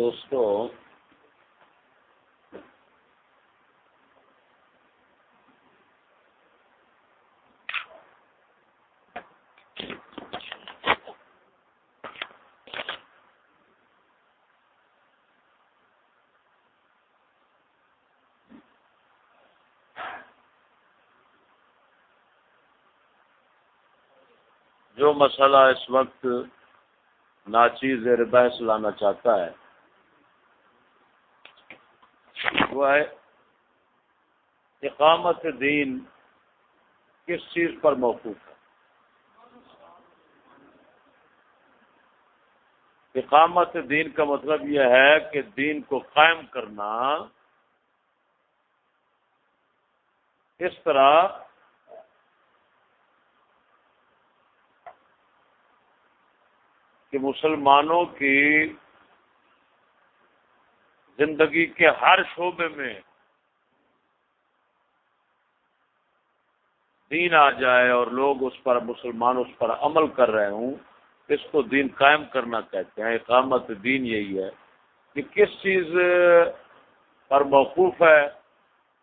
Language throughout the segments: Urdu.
دوستو جو مسئلہ اس وقت ناچیز بحث لانا چاہتا ہے ہے، اقامت دین کس چیز پر موقف ہے؟ اقامت دین کا مطلب یہ ہے کہ دین کو قائم کرنا اس طرح کہ مسلمانوں کی زندگی کے ہر شعبے میں دین آ جائے اور لوگ اس پر مسلمان اس پر عمل کر رہے ہوں، اس کو دین قائم کرنا کہتے ہیں۔ اقامت دین یہی ہے کہ کس چیز پر موقوف ہے،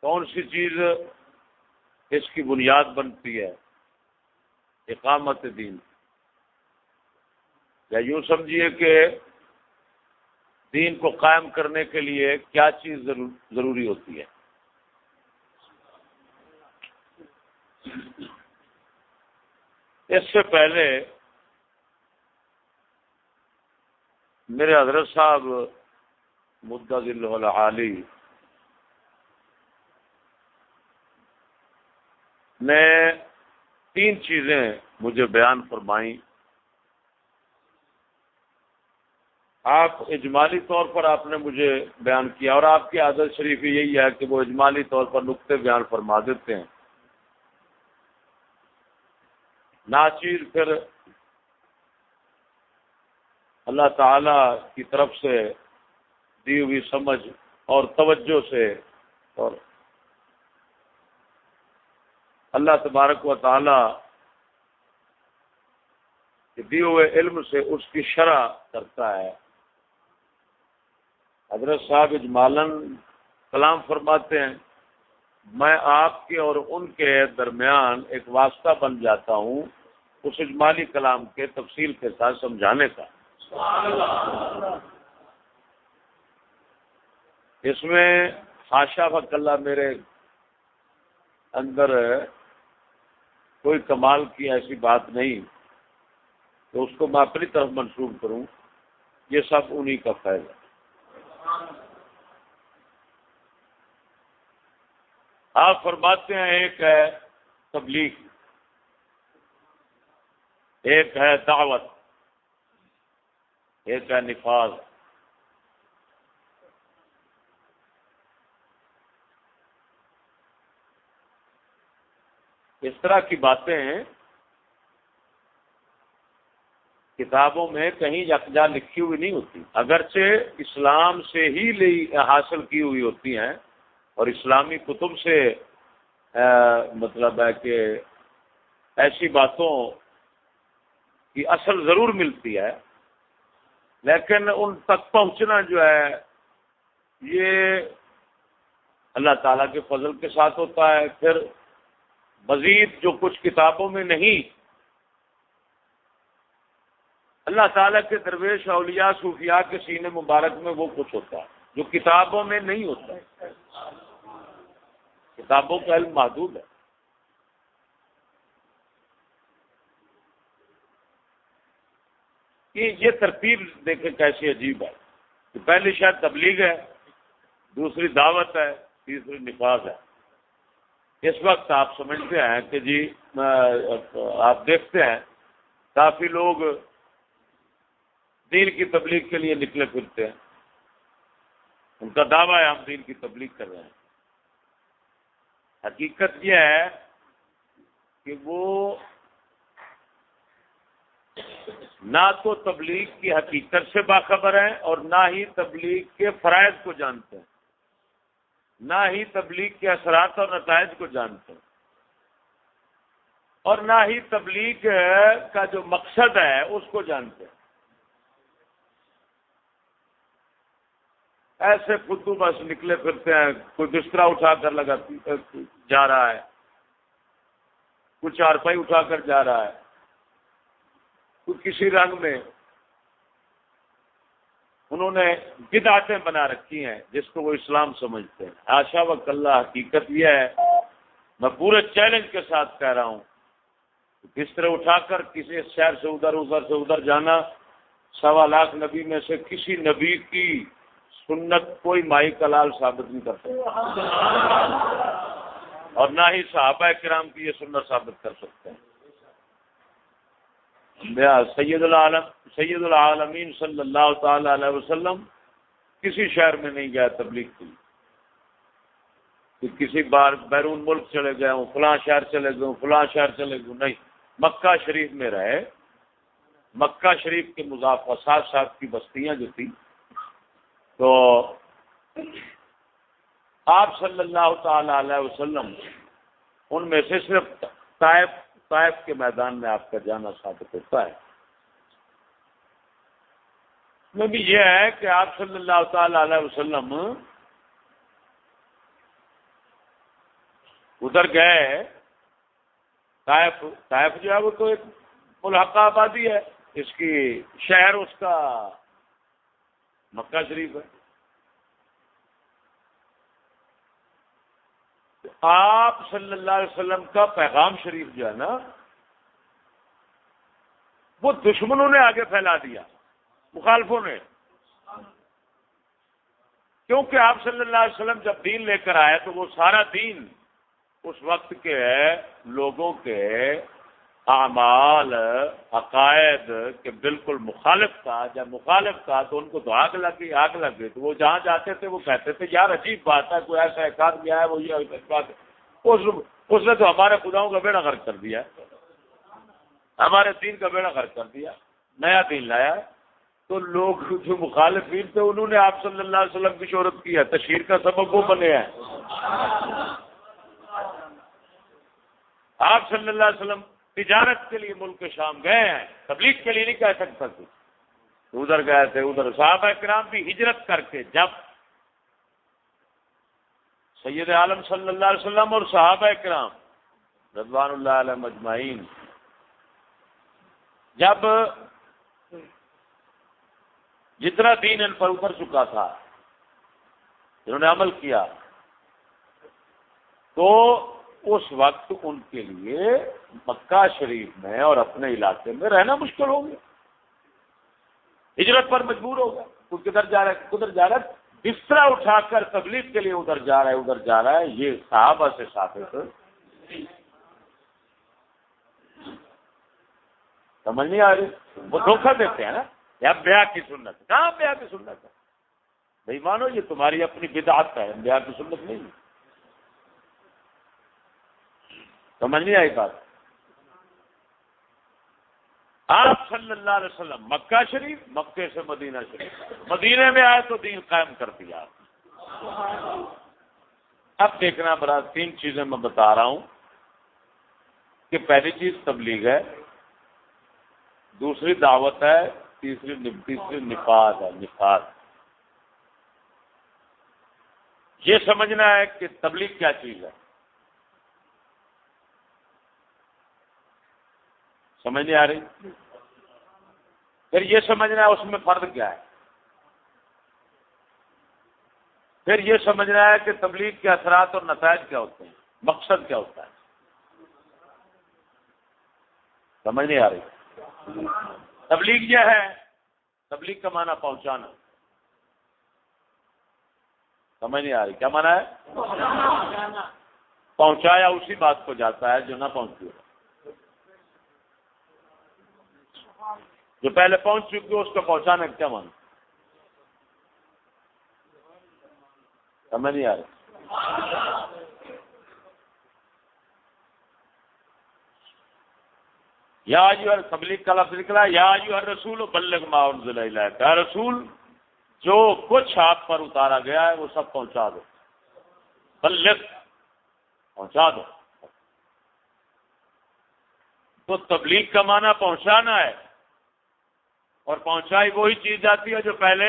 کون سی چیز اس کی بنیاد بنتی ہے۔ اقامت دین۔ یا یوں سمجھیے کہ دین کو قائم کرنے کے لیے کیا چیز ضروری ہوتی ہے؟ اس سے پہلے میرے حضرت صاحب مدعا علی نے تین چیزیں مجھے بیان فرمائیں۔ آپ اجمالی طور پر آپ نے مجھے بیان کیا اور آپ کی عادت شریف یہی ہے کہ وہ اجمالی طور پر نقطے بیان فرما دیتے ہیں۔ ناچیر پھر اللہ تعالی کی طرف سے دی ہوئی سمجھ اور توجہ سے اور اللہ تبارک و تعالی دیے ہوئے علم سے اس کی شرح کرتا ہے۔ حضرت صاحب اجمالن کلام فرماتے ہیں، میں آپ کے اور ان کے درمیان ایک واسطہ بن جاتا ہوں اس اجمالی کلام کے تفصیل کے ساتھ سمجھانے کا۔ اس میں خاشا فک اللہ میرے اندر کوئی کمال کی ایسی بات نہیں، تو اس کو میں اپنی طرف منسوخ کروں، یہ سب انہی کا فائدہ آپ فرماتے ہیں ایک ہے تبلیغ، ایک ہے دعوت، ایک ہے نفاذ۔ اس طرح کی باتیں ہیں کتابوں میں کہیں یکجا لکھی ہوئی نہیں ہوتی۔ اگرچہ اسلام سے ہی حاصل کی ہوئی ہوتی ہیں اور اسلامی کتب سے مطلب ہے کہ ایسی باتوں کی اصل ضرور ملتی ہے۔ لیکن ان تک پہنچنا جو ہے، یہ اللہ تعالی کے فضل کے ساتھ ہوتا ہے۔ پھر مزید جو کچھ کتابوں میں نہیں، اللہ تعالیٰ کے درویش اولیاء صوفیاء کے سینے مبارک میں وہ کچھ ہوتا ہے، جو کتابوں میں نہیں ہوتا۔ ہے کتابوں کا علم محدود ہے۔ کہ یہ ترتیب دیکھیں کیسی عجیب ہے کہ پہلی شاید تبلیغ ہے، دوسری دعوت ہے، تیسری نفاذ ہے۔ اس وقت آپ سمجھتے ہیں کہ جی آپ دیکھتے ہیں، کافی لوگ دین کی تبلیغ کے لیے نکلے پھرتے ہیں۔ ان کا دعویٰ ہے ہم دین کی تبلیغ کر رہے ہیں۔ حقیقت یہ ہے کہ وہ نہ تو تبلیغ کی حقیقت سے باخبر ہیں اور نہ ہی تبلیغ کے فرائض کو جانتے ہیں۔ نہ ہی تبلیغ کے اثرات اور نتائج کو جانتے ہیں۔ اور نہ ہی تبلیغ کا جو مقصد ہے اس کو جانتے ہیں۔ ایسے خود بس نکلے پھرتے ہیں، کوئی بسترا اٹھا کر لگا، جا رہا ہے۔ کوئی چارپائی اٹھا کر جا رہا ہے۔ کوئی کسی رنگ میں۔ انہوں نے بدعتیں بنا رکھی ہیں، جس کو وہ اسلام سمجھتے ہیں۔ آشا و کلّہ حقیقت یہ ہے، میں پورے چیلنج کے ساتھ کہہ رہا ہوں۔ بستر اٹھا کر کسی شہر سے ادھر ادھر سے ادھر جانا، سوا لاکھ نبی میں سے کسی نبی کی سنت کوئی مائی کلال ثابت نہیں کر سکتا۔ اور نہ ہی صحابہ کرام کی یہ سنت ثابت کر سکتے ہیں۔ سید العالم، سید العالمین صلی اللہ تعالی علیہ وسلم کسی شہر میں نہیں گیا تبلیغ کی کہ کسی بار بیرون ملک چلے گئے ہوں، فلاں شہر چلے گئے ہوں، فلاں شہر چلے گئے نہیں، مکہ شریف میں رہے۔ مکہ شریف کے مضافہ ساتھ ساتھ کی بستیاں جو تھی تو آپ صلی اللہ تعالی علیہ وسلم ان میں سے صرف طائف طائف کے میدان میں آپ کا جانا ثابت ہوتا ہے۔ میں بھی یہ ہے کہ آپ صلی اللہ تعالی علیہ وسلم ادھر گئے، طائف طائف جو ہے وہ تو ایک ملحقہ آبادی ہے، اس کی شہر اس کا مکہ شریف ہے۔ آپ صلی اللہ علیہ وسلم کا پیغام شریف جو ہے نا، وہ دشمنوں نے آگے پھیلا دیا، مخالفوں نے۔ کیونکہ آپ صلی اللہ علیہ وسلم جب دین لے کر آئے تو وہ سارا دین اس وقت کے لوگوں کے اعمال، عقائد کے بالکل مخالف تھا، جب مخالف تھا تو ان کو تو آگ لگی، آگ لگ گئی تو وہ جہاں جاتے تھے وہ کہتے تھے، یار عجیب بات ہے، کوئی ایسا ایک گیا ہے وہ یہ بات اس نے تو ہمارے خداؤں کا بیڑا غرق کر دیا۔ ہمارے دین کا بیڑا غرق کر دیا۔ نیا دین لایا۔ تو لوگ جو مخالفین تھے، انہوں نے آپ صلی اللہ علیہ وسلم کی شہرت کی ہے۔ تشہیر کا سبب وہ بنے ہیں۔ آپ صلی اللہ علیہ وسلم تجارت کے لیے ملک شام گئے ہیں، تبلیغ کے لیے نہیں کہہ سکتا تھی ادھر گئے تھے، ادھر صحابہ کرام بھی ہجرت کر کے جب سید عالم صلی اللہ علیہ وسلم اور صحابہ کرام رضوان اللہ علیہ مجمعین، جب جتنا دین ان پر اتر چکا تھا، انہوں نے عمل کیا، تو اس وقت ان کے لیے مکہ شریف میں اور اپنے علاقے میں رہنا مشکل ہو گیا۔ ہجرت پر مجبور ہوگا وہ کدھر جا رہا ہے کدھر جا رہا ہے۔ بسترا اٹھا کر تبلیغ کے لیے ادھر جا رہا ہے، ادھر جا رہا ہے۔ یہ صحابہ سے ثابت سمجھ نہیں آ رہی؟ وہ دھوکہ دیتے ہیں نا۔ یا بیا کی سنت کہاں بیا کی سنت ہے؟ بھائی مانو، یہ تمہاری اپنی بدعت ہے۔ بیا کی سنت نہیں سمجھ نہیں آئی بات؟ آپ صلی اللہ علیہ وسلم مکہ شریف مکے سے مدینہ شریف۔ مدینے میں آئے تو دین قائم کر دیا۔ اب دیکھنا برا تین چیزیں میں بتا رہا ہوں کہ پہلی چیز تبلیغ ہے، دوسری دعوت ہے، تیسری تیسری نفاذ ہے، نفاذ۔ یہ سمجھنا ہے کہ تبلیغ کیا چیز ہے؟ سمجھ نہیں آ رہی؟ پھر یہ سمجھنا ہے اس میں فرد کیا ہے؟ پھر یہ سمجھنا ہے کہ تبلیغ کے اثرات اور نتائج کیا ہوتے ہیں؟ مقصد کیا ہوتا ہے؟ سمجھ نہیں آ رہی؟ تبلیغ یہ ہے، تبلیغ کا معنی پہنچانا۔ سمجھ نہیں آ رہی؟ کیا مانا ہے؟ پہنچایا، اسی بات کو جاتا ہے جو نہ پہنچتی جو پہلے پہنچ چکی ہے اس کو پہنچانا کیا مان سمجھ نہیں آ رہی۔ یا جو ہر تبلیغ کا لفظ نکلا، یا جو ہر رسول بلغ کا رسول، جو کچھ آپ پر اتارا گیا ہے، وہ سب پہنچا دو۔ بلغ، پہنچا دو۔ تو تبلیغ کا معنی پہنچانا ہے۔ اور پہنچائی وہی چیز جاتی ہے جو پہلے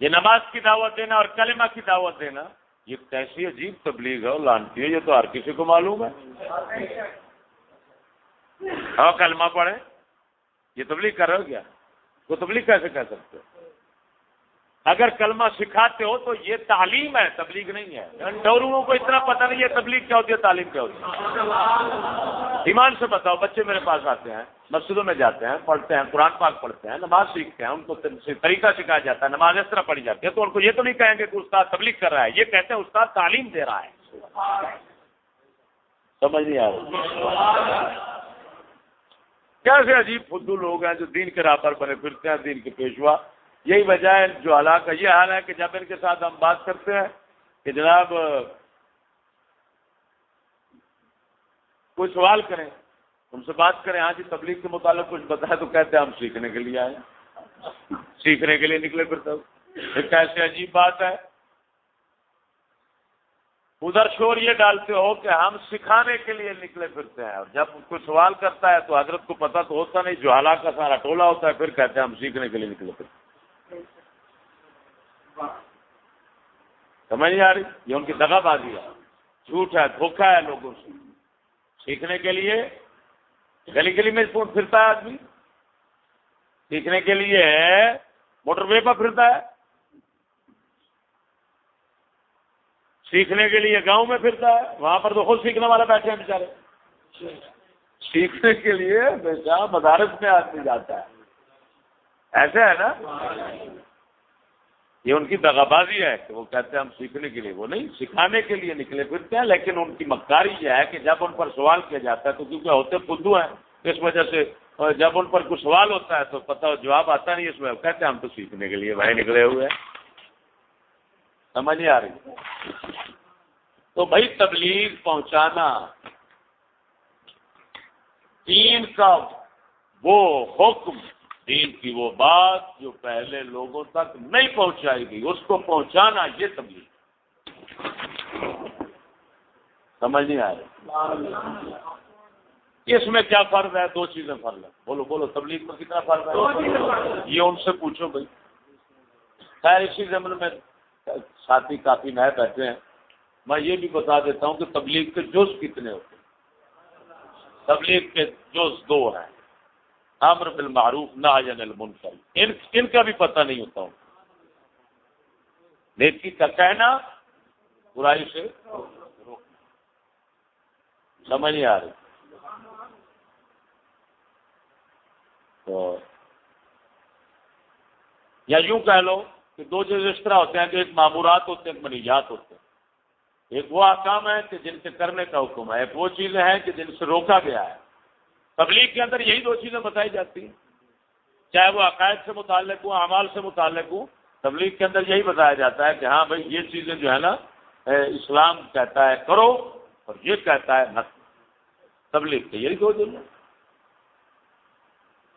یہ نماز کی دعوت دینا اور کلمہ کی دعوت دینا، یہ کیسی عجیب تبلیغ ہے لانتی ہے، یہ تو ہر کسی کو معلوم ہے۔ کلمہ پڑھے یہ تبلیغ کر رہے ہو کیا؟ وہ تبلیغ کیسے کہہ سکتے ہو؟ اگر کلمہ سکھاتے ہو تو یہ تعلیم ہے، تبلیغ نہیں ہے۔ یعنی ڈوروں کو اتنا پتہ نہیں ہے تبلیغ کیا ہوتی ہے، تعلیم کیا ہوتی ہے۔ ایمان سے بتاؤ، بچے میرے پاس آتے ہیں، مسجدوں میں جاتے ہیں، پڑھتے ہیں، قرآن پاک پڑھتے ہیں، نماز سیکھتے ہیں، ان کو طریقہ سکھایا جاتا ہے، نماز اس طرح پڑھی جاتی ہے، تو ان کو یہ تو نہیں کہیں گے کہ استاد تبلیغ کر رہا ہے، یہ کہتے ہیں استاد تعلیم دے رہا ہے۔ سمجھ نہیں آ رہی کیسے عجیب فدو لوگ ہیں جو دین کے راہ پر بنے، پھرتے ہیں، دین کے پیشوا۔ یہی وجہ ہے جو حالات کا یہ حال ہے کہ جب ان کے ساتھ ہم بات کرتے ہیں کہ جناب، کوئی سوال کریں ان سے بات کریں ہاں جی تبلیغ کے متعلق کچھ بتائے تو کہتے ہیں ہم سیکھنے کے لیے آئے سیکھنے کے لیے نکلے پھر ایک ایسی عجیب بات ہے۔ ادھر شور یہ ڈالتے ہو کہ ہم سکھانے کے لیے نکلے پھرتے ہیں۔ اور جب کوئی سوال کرتا ہے تو حضرت کو پتا تو ہوتا نہیں، جو حالات کا سارا ٹولہ ہوتا ہے، پھر کہتے ہیں ہم سیکھنے کے لیے نکلے پھرتے سمجھ نہیں آ رہی؟ یہ ان کی دگا بازی ہے۔ جھوٹ ہے دھوکھا ہے لوگوں سے۔ سیکھنے کے لیے گلی گلی میں پھرتا ہے آدمی؟ سیکھنے کے لیے موٹر وے پر پھرتا ہے۔ سیکھنے کے لیے گاؤں میں پھرتا ہے۔ وہاں پر تو خود سیکھنے والا بیٹھے ہیں بیچارے۔ سیکھنے کے لیے بیچا مدارس میں آدمی جاتا ہے۔ ایسے ہے نا؟ یہ ان کی دغابازی ہے کہ وہ کہتے ہیں ہم سیکھنے کے لیے۔ وہ نہیں، سکھانے کے لیے نکلے پھرتے ہیں، لیکن ان کی مکاری یہ ہے کہ جب ان پر سوال کیا جاتا ہے تو کیونکہ ہوتے پدو ہیں، اس وجہ سے جب ان پر کچھ سوال ہوتا ہے تو پتہ جواب آتا نہیں، اس میں کہتے ہیں ہم تو سیکھنے کے لیے بھائی نکلے ہوئے ہیں۔ سمجھ نہیں آ رہی؟ تو بھائی تبلیغ پہنچانا تین کا وہ حکم دین کی وہ بات جو پہلے لوگوں تک نہیں پہنچائی گئی، اس کو پہنچانا یہ تبلیغ سمجھ نہیں آ رہی؟ اس میں کیا فرض ہے؟ دو چیزیں فرض ہے بولو بولو، تبلیغ میں کتنا فرض ہے؟ یہ ان سے پوچھو بھائی۔ خیر، اسی زمن میں ساتھی کافی نئے بیٹھے ہیں۔ میں یہ بھی بتا دیتا ہوں کہ تبلیغ کے جوش کتنے ہوتے ہیں؟ تبلیغ کے جوش دو ہیں۔ امر بالمعروف نہ المنکر۔ ان ان کا بھی پتہ نہیں ہوتا۔ ہوں نیکی کا کہنا، برائی سے سمجھ نہیں آ رہی۔ تو یا یوں کہہ لو کہ دو چیز اس طرح ہوتے ہیں کہ ایک معمورات ہوتے ہیں، ایک منیجات ہوتے ہیں۔ ایک وہ آکام ہے کہ جن سے کرنے کا حکم ہے، ایک وہ چیزیں ہیں کہ جن سے روکا گیا ہے۔ تبلیغ کے اندر یہی دو چیزیں بتائی جاتی ہیں۔ چاہے وہ عقائد سے متعلق ہوں اعمال سے متعلق ہوں تبلیغ کے اندر یہی بتایا جاتا ہے کہ ہاں بھائی یہ چیزیں جو ہے نا اسلام کہتا ہے کرو اور یہ کہتا ہے نہ تبلیغ کے یہی دو دن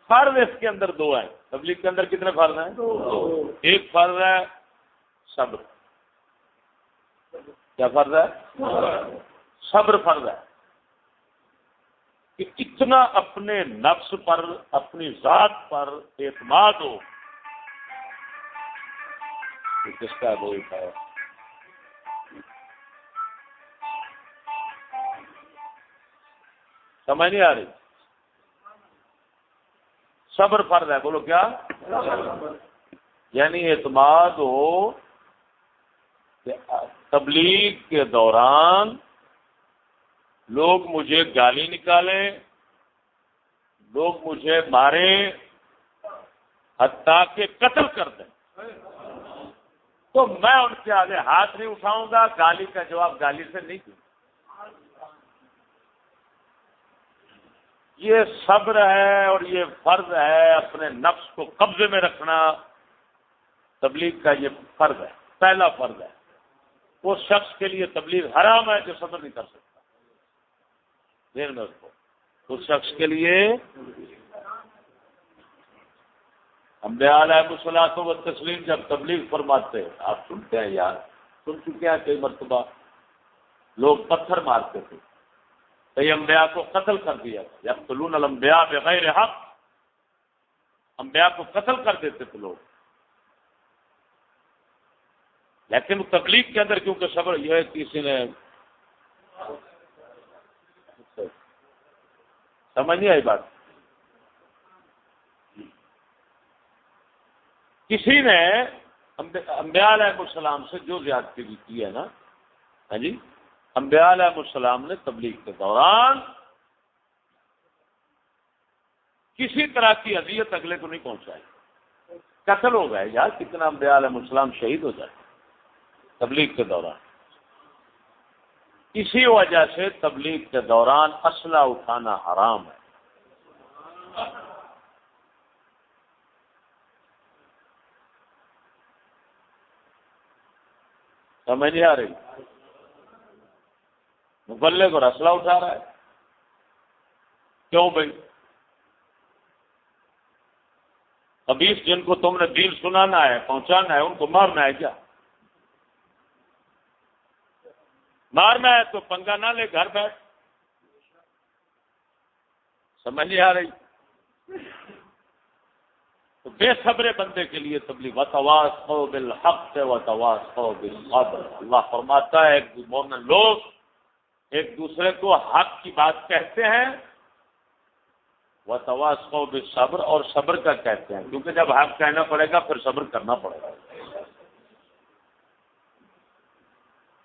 فرض اس کے اندر دو ہیں۔ تبلیغ کے اندر کتنے فرض ہیں؟ دو۔ ایک فرض ہے صبر۔ کیا فرض ہے؟ صبر فرض ہے۔ کہ اتنا اپنے نفس پر، اپنی ذات پر اعتماد ہو کہ کس کا وہ ہے سمجھ نہیں آ رہی؟ صبر فرض ہے، بولو کیا؟ یعنی اعتماد ہو کہ تبلیغ کے دوران لوگ مجھے گالی نکالیں لوگ مجھے ماریں حتیٰ کہ قتل کر دیں۔ تو میں ان کے آگے ہاتھ نہیں اٹھاؤں گا، گالی کا جواب گالی سے نہیں دوں یہ صبر ہے اور یہ فرض ہے اپنے نفس کو قبضے میں رکھنا۔ تبلیغ کا یہ فرض ہے، پہلا فرض ہے۔ وہ شخص کے لیے تبلیغ حرام ہے جو صبر نہیں کر سکتا۔ دیر میں اس کو۔ اس شخص کے لیے ہم بیال ہے مسلاتوں و تسلیم جب تبلیغ فرماتے ہیں، آپ سنتے ہیں یار، سن چکے ہیں کئی مرتبہ۔ لوگ پتھر مارتے تھے۔ کئی انبیاء کو قتل کر دیا تھا۔ جب سلون المبیا بغیر حق۔ انبیاء کو قتل کر دیتے تھے لوگ۔ لیکن تبلیغ کے اندر کیونکہ صبر یہ کسی نے سمجھ نہیں آئی بات؟ کسی نے امبیا علیہ السلام سے جو زیادتی بھی کی ہے نا ہاں جی امبیا علیہ السلام نے تبلیغ کے دوران کسی طرح کی اذیت اگلے کو نہیں پہنچائی۔ قتل ہو گئے، یار، کتنا امبیا علیہ السلام شہید ہو جائے تبلیغ کے دوران۔ اسی وجہ سے تبلیغ کے دوران اسلحہ اٹھانا حرام ہے۔ سمجھ نہیں آ رہی؟ مبلے کو رسلہ اٹھا رہا ہے۔ کیوں بھائی؟ ابھی جن کو تم نے دل سنانا ہے، پہنچانا ہے، ان کو مارنا ہے کیا؟ مارنا ہے تو پنگا نہ لے، گھر بیٹھ۔ سمجھ نہیں آ رہی۔ تو بے صبرے بندے کے لیے تبلیغ۔ وتواس ہو بل حق سے وتواس ہو بل اللہ فرماتا ہے، ایک مومن لوگ ایک دوسرے کو حق کی بات کہتے ہیں۔ وہ تواس ہو بل صبر اور صبر کا کہتے ہیں۔ کیونکہ جب حق کہنا پڑے گا، پھر صبر کرنا پڑے گا۔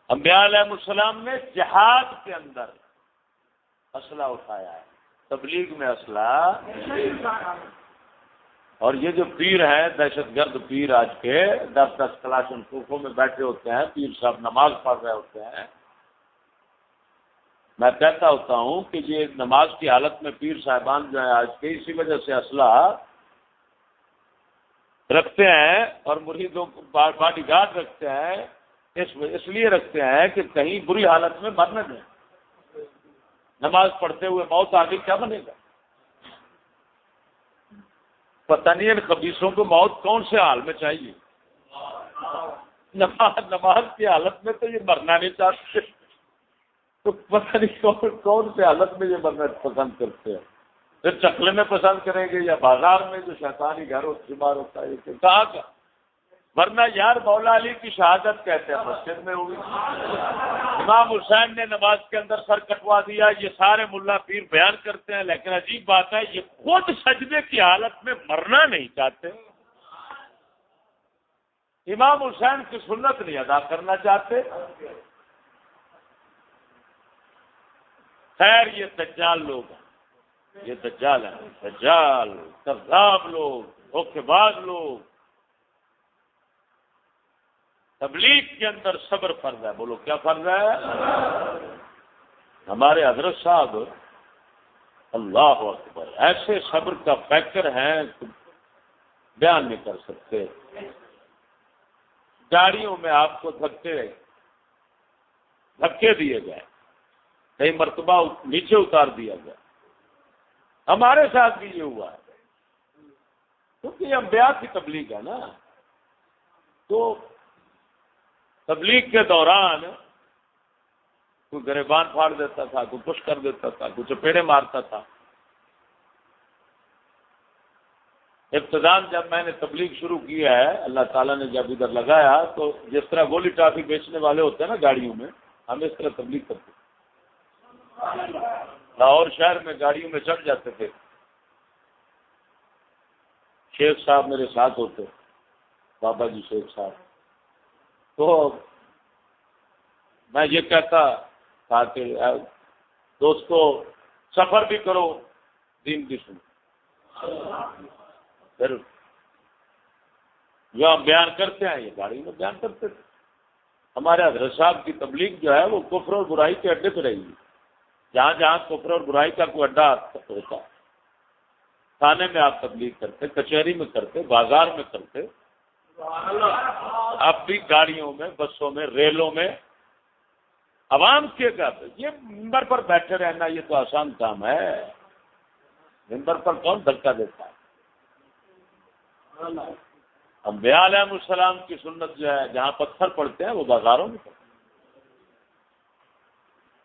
انبیاء علیہ السلام نے جہاد کے اندر اسلحہ اٹھایا ہے۔ تبلیغ میں اسلحہ۔ اور یہ جو پیر ہیں، دہشت گرد پیر آج کے دس دس کلاشن کوفوں میں بیٹھے ہوتے ہیں، پیر صاحب نماز پڑھ رہے ہوتے ہیں۔ میں کہتا ہوتا ہوں کہ یہ نماز کی حالت میں پیر صاحبان جو ہیں، آج کے اسی وجہ سے اسلحہ رکھتے ہیں اور مریدوں کو باڈی گارڈ رکھتے ہیں۔ اس اس لیے رکھتے ہیں کہ کہیں بری حالت میں مرنے دیں۔ نماز پڑھتے ہوئے موت آگے کیا بنے گا؟ پتہ نہیں ان خبیصوں کو موت کون سے حال میں چاہیے۔ نماز نماز کی حالت میں تو یہ مرنا نہیں چاہتے۔ تو پتہ نہیں کون کون سے حالت میں یہ مرنا پسند کرتے ہیں۔ پھر چکلے میں پسند کریں گے یا بازار میں جو شیطانی گھر بیمار ہوتا ہے کہاں کا ورنہ یار مولا علی کی شہادت کہتے ہیں، مسجد میں ہوئی۔ امام حسین نے نماز کے اندر سر کٹوا دیا۔ یہ سارے ملا پیر بیان کرتے ہیں، لیکن عجیب بات ہے، یہ خود سجدے کی حالت میں مرنا نہیں چاہتے۔ امام حسین کی سنت نہیں ادا کرنا چاہتے۔ خیر، یہ دجال لوگ ہیں۔ یہ دجال ہیں۔ دجال، کذاب لوگ، دھوکے باز لوگ۔ تبلیغ کے اندر صبر فرض ہے۔ بولو کیا فرض ہے؟ ہمارے حضرت صاحب اللہ اکبر، ایسے صبر کا فیکٹر ہے بیان نہیں کر سکتے۔ گاڑیوں میں آپ کو دھکے دھکے دیے گئے۔ کئی مرتبہ نیچے اتار دیا گیا۔ ہمارے ساتھ بھی یہ ہوا ہے۔ کیونکہ یہ امبیا کی تبلیغ ہے نا۔ تو تبلیغ کے دوران کوئی گریبان پھاڑ دیتا تھا، کوئی پش کر دیتا تھا، کوئی چپیڑے مارتا تھا۔ ابتدان جب میں نے تبلیغ شروع کیا ہے، اللہ تعالیٰ نے جب ادھر لگایا تو جس طرح گولی ٹافی بیچنے والے ہوتے ہیں نا گاڑیوں میں، ہم اس طرح تبلیغ کرتے لاہور شہر میں گاڑیوں میں چڑھ جاتے تھے۔ شیخ صاحب میرے ساتھ ہوتے۔ بابا جی شیخ صاحب۔ تو میں یہ کہتا تھا کہ دوستو، سفر بھی کرو، دین بھی سنو۔ پھر جو آپ بیان کرتے ہیں، یہ گاڑی میں بیان کرتے تھے۔ ہمارے حضرت صاحب کی تبلیغ جو ہے، وہ کفر اور برائی کے اڈے پہ رہی جہاں جہاں کفر اور برائی کا کوئی اڈا ہوتا، تھانے میں آپ تبلیغ کرتے، کچہری میں کرتے، بازار میں کرتے اب بھی گاڑیوں میں، بسوں میں، ریلوں میں عوام کے گھر یہ ممبر پر بیٹھے رہنا یہ تو آسان کام ہے۔ ممبر پر کون دھکا دیتا ہے؟ انبیاء علیہ السلام کی سنت جو ہے، جہاں پتھر پڑتے ہیں، وہ بازاروں میں پڑتے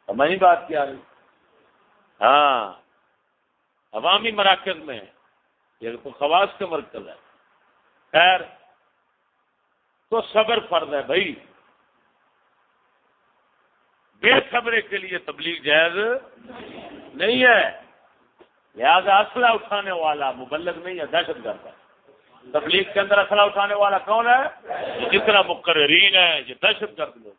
ہمیں بات کیا ہے۔ ہاں عوامی مراکز میں، یہ تو خواص کا مرکز ہے خیر تو صبر فرض ہے بھائی۔ بے خبرے کے لیے تبلیغ جائز نہیں ہے۔ لہذا اسلحہ اٹھانے والا مبلغ نہیں ہے، دہشت گرد ہے۔ تبلیغ کے اندر اسلحہ اٹھانے والا کون ہے؟ جتنا مقررین ہے یہ دہشت گرد لوگ۔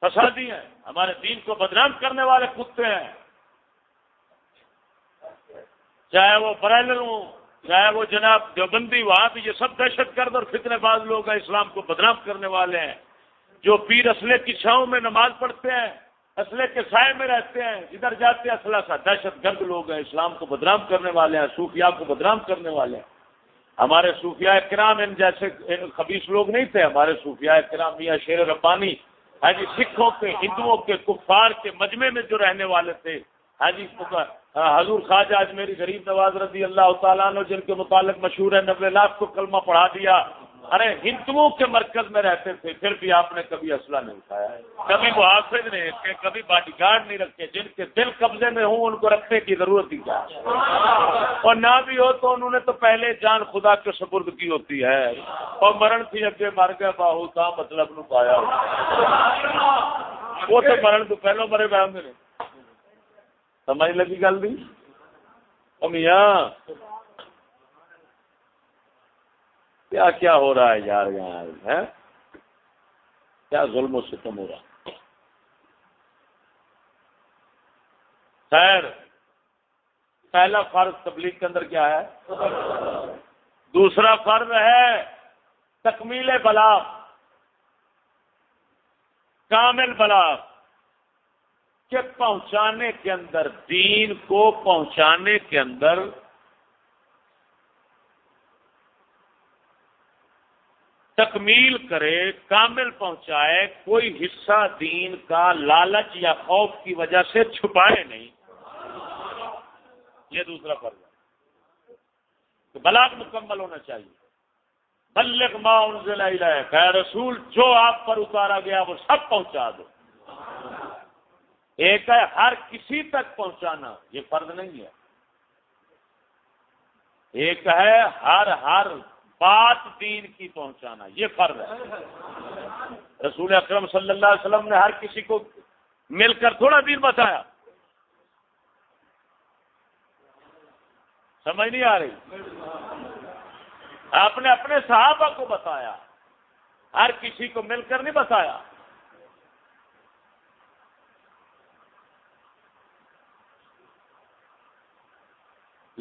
فسادی ہیں۔ ہمارے دین کو بدنام کرنے والے کتے ہیں۔ چاہے وہ برائلر ہوں چاہے وہ جناب دیوبندی وہاں بھی یہ سب دہشت گرد اور فتنے باز لوگ ہیں، اسلام کو بدنام کرنے والے ہیں۔ جو پیر اسلحے کی چھاؤں میں نماز پڑھتے ہیں، اسلحے کے سائے میں رہتے ہیں جدھر جاتے ہیں، اسلحہ سا دہشت گرد لوگ ہیں۔ اسلام کو بدنام کرنے والے ہیں، صوفیاء کو بدنام کرنے والے ہیں۔ ہمارے صوفیاء کرام ان جیسے خبیص لوگ نہیں تھے، ہمارے صوفیاء کرام میاں شیر ربانی جی سکھوں کے، ہندوؤں کے، کفار کے مجمے میں جو رہنے والے تھے جی ہاں، حضور خواجہ آج میری غریب نواز رضی اللہ تعالیٰ نے جن کے متعلق مشہور ہے نبے لاکھ کو کلمہ پڑھا دیا۔ ارے، ہندوؤں کے مرکز میں رہتے تھے، پھر بھی آپ نے کبھی اسلحہ نہیں اٹھایا۔ کبھی وہ حافظ نہیں رکھے، کبھی باڈی گارڈ نہیں رکھے۔ جن کے دل قبضے میں ہوں، ان کو رکھنے کی ضرورت ہی کیا اور نہ بھی ہو تو انہوں نے تو پہلے جان خدا کے سپرد کی ہوتی ہے۔ اور مرن تھی اگے مر گیا باہو تھا مطلب نو پایا وہ تو مرن تو پہلو مرے بہن سمجھ لگی گل بھی میاں، کیا کیا ہو رہا ہے یار یہاں کیا ظلم و ستم ہو رہا خیر، پہلا فرض تبلیغ کے اندر کیا ہے؟ دوسرا فرض ہے تکمیل بلاغ، کامل بلاغ۔ کہ پہنچانے کے اندر، دین کو پہنچانے کے اندر تکمیل کرے، کامل پہنچائے، کوئی حصہ دین کا لالچ یا خوف کی وجہ سے چھپائے نہیں۔ یہ دوسرا فرض ہے۔ بلاک مکمل ہونا چاہیے۔ بلک ماں خیر رسول، جو آپ پر اتارا گیا، وہ سب پہنچا دو۔ ایک ہے ہر کسی تک پہنچانا، یہ فرض نہیں ہے۔ ایک ہے ہر ہر بات دین کی پہنچانا، یہ فرض ہے۔ رسول اکرم صلی اللہ علیہ وسلم نے ہر کسی کو مل کر تھوڑا دین بتایا۔ سمجھ نہیں آ رہی؟ آپ نے اپنے صحابہ کو بتایا، ہر کسی کو مل کر نہیں بتایا۔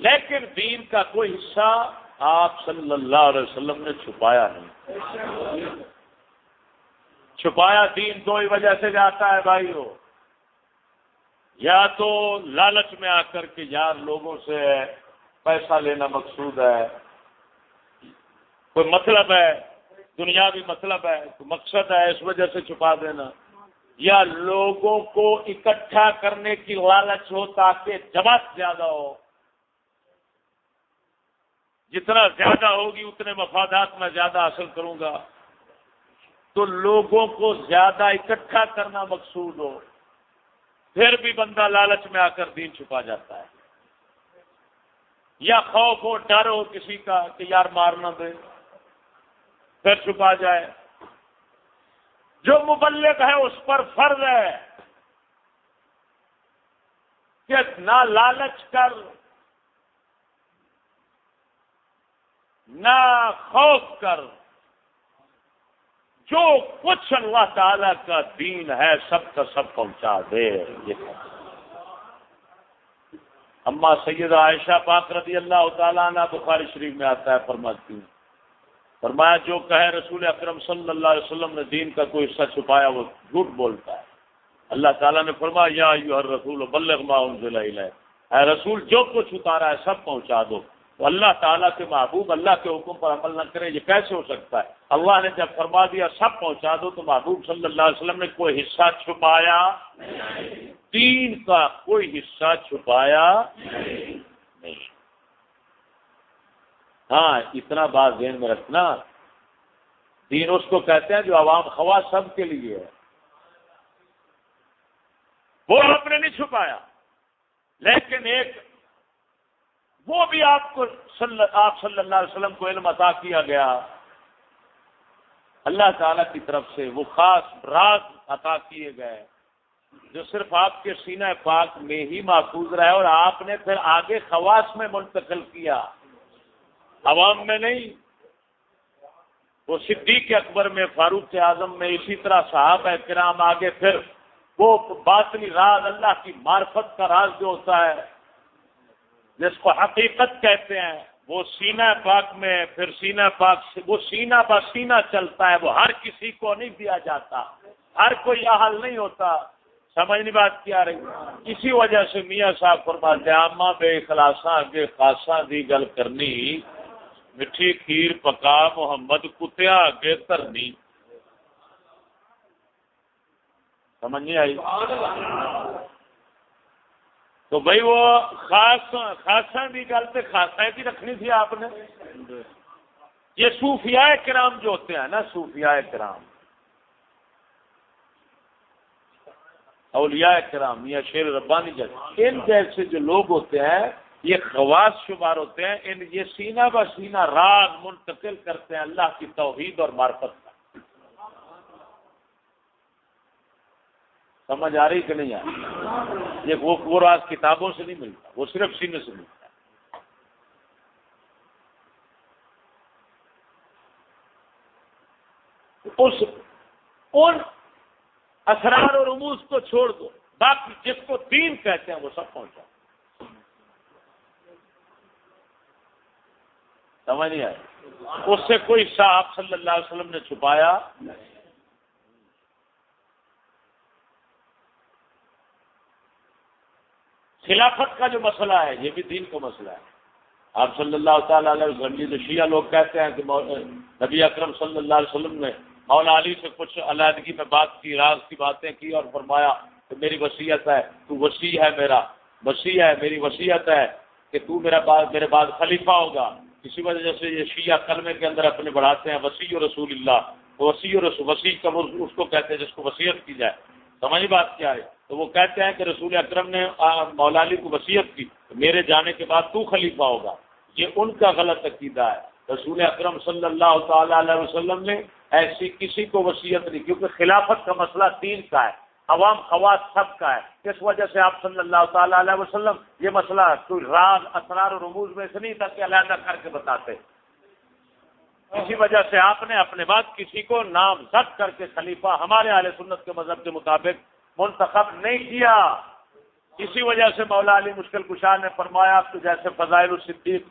لیکن دین کا کوئی حصہ آپ صلی اللہ علیہ وسلم نے چھپایا نہیں۔ چھپایا دین دو ہی وجہ سے جاتا ہے بھائی ہو یا تو لالچ میں آ کر کے یار لوگوں سے پیسہ لینا مقصود ہے۔ کوئی مطلب ہے، دنیاوی مطلب ہے، کوئی مقصد ہے اس وجہ سے چھپا دینا۔ یا لوگوں کو اکٹھا کرنے کی لالچ ہو تاکہ جماعت زیادہ ہو۔ جتنا زیادہ ہوگی اتنے مفادات میں زیادہ حاصل کروں گا۔ تو لوگوں کو زیادہ اکٹھا کرنا مقصود ہو۔ پھر بھی بندہ لالچ میں آ کر دین چھپا جاتا ہے۔ یا خوف ہو، ڈر ہو کسی کا کہ یار مارنا دے، پھر چھپا جائے۔ جو مبلک ہے اس پر فرض ہے کہ نہ لالچ کر نہ خوف کر۔ جو کچھ اللہ تعالی کا دین ہے، سب کا سب پہنچا دے۔ اما سید عائشہ پاک رضی اللہ تعالیٰ نے بخاری شریف میں آتا ہے، فرماتی ہوں فرمایا، جو کہے رسول اکرم صلی اللہ علیہ وسلم نے دین کا کوئی حصہ چھپایا، وہ جھوٹ بولتا ہے۔ اللہ تعالیٰ نے فرمایا، یا رسول بلغ ما انزل اے رسول، جو کچھ اتارا ہے، سب پہنچا دو۔ تو اللہ تعالیٰ کے محبوب اللہ کے حکم پر عمل نہ کرے، یہ کیسے ہو سکتا ہے؟ اللہ نے جب فرما دیا، سب پہنچا دو تو محبوب صلی اللہ علیہ وسلم نے کوئی حصہ چھپایا؟ دین کا کوئی حصہ چھپایا نہیں۔ ہاں اتنا بات ذہن میں رکھنا۔ دین اس کو کہتے ہیں جو عوام خواہ سب کے لیے ہے۔ وہ آپ نے نہیں چھپایا، لیکن ایک وہ بھی آپ کو آپ صلی اللہ علیہ وسلم کو علم عطا کیا گیا۔ اللہ تعالی کی طرف سے وہ خاص راز عطا کیے گئے جو صرف آپ کے سینہ پاک میں ہی محفوظ رہے اور آپ نے پھر آگے خواص میں منتقل کیا۔ عوام میں نہیں، وہ صدیق اکبر میں، فاروق اعظم میں، اسی طرح صاحب کرام آگے پھر وہ باطنی راز، اللہ کی معرفت کا راز جو ہوتا ہے جس کو حقیقت کہتے ہیں، وہ سینہ پاک میں، پھر سینہ پاک وہ سینہ با سینہ چلتا ہے، وہ ہر کسی کو نہیں دیا جاتا۔ ہر کوئی حل نہیں ہوتا۔ سمجھنی بات کیا رہی۔ اسی وجہ سے میاں صاحب فرماتے آما بے خلاصہ اگے خاصا دی گل کرنی۔ مٹھی، کھیر، پکا، محمد، کتیا، اگے ترنی۔ سمجھ نہیں آئی؟ تو بھائی وہ خاص خاصا کی گل تو خاصا کی رکھنی تھی آپ نے۔ یہ صوفیاء کرام جو ہوتے ہیں نا، صوفیاء کرام۔ اولیاء کرام، یا شیر ربانی جیسے۔ ان جیسے جو لوگ ہوتے ہیں، یہ خواص شمار ہوتے ہیں۔ ان یہ سینہ بہ سینہ راگ منتقل کرتے ہیں۔ اللہ کی توحید اور مارفت کا سمجھ آ رہی کہ نہیں آ رہی؟ یہ وہ راز کتابوں سے نہیں ملتا، وہ صرف سینے سے ملتا اس، ان اسرار اور رموز کو چھوڑ دو، باقی جس کو دین کہتے ہیں وہ سب پہنچا۔ سمجھ نہیں آئے اس سے کوئی صاحب صلی اللہ علیہ وسلم نے چھپایا؟ خلافت کا جو مسئلہ ہے، یہ بھی دین کا مسئلہ ہے۔ آپ صلی اللہ تعالی علیہ وسلم جو شیعہ لوگ کہتے ہیں کہ نبی اکرم صلی اللہ علیہ وسلم نے مولا علی سے کچھ علیحدگی میں بات کی، راز کی باتیں کی اور فرمایا کہ میری وصیت ہے، تو وسیع ہے میرا۔ وسیع ہے، میری وصیت ہے کہ تو میرا بعد میرے بعد خلیفہ ہوگا۔ اسی وجہ سے یہ شیعہ کلمے کے اندر اپنے بڑھاتے ہیں وسیع رسول اللہ۔ وسیع رسول وسیع کا اس کو کہتے ہیں جس کو وسیعت کی جائے۔ سمجھ بات کیا ہے؟ تو وہ کہتے ہیں کہ رسول اکرم نے مولا علی کو وسیعت کی، میرے جانے کے بعد تو خلیفہ ہوگا۔ یہ ان کا غلط عقیدہ ہے۔ رسول اکرم صلی اللہ تعالی علیہ وسلم نے ایسی کسی کو وسیعت نہیں، کیونکہ خلافت کا مسئلہ تین کا ہے۔ عوام، خواص سب کا ہے۔ اس وجہ سے آپ صلی اللہ تعالی علیہ وسلم یہ مسئلہ کوئی راز، اسرار و رموز میں سے نہیں تھا کہ علیحدہ کر کے بتاتے۔ اسی وجہ سے آپ نے اپنے بعد کسی کو نام زد کر کے خلیفہ ہمارے اہل سنت کے مذہب کے مطابق منتخب نہیں کیا۔ اسی وجہ سے مولا علی مشکل کشار نے فرمایا تو جیسے فضائل الصدیق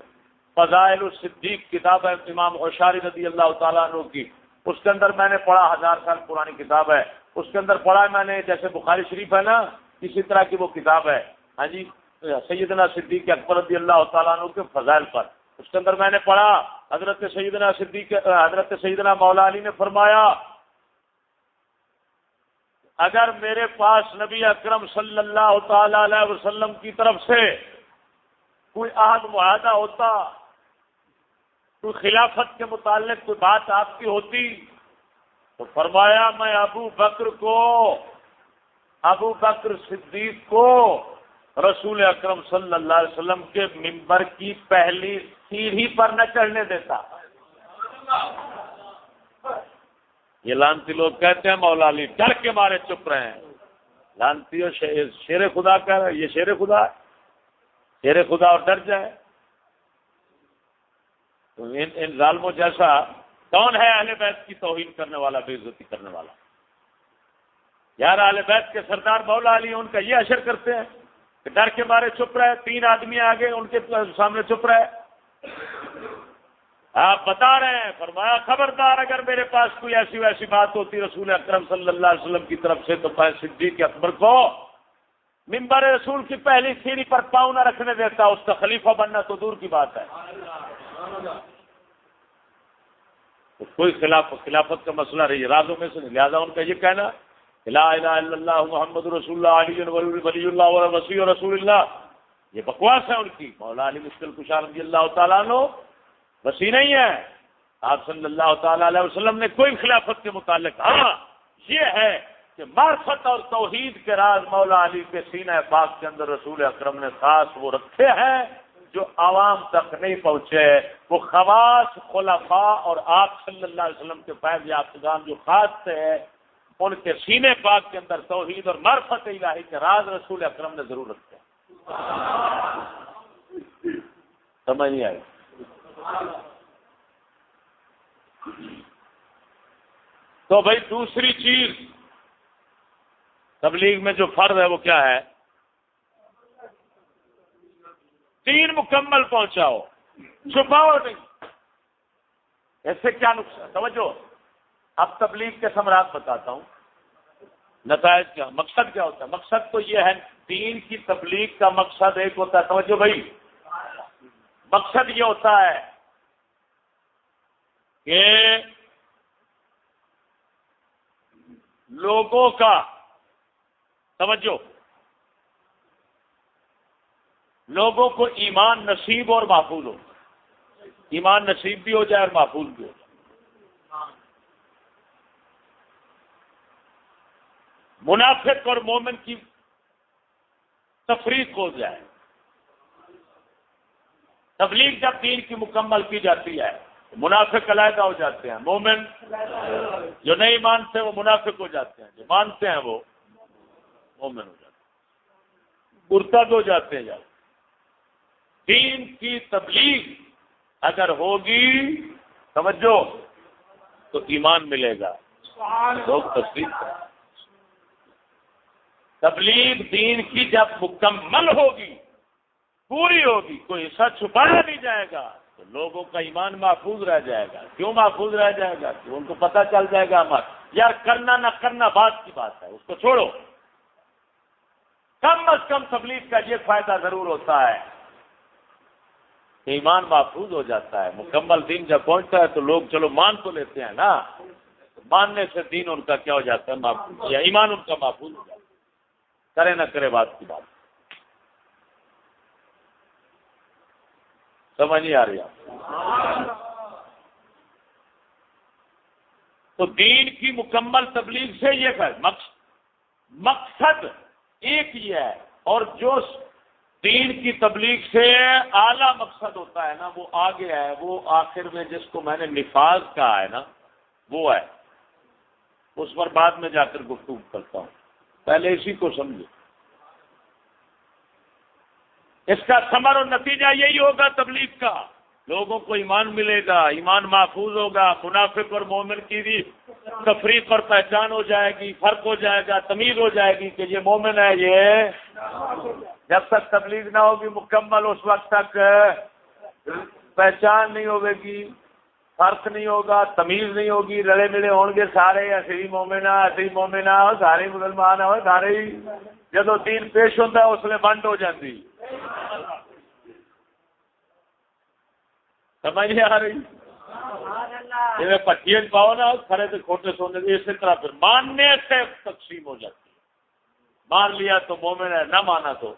فضائل الصدیق کتاب ہے امام ہوشاری رضی اللہ تعالیٰ عنہ کی۔ اس کے اندر میں نے پڑھا، ہزار سال پرانی کتاب ہے۔ اس کے اندر پڑھا میں نے، جیسے بخاری شریف ہے نا، اسی طرح کی وہ کتاب ہے۔ ہاں جی سیدنا صدیق اکبر رضی اللہ تعالیٰ عنہ کے فضائل پر۔ اس کے اندر میں نے پڑھا، حضرت سیدنا صدیق، حضرت سیدنا مولا علی نے فرمایا اگر میرے پاس نبی اکرم صلی اللہ تعالی علیہ وسلم کی طرف سے کوئی عہد معاہدہ ہوتا، کوئی خلافت کے متعلق کوئی بات آپ کی ہوتی، تو فرمایا میں ابو بکر کو، ابو بکر صدیق کو رسول اکرم صلی اللہ علیہ وسلم کے ممبر کی پہلی سیڑھی پر نہ چڑھنے دیتا۔ یہ لانتی لوگ کہتے ہیں مولا علی ڈر کے مارے چپ رہے ہیں۔ لانتی شیر خدا کا یہ شیر خدا ہے۔ شیر خدا اور ڈر جائے۔ تو ان ظالموں جیسا کون ہے اہل بیت کی توہین کرنے والا، بے عزتی کرنے والا؟ یار اہل بیت کے سردار مولا علی ان کا یہ اشر کرتے ہیں کہ ڈر کے مارے چپ رہے، تین آدمی آگے ان کے سامنے چپ رہے۔ آپ بتا رہے ہیں، فرمایا، خبردار، اگر میرے پاس کوئی ایسی ویسی بات ہوتی رسول اکرم صلی اللہ علیہ وسلم کی طرف سے، تو میں صدیق اکبر کو ممبر رسول کی پہلی سیڑھی پر پاؤں نہ رکھنے دیتا، اس کا خلیفہ بننا تو دور کی بات ہے۔ تو کوئی خلاف خلافت کا مسئلہ رہی رازوں میں سے نہیں۔ لہٰذا ان کا یہ کہنا، لا الہ الا اللہ محمد رسول اللہ، علی ولی اللہ وسیع رسول اللہ۔ یہ بکواس ہے ان کی۔ مولا علی مشکل کشار رضی اللہ تعالیٰ عنہ وسیع نہیں ہے۔ آپ صلی اللہ تعالی علیہ وسلم نے کوئی خلافت کے متعلق ہاں یہ ہے کہ معرفت اور توحید کے راز مولا علی کے سینہ پاک کے اندر رسول اکرم نے خاص وہ رکھے ہیں جو عوام تک نہیں پہنچے، وہ خواص خلفاء اور آپ صلی اللہ علیہ وسلم کے فیض یافتگان جو خاص تھے، ان کے سینے پاک کے اندر توحید اور مرفت الہی کے راز رسول اکرم نے ضرور رکھتے سمجھ نہیں آئی؟ تو بھائی دوسری چیز، تبلیغ میں جو فرض ہے وہ کیا ہے؟ تین مکمل پہنچاؤ، چھپاؤ نہیں۔ ایسے کیا نقصان؟ توجہ، اب تبلیغ کے سمراٹ بتاتا ہوں۔ نتائج کیا؟ مقصد کیا ہوتا ہے؟ مقصد تو یہ ہے، دین کی تبلیغ کا مقصد ایک ہوتا ہے۔ توجہ بھائی، مقصد یہ ہوتا ہے کہ لوگوں کا توجہ، لوگوں کو ایمان نصیب اور محفوظ ہو، ایمان نصیب بھی ہو جائے اور محفوظ بھی ہو جائے۔ منافق اور مومن کی تفریق ہو جائے۔ تبلیغ جب دین کی مکمل کی جاتی ہے منافق علیحدہ ہو جاتے ہیں۔ مومن جو نہیں مانتے وہ منافق ہو جاتے ہیں۔ جو مانتے ہیں وہ مومن ہو جاتے ہیں۔ ارتد ہو جاتے ہیں۔ جب دین کی تبلیغ اگر ہوگی سمجھو تو ایمان ملے گا۔ لوگ تصدیق کریں۔ تبلیغ دین کی جب مکمل ہوگی، پوری ہوگی، کوئی حصہ چھپایا نہیں جائے گا۔ تو لوگوں کا ایمان محفوظ رہ جائے گا۔ کیوں محفوظ رہ جائے گا؟ کہ ان کو پتہ چل جائے گا ہمارا۔ یار، کرنا نہ کرنا بات کی بات ہے، اس کو چھوڑو۔ کم از کم تبلیغ کا یہ فائدہ ضرور ہوتا ہے کہ ایمان محفوظ ہو جاتا ہے۔ مکمل دین جب پہنچتا ہے تو لوگ چلو مان تو لیتے ہیں نا۔ ماننے سے دین ان کا کیا ہو جاتا ہے؟ محفوظ، یا ایمان ان کا محفوظ ہو جاتا ہے۔ کرے نہ کرے بات کی بات۔ سمجھ نہیں آ رہی آپ تو دین کی مکمل تبلیغ سے یہ کر مقصد ایک ہی ہے۔ اور جو دین کی تبلیغ سے اعلی مقصد ہوتا ہے نا، وہ آگے ہے، وہ آخر میں جس کو میں نے نفاذ کہا ہے نا، وہ ہے۔ اس پر بعد میں جا کر گفتگو کرتا ہوں۔ پہلے اسی کو سمجھو۔ اس کا ثمر اور نتیجہ یہی ہوگا تبلیغ کا۔ لوگوں کو ایمان ملے گا، ایمان محفوظ ہوگا، منافق اور مومن کی بھی تفریق اور پہچان ہو جائے گی، فرق ہو جائے گا، تمیز ہو جائے گی کہ یہ مومن ہے، یہ جب تک تبلیغ نہ ہوگی، مکمل اس وقت تک پہچان نہیں ہوگی فرق نہیں ہوگا، تمیز نہیں ہوگی، رلے ملے ہوں گے سارے، اصلی مومنا اصلی مومنا سارے مسلمان ہو سارے ہی جب دین پیش ہوتا ہے، اس میں بنڈ ہو جاتی سمجھ نہیں آ رہی؟ جی پٹی پاؤ نا کھڑے تو کھوٹے سونے اسی طرح پھر ماننے سے تقسیم ہو جاتی۔ مان لیا تو مومن ہے، نہ مانا تو۔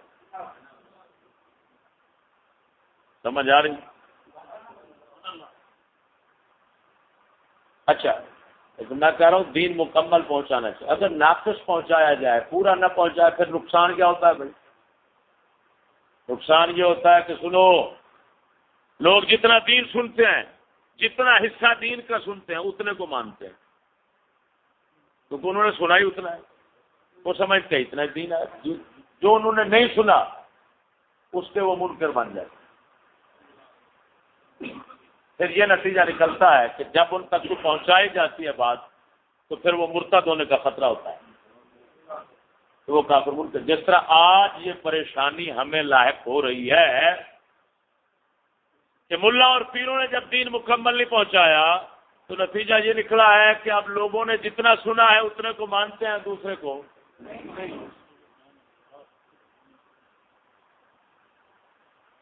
سمجھ آ رہی؟ اچھا۔ میں کہہ رہا ہوں دین مکمل پہنچانا چاہیے۔ اگر ناقص پہنچایا جائے، پورا نہ پہنچایا پھر نقصان کیا ہوتا ہے بھائی؟ نقصان یہ ہوتا ہے کہ سنو، لوگ جتنا دین سنتے ہیں، جتنا حصہ دین کا سنتے ہیں، اتنے کو مانتے ہیں۔ کیونکہ انہوں نے سنا ہی اتنا ہے۔ وہ سمجھتے اتنا دین ہے۔ جو انہوں نے نہیں سنا، اس کے وہ من کر بن جاتے پھر یہ نتیجہ نکلتا ہے کہ جب ان تک کو پہنچائی جاتی ہے بات، تو پھر وہ مرتد ہونے کا خطرہ ہوتا ہے۔ تو وہ کافر ملک، جس طرح آج یہ پریشانی ہمیں لاحق ہو رہی ہے کہ ملا اور پیروں نے جب دین مکمل نہیں پہنچایا، تو نتیجہ یہ نکلا ہے کہ اب لوگوں نے جتنا سنا ہے اتنے کو مانتے ہیں، دوسرے کو۔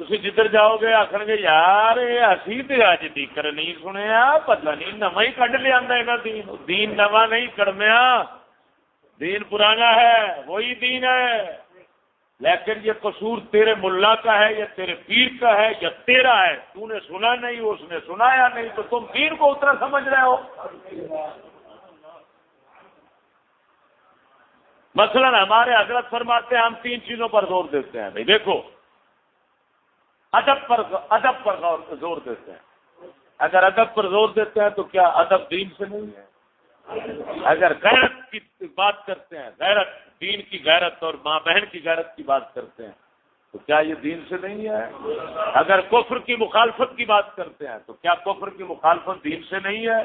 تھی جدھر جاؤ گے آخر گے یار اسی تو اج تیکر نہیں سنیا پتا نہیں نواں ہی کڈ لیا دین دین نواں نہیں کڑمیا دین پرانا ہے وہی دین ہے لیکن یہ قصور تیرے ملا کا ہے یا تیرے پیر کا ہے یا تیرا ہے تو نے سنا نہیں اس نے سنایا نہیں تو تم دین کو اتنا سمجھ رہے ہو مثلا ہمارے حضرت فرماتے ہیں ہم تین چیزوں پر زور دیتے ہیں। بھائی دیکھو ادب پر ادب پر زور دیتے ہیں۔ اگر ادب پر زور دیتے ہیں تو کیا ادب دین سے نہیں ہے؟ اگر غیرت کی بات کرتے ہیں، غیرت، دین کی غیرت اور ماں بہن کی غیرت کی بات کرتے ہیں، تو کیا یہ دین سے نہیں ہے؟ اگر کفر کی مخالفت کی بات کرتے ہیں، تو کیا کفر کی مخالفت دین سے نہیں ہے؟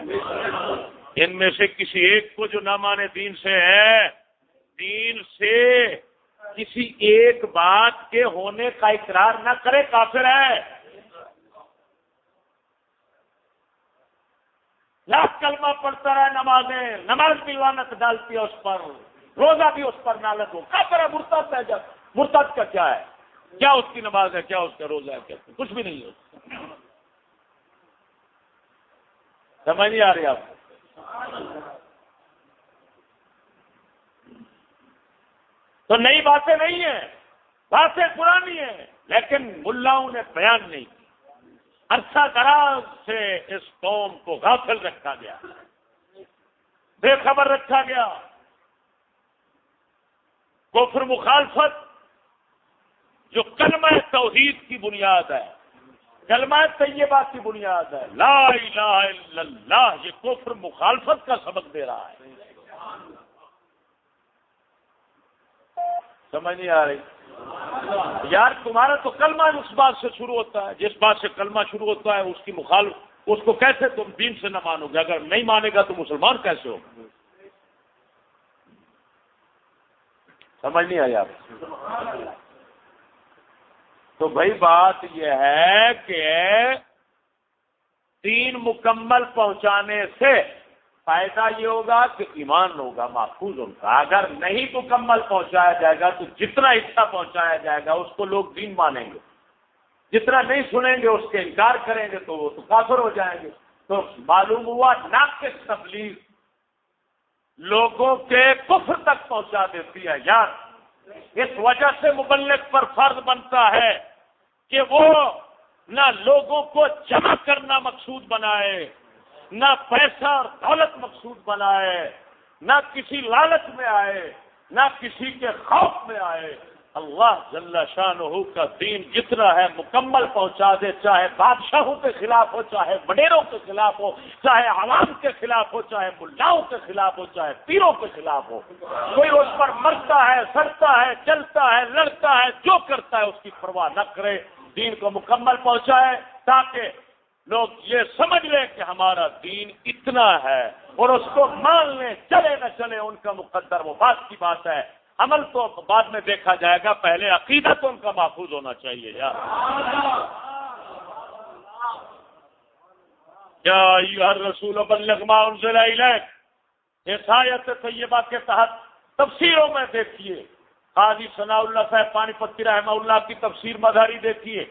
ان میں سے کسی ایک کو جو نہ مانے دین سے ہے، دین سے کسی ایک بات کے ہونے کا اقرار نہ کرے، کافر ہے۔ لاکھ کلمہ پڑھتا رہے نمازیں، نماز بھی لانت ڈالتی ہے اس پر، روزہ بھی اس پر نالت ہو۔ کیا کرے مرتب ہے جب۔ مرتب کا کیا ہے؟ کیا اس کی نماز ہے، کیا اس کا روزہ ہے، کیا؟ کچھ بھی نہیں ہے۔ سمجھ نہیں آ رہی آپ کو؟ تو نئی باتیں نہیں ہیں، باتیں پرانی ہیں، لیکن ملاؤں نے بیان نہیں کی۔ عرصہ دراز سے اس قوم کو غافل رکھا گیا۔ بے خبر رکھا گیا۔ کفر مخالفت، جو کلمہ توحید کی بنیاد ہے، کلمہ طیبہ کی بنیاد ہے۔ لا الہ الا اللہ، یہ کفر مخالفت کا سبق دے رہا ہے۔ سمجھ نہیں آ رہی۔ یار، تمہارا تو کلمہ اس بات سے شروع ہوتا ہے، جس بات سے کلمہ شروع ہوتا ہے، اس کی مخالف، اس کو کیسے تم دین سے نہ مانو گے؟ اگر نہیں مانے گا تو مسلمان کیسے ہو؟ سمجھ نہیں آئی آپ۔ تو بھائی، بات یہ ہے کہ تین مکمل پہنچانے سے فائدہ یہ ہوگا کہ ایمان ہوگا محفوظ ان کا۔ اگر نہیں مکمل پہنچایا جائے گا تو جتنا حصہ پہنچایا جائے گا اس کو لوگ دین مانیں گے۔ جتنا نہیں سنیں گے اس کے انکار کریں گے تو وہ تو کافر ہو جائیں گے۔ تو معلوم ہوا ناقص تبلیغ لوگوں کے کفر تک پہنچا دیتی ہے۔ یار، اس وجہ سے مبلک پر فرض بنتا ہے کہ وہ نہ لوگوں کو جمع کرنا مقصود بنائے۔ نہ پیسہ اور دولت مقصود بنائے نہ کسی لالچ میں آئے، نہ کسی کے خوف میں آئے۔ اللہ جل شاہ کا دین جتنا ہے مکمل پہنچا دے، چاہے بادشاہوں کے خلاف ہو، چاہے وڈیروں کے خلاف ہو، چاہے عوام کے خلاف ہو، چاہے ملاؤں کے خلاف ہو، چاہے پیروں کے خلاف ہو۔ کوئی اس پر مرتا ہے، سڑتا ہے، چلتا ہے، لڑتا ہے، جو کرتا ہے، اس کی پرواہ نہ کرے۔ دین کو مکمل پہنچائے تاکہ لوگ یہ سمجھ لیں کہ ہمارا دین اتنا ہے اور اس کو مان لیں چلے نہ چلے، ان کا مقدر وہ بات کی بات ہے۔ عمل تو بعد میں دیکھا جائے گا، پہلے عقیدت ان کا محفوظ ہونا چاہیے یار۔ کیا رسول عیسائیت طیبہ کے تحت تفسیروں میں دیکھیے۔ قاضی ثناء اللہ صاحب، پانی پتی رحمہ اللہ کی تفسیر مظہری دیکھیے۔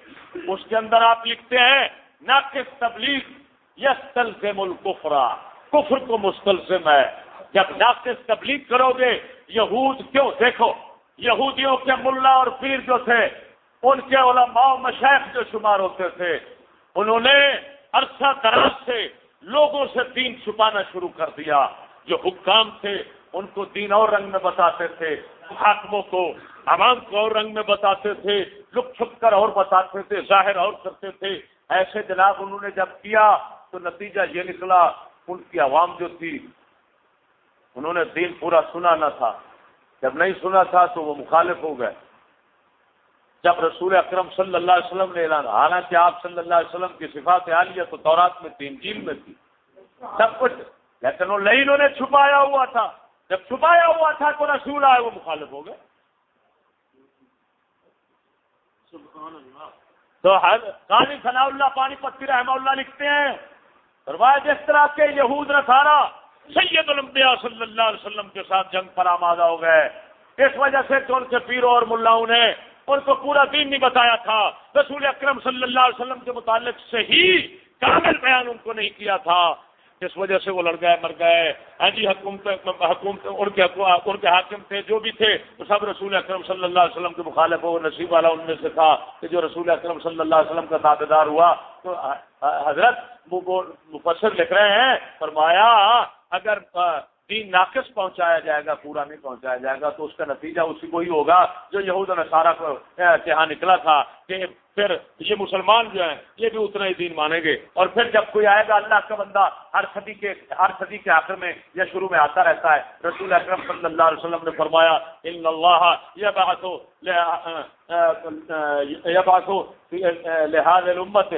اس کے اندر آپ لکھتے ہیں ناقص تبلیغ یس تلزم الکفرا کفر کو مستلزم ہے۔ جب ناقص تبلیغ کرو گے، یہود کیوں دیکھو؟ یہودیوں کے ملا اور پیر جو تھے، ان کے علماء و مشائق جو شمار ہوتے تھے، انہوں نے عرصہ دراز سے لوگوں سے دین چھپانا شروع کر دیا۔ جو حکام تھے، ان کو دین اور رنگ میں بتاتے تھے۔ حاکموں کو، عوام کو اور رنگ میں بتاتے تھے۔ لک چھپ کر اور بتاتے تھے، ظاہر اور کرتے تھے۔ ایسے جناب انہوں نے جب کیا تو نتیجہ یہ نکلا، ان کی عوام جو تھی، انہوں نے دین پورا سنا نہ تھا۔ جب نہیں سنا تھا تو وہ مخالف ہو گئے۔ جب رسول اکرم صلی اللہ علیہ وسلم نے اعلان، حالانکہ آپ صلی اللہ علیہ وسلم کی صفات عالیہ تو تورات میں تین جیل میں تھی۔ سب کچھ، لیکن وہ نہیں انہوں نے چھپایا ہوا تھا۔ جب چھپایا ہوا تھا تو رسول آئے، وہ مخالف ہو گئے۔ سبحان اللہ۔ تو قاضی ثناء اللہ پانی پتی رحمہ اللہ لکھتے ہیں۔ فرمایا جس طرح کے یہود نصارہ سید الانبیاء صلی اللہ علیہ وسلم کے ساتھ جنگ پر آمادہ ہو گئے، اس وجہ سے کہ ان کے پیروں اور ملاؤں نے ان کو پورا دین نہیں بتایا تھا۔ رسول اکرم صلی اللہ علیہ وسلم کے متعلق صحیح کامل بیان ان کو نہیں کیا تھا۔ جس وجہ سے وہ لڑ گئے، مر گئے۔ ہاں جی حکومت حکومت، ان کے ان کے حاکم تھے، جو بھی تھے وہ سب رسول اکرم صلی اللہ علیہ وسلم کے مخالف ہو نصیب والا ان میں سے تھا کہ جو رسول اکرم صلی اللہ علیہ وسلم کا تابے دار ہوا۔ تو حضرت مفسر لکھ رہے ہیں، فرمایا، اگر دین ناقص پہنچایا جائے گا، پورا نہیں پہنچایا جائے گا، تو اس کا نتیجہ اسی کو ہی ہوگا۔ جو یہود نصارہ کو یہاں نکلا تھا کہ پھر یہ مسلمان جو ہیں، یہ بھی اتنا ہی دین مانیں گے۔ اور پھر جب کوئی آئے گا، اللہ کا بندہ ہر صدی کے، ہر صدی کے آخر میں یا شروع میں آتا رہتا ہے۔ رسول اکرم صلی اللہ علیہ وسلم نے فرمایا، ان اللہ یہ بات ہو یہ بات ہو لحاظ امت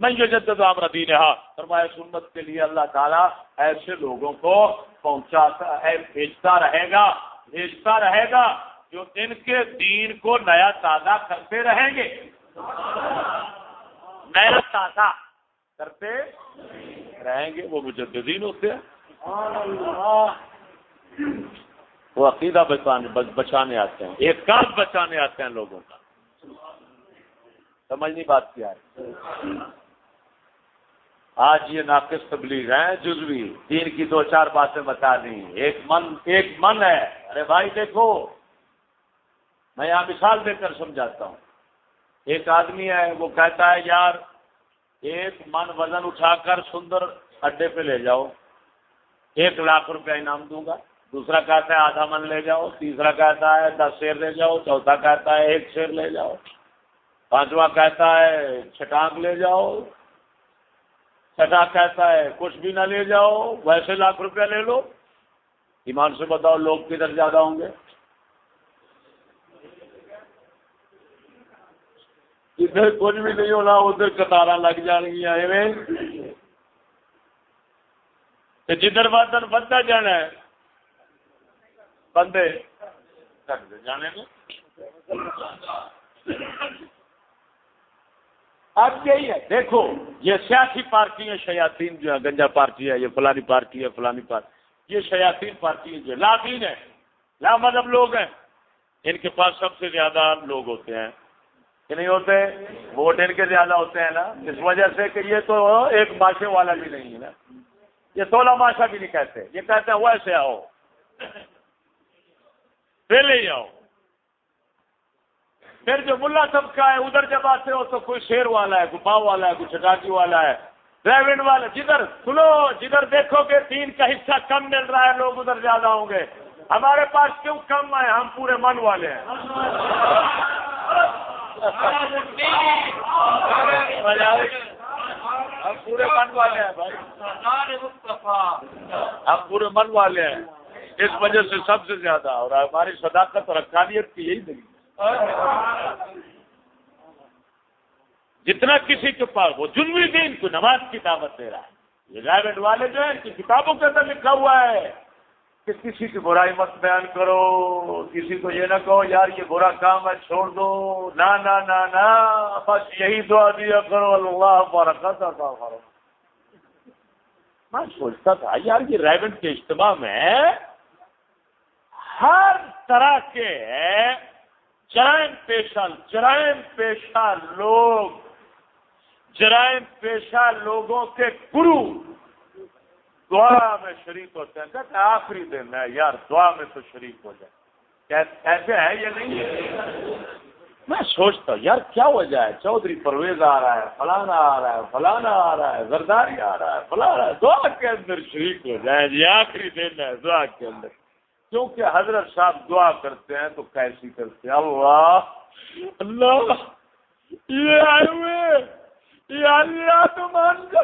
میں یہ جد عامر دین فرمایا، سنت کے لیے اللہ تعالیٰ ایسے لوگوں کو پہنچاتا ہے، بھیجتا رہے گا، بھیجتا رہے گا جو ان کے دین کو نیا تازہ کرتے رہیں گے۔ نیا تازہ کرتے رہیں گے، وہ مجددین ہوتے ہیں۔ وہ عقیدہ بچانے بچانے آتے ہیں ایک کام بچانے آتے ہیں لوگوں کا۔ سمجھنی بات کیا ہے؟ آج یہ ناقص تبلیغ ہے جزوی، دین کی دو چار باتیں بتا دی ایک من ایک من ہے۔ ارے بھائی دیکھو، میں یہاں مثال دے کر سمجھاتا ہوں۔ ایک آدمی ہے، وہ کہتا ہے، یار، ایک من وزن اٹھا کر سندر اڈے پہ لے جاؤ۔ ایک لاکھ روپیہ انعام دوں گا۔ دوسرا کہتا ہے، آدھا من لے جاؤ۔ تیسرا کہتا ہے، دس شیر لے جاؤ۔ چوتھا کہتا ہے، ایک شیر لے جاؤ۔ پانچواں کہتا ہے چھٹانک لے جاؤ۔ چھٹا کہتا ہے، کچھ بھی نہ لے جاؤ، ویسے لاکھ روپیہ لے لو۔ ایمان سے بتاؤ لوگ کدھر زیادہ ہوں گے۔ ادھر کچھ بھی نہیں ہونا، ادھر کتار لگ جان گیا جدھر بدن بدتا جانا ہے، بندے۔ جانے میں اب یہی ہے۔ دیکھو، یہ سیاسی پارٹی ہیں شیاتین جو ہے، گنجا پارٹی ہے، یہ فلانی پارٹی ہے، فلانی پارٹی یہ شیاتین پارٹی ہے، جو لاطین ہے لا مذہب لوگ ہیں۔ ان کے پاس سب سے زیادہ لوگ ہوتے ہیں۔ کہ نہیں ہوتے؟ ووٹ ان کے زیادہ ہوتے ہیں نا۔ اس وجہ سے کہ یہ تو ایک ماشے والا بھی نہیں ہے نا۔ یہ سولہ ماشا بھی نہیں کہتے۔ یہ کہتے ہیں وہ ایسے آؤ۔ پہلے ہی آؤ۔ پھر جو ملا سب کا ہے، ادھر جب آتے ہو تو کوئی شیر والا ہے، کوئی پاؤ والا ہے، کوئی چٹاکی والا ہے۔ ڈرائیونڈ والا جدھر سنو جدھر دیکھو گے تین کا حصہ کم مل رہا ہے، لوگ ادھر زیادہ ہوں گے۔ ہمارے پاس کیوں کم ہے ہم پورے من والے ہیں۔ ہم پورے من والے ہیں بھائی۔ ہم پورے من والے ہیں۔ اس وجہ سے سب سے زیادہ اور ہماری صداقت اور اکالیت کی یہی دلیل۔ جتنا کسی کے پاس وہ جنوی دین کو نماز کی دعوت دے رہا ہے۔ یہ ڈرائیوٹ والے جو ہیں کتابوں کے اندر لکھا ہوا ہے کہ کسی کی برائی مت بیان کرو۔ کسی کو یہ نہ کہو، یار، یہ برا کام ہے، چھوڑ دو۔ نہ نہ نہ نہ، بس یہی دعا دیا کرو۔ اللہ برکت عطا کرو میں سوچتا تھا، یار، یہ ریونٹ کے اجتماع میں ہر طرح کے جرائم پیشہ جرائم پیشہ لوگ، جرائم پیشہ لوگوں کے گرو۔ دعا میں شریک ہوتے ہیں۔ کہتے آخری دن ہے، یار دعا میں تو شریک ہو جائے۔ ایسے ہے یا نہیں ہے؟ میں سوچتا ہوں، یار کیا وجہ ہے؟ چودھری پرویز آ رہا ہے، فلانا آ رہا ہے، فلانا آ رہا ہے، زرداری آ رہا ہے، فلانا دعا کے اندر شریک ہو جائے جی آخری دن ہے، دعا کے اندر۔ کیونکہ حضرت صاحب دعا کرتے ہیں تو کیسی کرتے ہیں؟ اللہ اللہ، یہ آئے ہوئے، یہ اللہ تو مان گا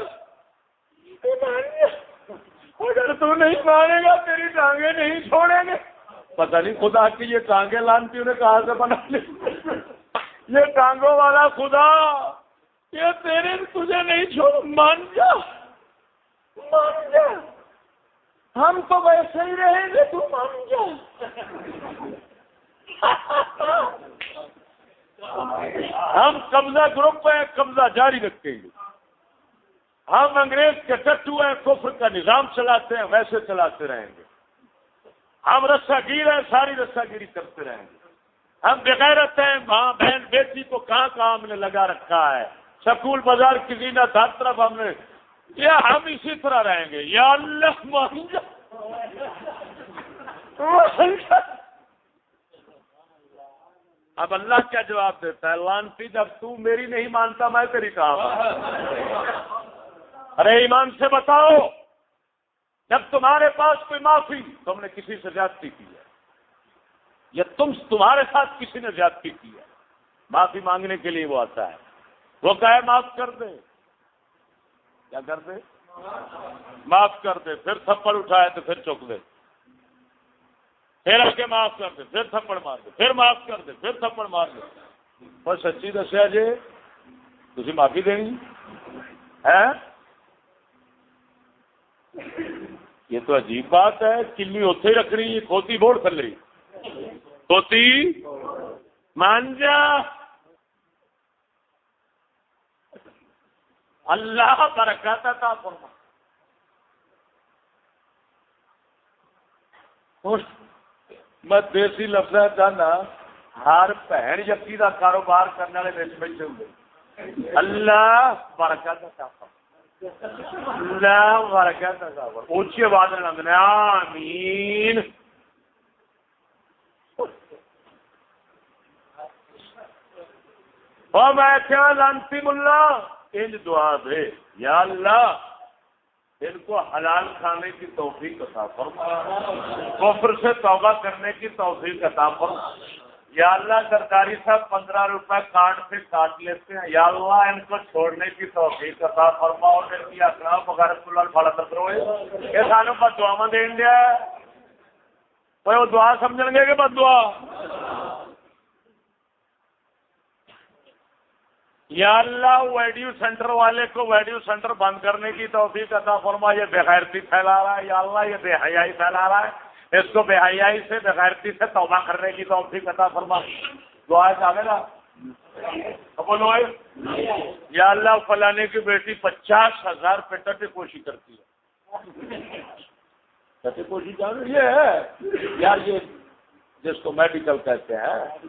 اگر تو نہیں مانے گا، تیری ٹانگیں نہیں چھوڑیں گے۔ پتہ نہیں خدا کی یہ ٹانگیں لانتی انہیں کہاں سے بنا لی یہ ٹانگوں والا خدا، یہ تیرے، تجھے نہیں چھوڑ مان جا۔ مان جا۔ ہم تو ویسے ہی رہیں گے تو مان جا ہم قبضہ گروپ ہیں قبضہ جاری رکھیں گے ہم انگریز کے ٹٹو ہیں، کفر کا نظام چلاتے ہیں، ویسے چلاتے رہیں گے۔ ہم رسا گیر ہیں، ساری رسا گیری کرتے رہیں گے۔ ہم بغیرت ہیں، ماں، بہن، بیٹی کو کہاں کہاں ہم نے لگا رکھا ہے؟ سکول، بازار کسی نہ ہر طرف ہم نے یا ہم اسی طرح رہیں گے۔ یا اللہ اب اللہ کیا جواب دیتا ہے؟ لانتی، جب تو میری نہیں مانتا، میں تیری کہا ارے، ایمان سے بتاؤ، جب تمہارے پاس کوئی معافی تم نے کسی سے زیادتی کی ہے؟ یا تم تمہارے ساتھ کسی نے زیادتی کی ہے؟ معافی مانگنے کے لیے وہ آتا ہے۔ وہ کہے، معاف کر دے۔ کیا کر دے معاف کر دے پھر تھپڑ اٹھائے تو پھر چک دے۔ پھر آ معاف کر دے پھر تھپڑ مار دے، پھر معاف کر دے پھر تھپڑ مار دے۔ پر سچی دسیا جی تھی معافی دینی؟ ہے یہ تو عجیب بات ہے کلی اتے رکھنی، کھوتی بوڑ تھلے۔ کھوتی؟ مانجا اللہ برکت تھا فرما۔ میں دیسی لفظ چاہنا، ہر بہن یقی کا کاروبار کرنے والے بچ بیٹھے ہوئے اللہ برکت تھا اللہ برکت تھا اونچی آواز لگنے آمین۔ اور میں کیا لانتی ملا۔ انج دعا دے۔ یا اللہ، ان کو حلال کھانے کی توفیق عطا فرما۔ کفر سے توبہ کرنے کی توفیق عطا فرما۔ یا اللہ، سرکاری صاحب پندرہ روپے کارڈ سے کاٹ لیتے ہیں۔ یا اللہ، ان کو چھوڑنے کی توفیق عطا فرما۔ اور ان کی اکرام وغیرہ کلال پھڑا کر یہ سانو بد دعا دین دیا وہ دعا سمجھ گے کہ بد دعا؟ یا اللہ، ویڈیو سینٹر والے کو ویڈیو سینٹر بند کرنے کی توفیق عطا فرما، یہ بےغیرتی پھیلا رہا ہے۔ یا اللہ، یہ بے حیائی پھیلا رہا ہے۔ اس کو بے حیائی سے بےغیرتی سے توبہ کرنے کی توفیق عطا فرما۔ دعا چاہے گا بولو یا اللہ، فلانے کی بیٹی پچاس ہزار پہ ٹٹی کوشی کرتی ہے۔ ٹٹی کوشی جان یہ ہے۔ یار، یہ جس کو میڈیکل کہتے ہیں۔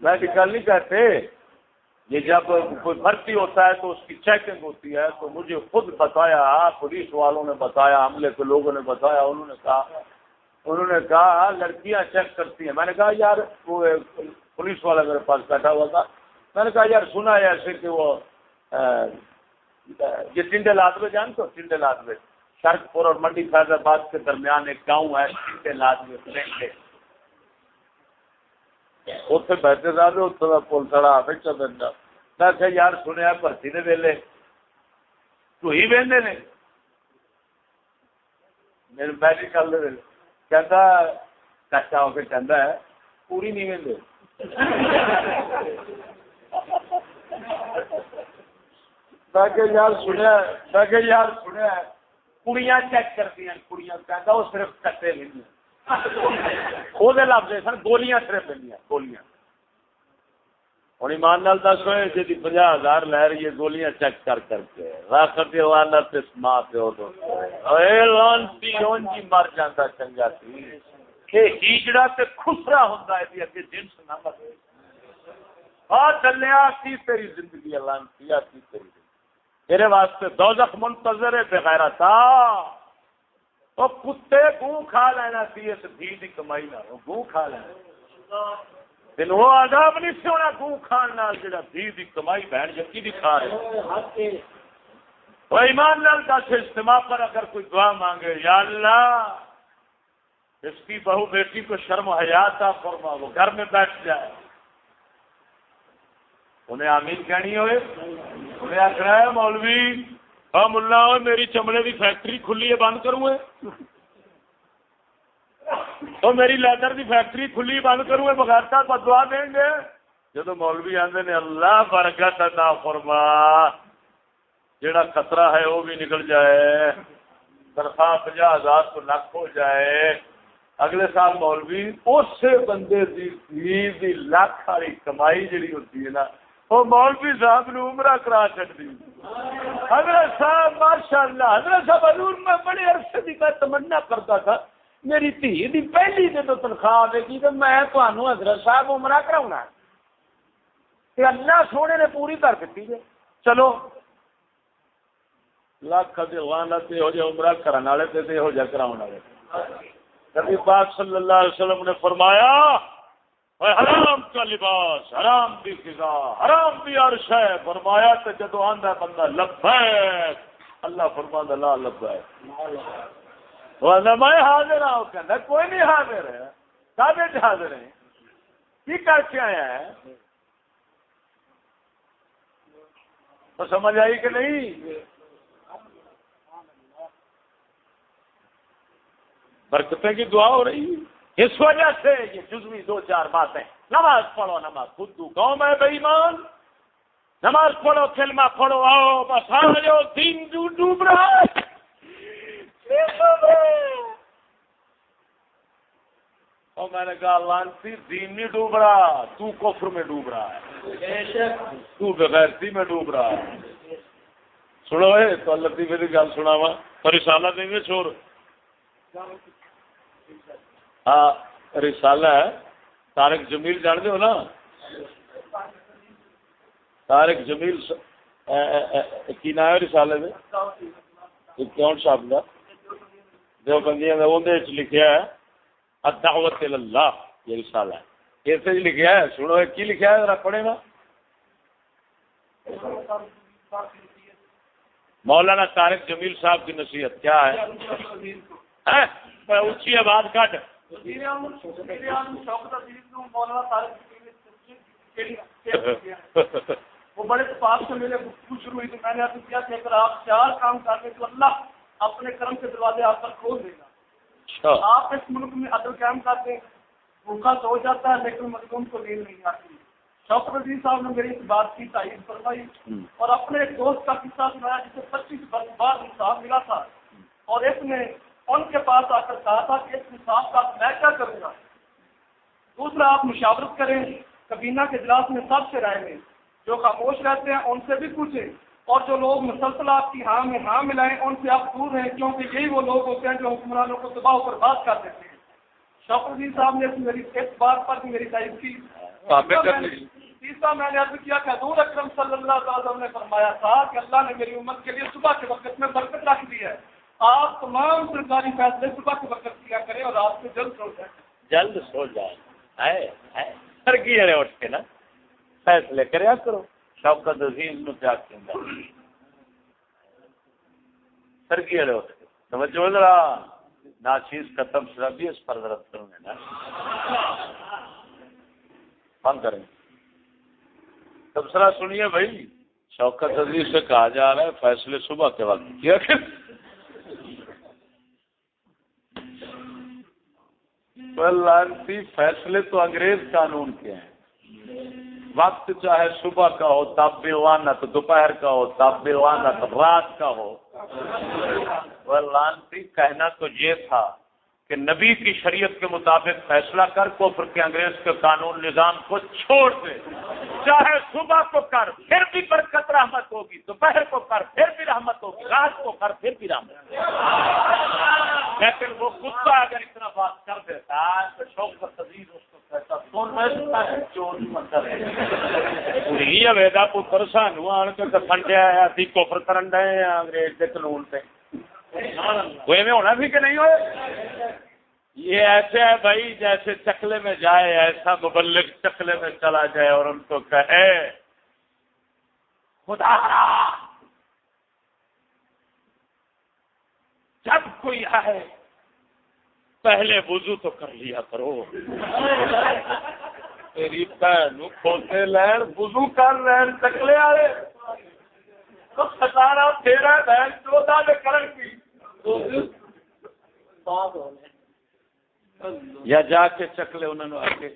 میڈیکل نہیں کہتے۔ یہ جب کوئی بھرتی ہوتا ہے تو اس کی چیکنگ ہوتی ہے، تو مجھے خود بتایا، پولیس والوں نے بتایا حملے کے لوگوں نے بتایا، انہوں نے کہا، انہوں نے کہا، لڑکیاں چیک کرتی ہیں۔ میں نے کہا، یار، وہ پولیس والا میرے پاس بیٹھا ہوا تھا۔ میں نے کہا، یار، سنا ہے ایسے کہ وہ یہ ٹنڈے لادوے جانتے ہو ٹنڈے لادوے شرک پور اور منڈی فیض آباد کے درمیان ایک گاؤں ہے، ٹنڈے لادوے ٹنڈے اتنے بیٹھے رہے اتنے کا پل سڑا بچا دینا میں کہ یار سنیا بھرتی نے ویلے تو ہی وہدے نے میرے میڈیکل کہتا کچا ہو کے کہتا ہے پوری نہیں وہدے میں کہ یار سنیا میں کہ یار سنیا کڑیاں چیک کرتی ہیں کڑیاں کہتا وہ صرف کٹے نہیں وہ لفظ سن گولیاں صرف پہ گولیاں ہوں ایمان نال دس ہوئے جی پنجا ہزار لے رہی ہے گولیاں چیک کر کر کے رکھ والا ماں پیو تو مر جاتا چنگا سی ہیجڑا تے خسرا ہوتا ہے اگے جنس نہ بدلے ہاں چلیا کی تیری زندگی لانتی کی تیری زندگی تیرے واسطے دوزخ منتظر ہے بغیر تھا وہ کتے گو کھا لینا سی، اس دھی کی کمائی نہ گو کھا لینا۔ تین وہ آداب نہیں سی ہونا گو کھان نال جڑا دھی کی کمائی بہن جکی دی کھا رہے۔ وہ ایمان لال دس، اجتماع پر اگر کوئی دعا مانگے، یا اللہ، اس کی بہو بیٹی کو شرم و حیات فرما، وہ گھر میں بیٹھ جائے۔ انہیں آمین کہنی ہوئے؟ انہیں آخر ہے، مولوی ہاں ملا میری چمڑے کی فیکٹری کھلی ہے، بند کروں تو میری لیدر کی فیکٹری کھلی بند کروں بغیر بدوا دیں گے۔ جب مولوی آدھے نے، اللہ برکت عطا فرما۔ جڑا خطرہ ہے وہ بھی نکل جائے۔ تنخواہ پنجا ہزار تو لکھ ہو جائے۔ اگلے سال مولوی اس بندے دی لاکھ والی کمائی جڑی ہوتی ہے نا وہ مولوی صاحب نے عمرہ کرا چڑ دی حضرت صاحب ماشاء اللہ حضرت صاحب حضور میں بڑے عرصے کی میں تمنا کرتا تھا۔ میری دھی دی پہلی جدو تنخواہ آئے گی تو میں تمہوں حضرت صاحب عمرہ کراؤنا کہ اللہ سونے نے پوری کر دیتی ہے۔ چلو۔ لاکھ لانت یہ جہ عمرہ کرنے والے تھے یہ جہ کراؤ والے۔ نبی پاک صلی اللہ علیہ وسلم نے فرمایا حرام کا لباس، حرام کی فضا، حرام بھی عرش ہے۔ فرمایا تو جدو آندا بندہ لبیک، اللہ فرما اللہ لبا ہے میں حاضر ہاں، ہوں کہ کوئی نہیں حاضر ہے۔ کابے حاضر ہیں۔ کی کر کے آیا ہے؟ تو سمجھ آئی کہ نہیں؟ برکتیں کی دعا ہو رہی ہے۔ اس وجہ سے یہ جزوی دو چار باتیں۔ نماز پڑھو، نماز۔ خود گاؤں میں بے ایمان۔ نماز پڑھو، کلمہ پڑھو، آؤ، بس آ جاؤ دین ڈوب رہا ہے۔ اور میں نے کہا، لانسی، دین نہیں ڈوب رہا، تو کفر میں ڈوب رہا ہے۔ تو بغیرتی میں ڈوب رہا ہے۔ سنو ہے تو اللہ کی میری گل سنا وا رسالہ دیں گے چھوڑ۔ رسالہ ہے۔ تارک جمیل جان دو نا؟ تارک جمیل کی نام ہے رسالے میں کون صاحب کا جو بندیاں لکھا ہے الدعوت اللہ یہ رسالہ ہے۔ کیسے جی لکھا ہے؟ سنو کی لکھا ہے ذرا پڑھے نا۔ مولانا طارق جمیل صاحب کی نصیحت، کیا ہے؟ اچھی آواز کٹ۔ وہ بڑے پاس سے میرے شروع ہوئی تو میں نے کیا کہ اگر آپ چار کام کر لیں تو اللہ اپنے کرم کے دروازے آپ پر کھول دے گا۔ آپ اس ملک میں عدل قائم کرتے بھوکا تو ہو جاتا ہے لیکن مظلوم کو نیند نہیں آتی۔ شوق رضی صاحب نے میری اس بات کی تعریف فرمائی اور اپنے ایک دوست کا قصہ سنایا جسے پچیس برس بعد انصاف ملا تھا۔ اور اس نے ان کے پاس آ کر کہا تھا کہ اس انصاف کا میں کیا کروں گا؟ دوسرا آپ مشاورت کریں کبینہ کے اجلاس میں سب سے رائے لیں۔ جو خاموش رہتے ہیں ان سے بھی پوچھیں۔ اور جو لوگ مسلسل آپ کی ہاں میں ہاں ملائیں ان سے آپ دور رہیں کیونکہ یہی وہ لوگ ہوتے ہیں جو حکمرانوں کو تباہ پر بات کر دیتے ہیں۔ شوق الدین صاحب نے میری اس بات پر بھی میری تعریف کی۔ تیسرا میں نے عرض کیا کہ حضور اکرم صلی اللہ علیہ وسلم نے فرمایا تھا کہ اللہ نے میری امت کے لیے صبح کے وقت میں برکت رکھ دی ہے۔ آپ تمام سرکاری فیصلے صبح کے وقت کیا کریں اور آپ سے جلد سو جائیں۔ جلد سو جائیں۔ اٹھ کے نا، فیصلے کریا کرو۔ شوکت عزیز نو کیا کہندا سرگی والے ہو توجہ ذرا، ناچیز ختم شرابی اس پر ضرورت کروں گے نا۔ بند کریں۔ تبصرہ سنیے بھائی، شوکت عزیز سے کہا جا رہا ہے، فیصلے صبح کے وقت کیا کہ لانتی فیصلے تو انگریز قانون کے ہیں۔ وقت چاہے صبح کا ہو تب تو دوپہر کا ہو تب تو رات کا ہو۔ لانتی کہنا تو یہ تھا کہ نبی کی شریعت کے مطابق فیصلہ کر کو کے انگریز کے قانون نظام کو چھوڑ دے۔ چاہے صبح کو کر، پھر بھی برکت رحمت ہوگی، دوپہر کو کر، پھر بھی رحمت ہوگی، رات کو کر، پھر بھی رحمت لیکن وہ غصہ اگر اتنا بات کر دیتا تو شوق کا اس کو کہتا پوری ویدا پتر سانو آن کے فنڈیا ابھی کوفر کرن ڈے انگریز کے قانون پہ کوئی میں ہونا بھی کہ نہیں ہوئے؟ یہ ایسے ہے بھائی جیسے چکلے میں جائے، ایسا مبلک چکلے میں چلا جائے اور ان کو کہے، خدا جب کوئی آئے، پہلے وضو تو کر لیا کرو۔ تیری بہن کھوتے لین، وضو کر لین، چکلے والے۔ تو ستارا تیرا بہن چودہ میں کرن کی۔ یا جا کے چکلے انہوں نے آ کے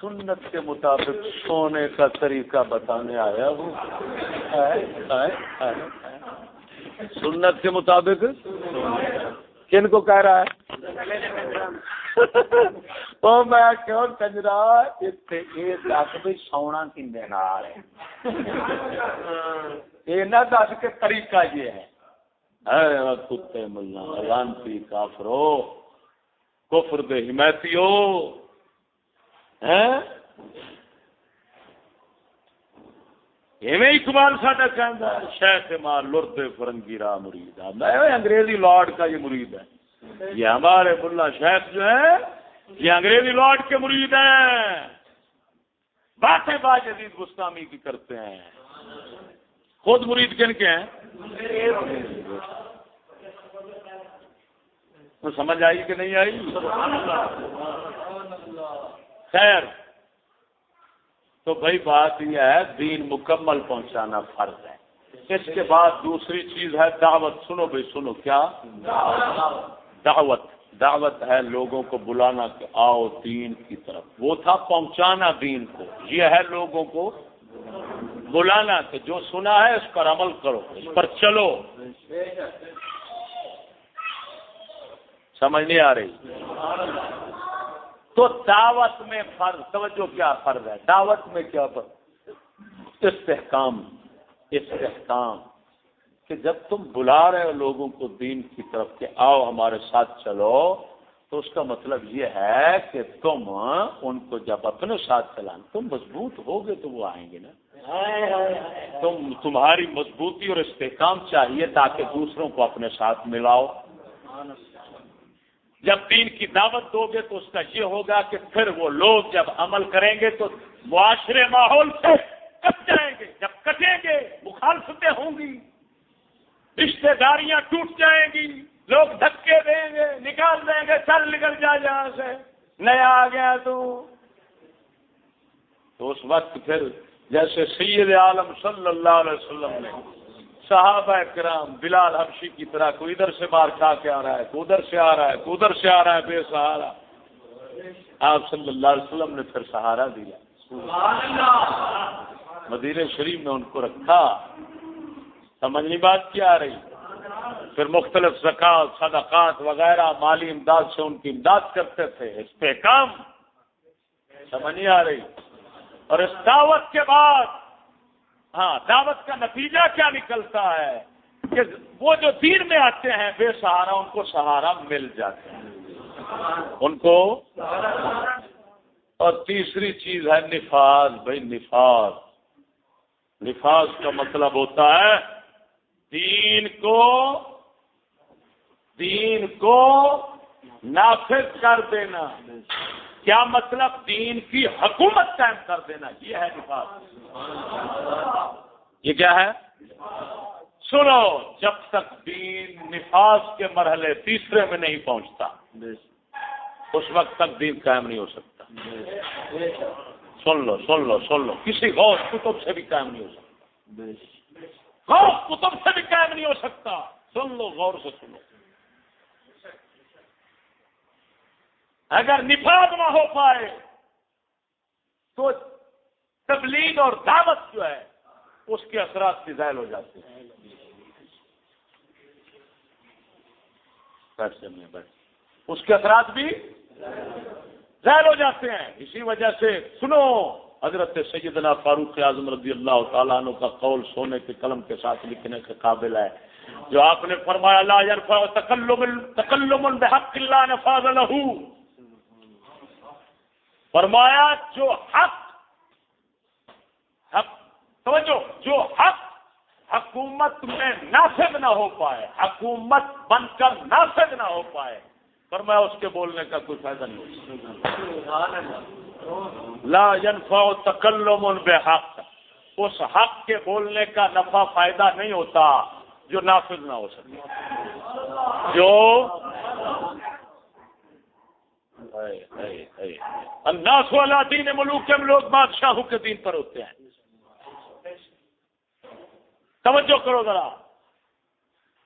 سنت کے مطابق سونے کا طریقہ بتانے آیا ہوں۔ سنت کے مطابق؟ کن کو کہہ رہا ہے؟ وہ میں کیوں کنجرا یہ دس بھی سونا کن دس کے طریقہ یہ ہے۔ کتے ملا لانتی کافرو، کفر دے حمایتی ہو اقبال ساڈا کہہ شیخ مار لرد فرنگی راہ مرید انگریزی لارڈ کا یہ مرید ہے۔ یہ ہمارے ملا شیخ جو ہے، یہ انگریزی لارڈ کے مرید ہیں۔ باتیں با جدید گستامی کی کرتے ہیں۔ خود مرید کن کے ہیں؟ تو سمجھ آئی کہ نہیں آئی؟ خیر، تو بھائی بات یہ ہے، دین مکمل پہنچانا فرض ہے۔ اس کے بعد دوسری چیز ہے، دعوت۔ سنو بھائی، سنو۔ کیا؟ دعوت۔ دعوت ہے لوگوں کو بلانا کہ آؤ دین کی طرف۔ وہ تھا پہنچانا دین کو۔ یہ ہے لوگوں کو بلانا کہ جو سنا ہے اس پر عمل کرو، اس پر چلو۔ سمجھ نہیں آ رہی۔ تو دعوت میں فرض، توجہ، کیا فرض ہے؟ دعوت میں کیا فرض؟ استحکام۔ استحکام۔ کہ جب تم بلا رہے ہو لوگوں کو دین کی طرف کہ آؤ ہمارے ساتھ چلو، تو اس کا مطلب یہ ہے کہ تم ان کو جب اپنے ساتھ چلانا تم مضبوط ہوگے تو وہ آئیں گے نا۔ تم تمہاری مضبوطی اور استحکام چاہیے تاکہ دوسروں کو اپنے ساتھ ملاؤ۔ جب دین کی دعوت دو گے تو اس کا یہ ہوگا کہ پھر وہ لوگ جب عمل کریں گے تو معاشرے ماحول سے کٹ جائیں گے، جب کٹیں گے مخالفتیں ہوں گی رشتے داریاں ٹوٹ جائیں گی، لوگ دھکے دیں گے، نکال دیں گے چل نکل جا جہاں سے، نیا آ گیا تو۔ تو اس وقت پھر جیسے سید عالم صلی اللہ علیہ وسلم نے صحابہ کرام بلال حبشی کی طرح کوئی ادھر سے باہر کھا کے آ رہا ہے، کوئی ادھر سے آ رہا ہے، کوئی ادھر سے آ رہا ہے، بے سہارا۔ آپ صلی اللہ علیہ وسلم نے پھر سہارا دیا۔ مدیر شریف میں ان کو رکھا۔ سمجھنی بات کیا آ رہی۔ پھر مختلف زکات صدقات وغیرہ، مالی امداد سے ان کی امداد کرتے تھے۔ اس پہ کام۔ سمجھ نہیں آ رہی۔ اور اس دعوت کے بعد ہاں دعوت کا نتیجہ کیا نکلتا ہے؟ کہ وہ جو دین میں آتے ہیں، بے سہارا ان کو سہارا مل جاتے ہیں ان کو اور تیسری چیز ہے نفاذ، بھائی نفاذ۔ نفاذ کا مطلب ہوتا ہے دین کو دین کو نافذ کر دینا۔ کیا مطلب دین کی حکومت قائم کر دینا؟ یہ ہے نفاذ یہ کیا ہے؟ سنو، جب تک دین نفاذ کے مرحلے تیسرے میں نہیں پہنچتا، اس وقت تک دین قائم نہیں ہو سکتا۔ سن لو سن لو سن لو۔ کسی غوث کتب سے بھی قائم نہیں ہو سکتا۔ غوث کتب سے بھی قائم نہیں ہو سکتا۔ سن لو، غور سے سنو۔ اگر نفاذ نہ ہو پائے تو تبلیغ اور دعوت جو ہے، اس کے اثرات بھی ظاہر ہو جاتے ہیں۔ اس کے اثرات بھی ظاہر ہو جاتے ہیں۔ اسی وجہ سے سنو، حضرت سیدنا فاروق اعظم رضی اللہ تعالیٰ عنہ کا قول سونے کے قلم کے ساتھ لکھنے کے قابل ہے۔ جو آپ نے فرمایا، لا تکلم تکلم بحق اللہ نفاذ له۔ فرمایا، جو حق حق، توجہ، جو حق، حکومت میں نافذ نہ ہو پائے، حکومت بن کر نافذ نہ ہو پائے، فرمایا، اس کے بولنے کا کوئی فائدہ نہیں لا ينفع تکلم بحق۔ اس حق کے بولنے کا نفع فائدہ نہیں ہوتا جو نافذ نہ ہو سکے۔ جو انداز والا دین ملوک کے لوگ بادشاہوں کے دین پر ہوتے ہیں۔ توجہ کرو ذرا۔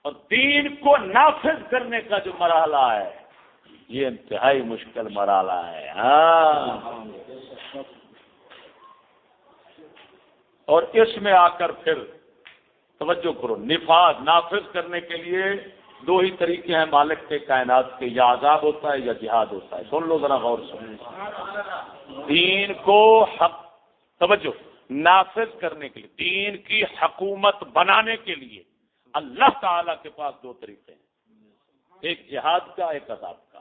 اور دین کو نافذ کرنے کا جو مرحلہ ہے، یہ انتہائی مشکل مرحلہ ہے۔ ہاں۔ اور اس میں آ کر پھر توجہ کرو، نفاذ نافذ کرنے کے لیے دو ہی طریقے ہیں مالک کے، کائنات کے، یا عذاب ہوتا ہے یا جہاد ہوتا ہے۔ سن لو ذرا غور سن دین کو حق، توجہ، نافذ کرنے کے لیے، دین کی حکومت بنانے کے لیے اللہ تعالی کے پاس دو طریقے ہیں۔ ایک جہاد کا، ایک عذاب کا۔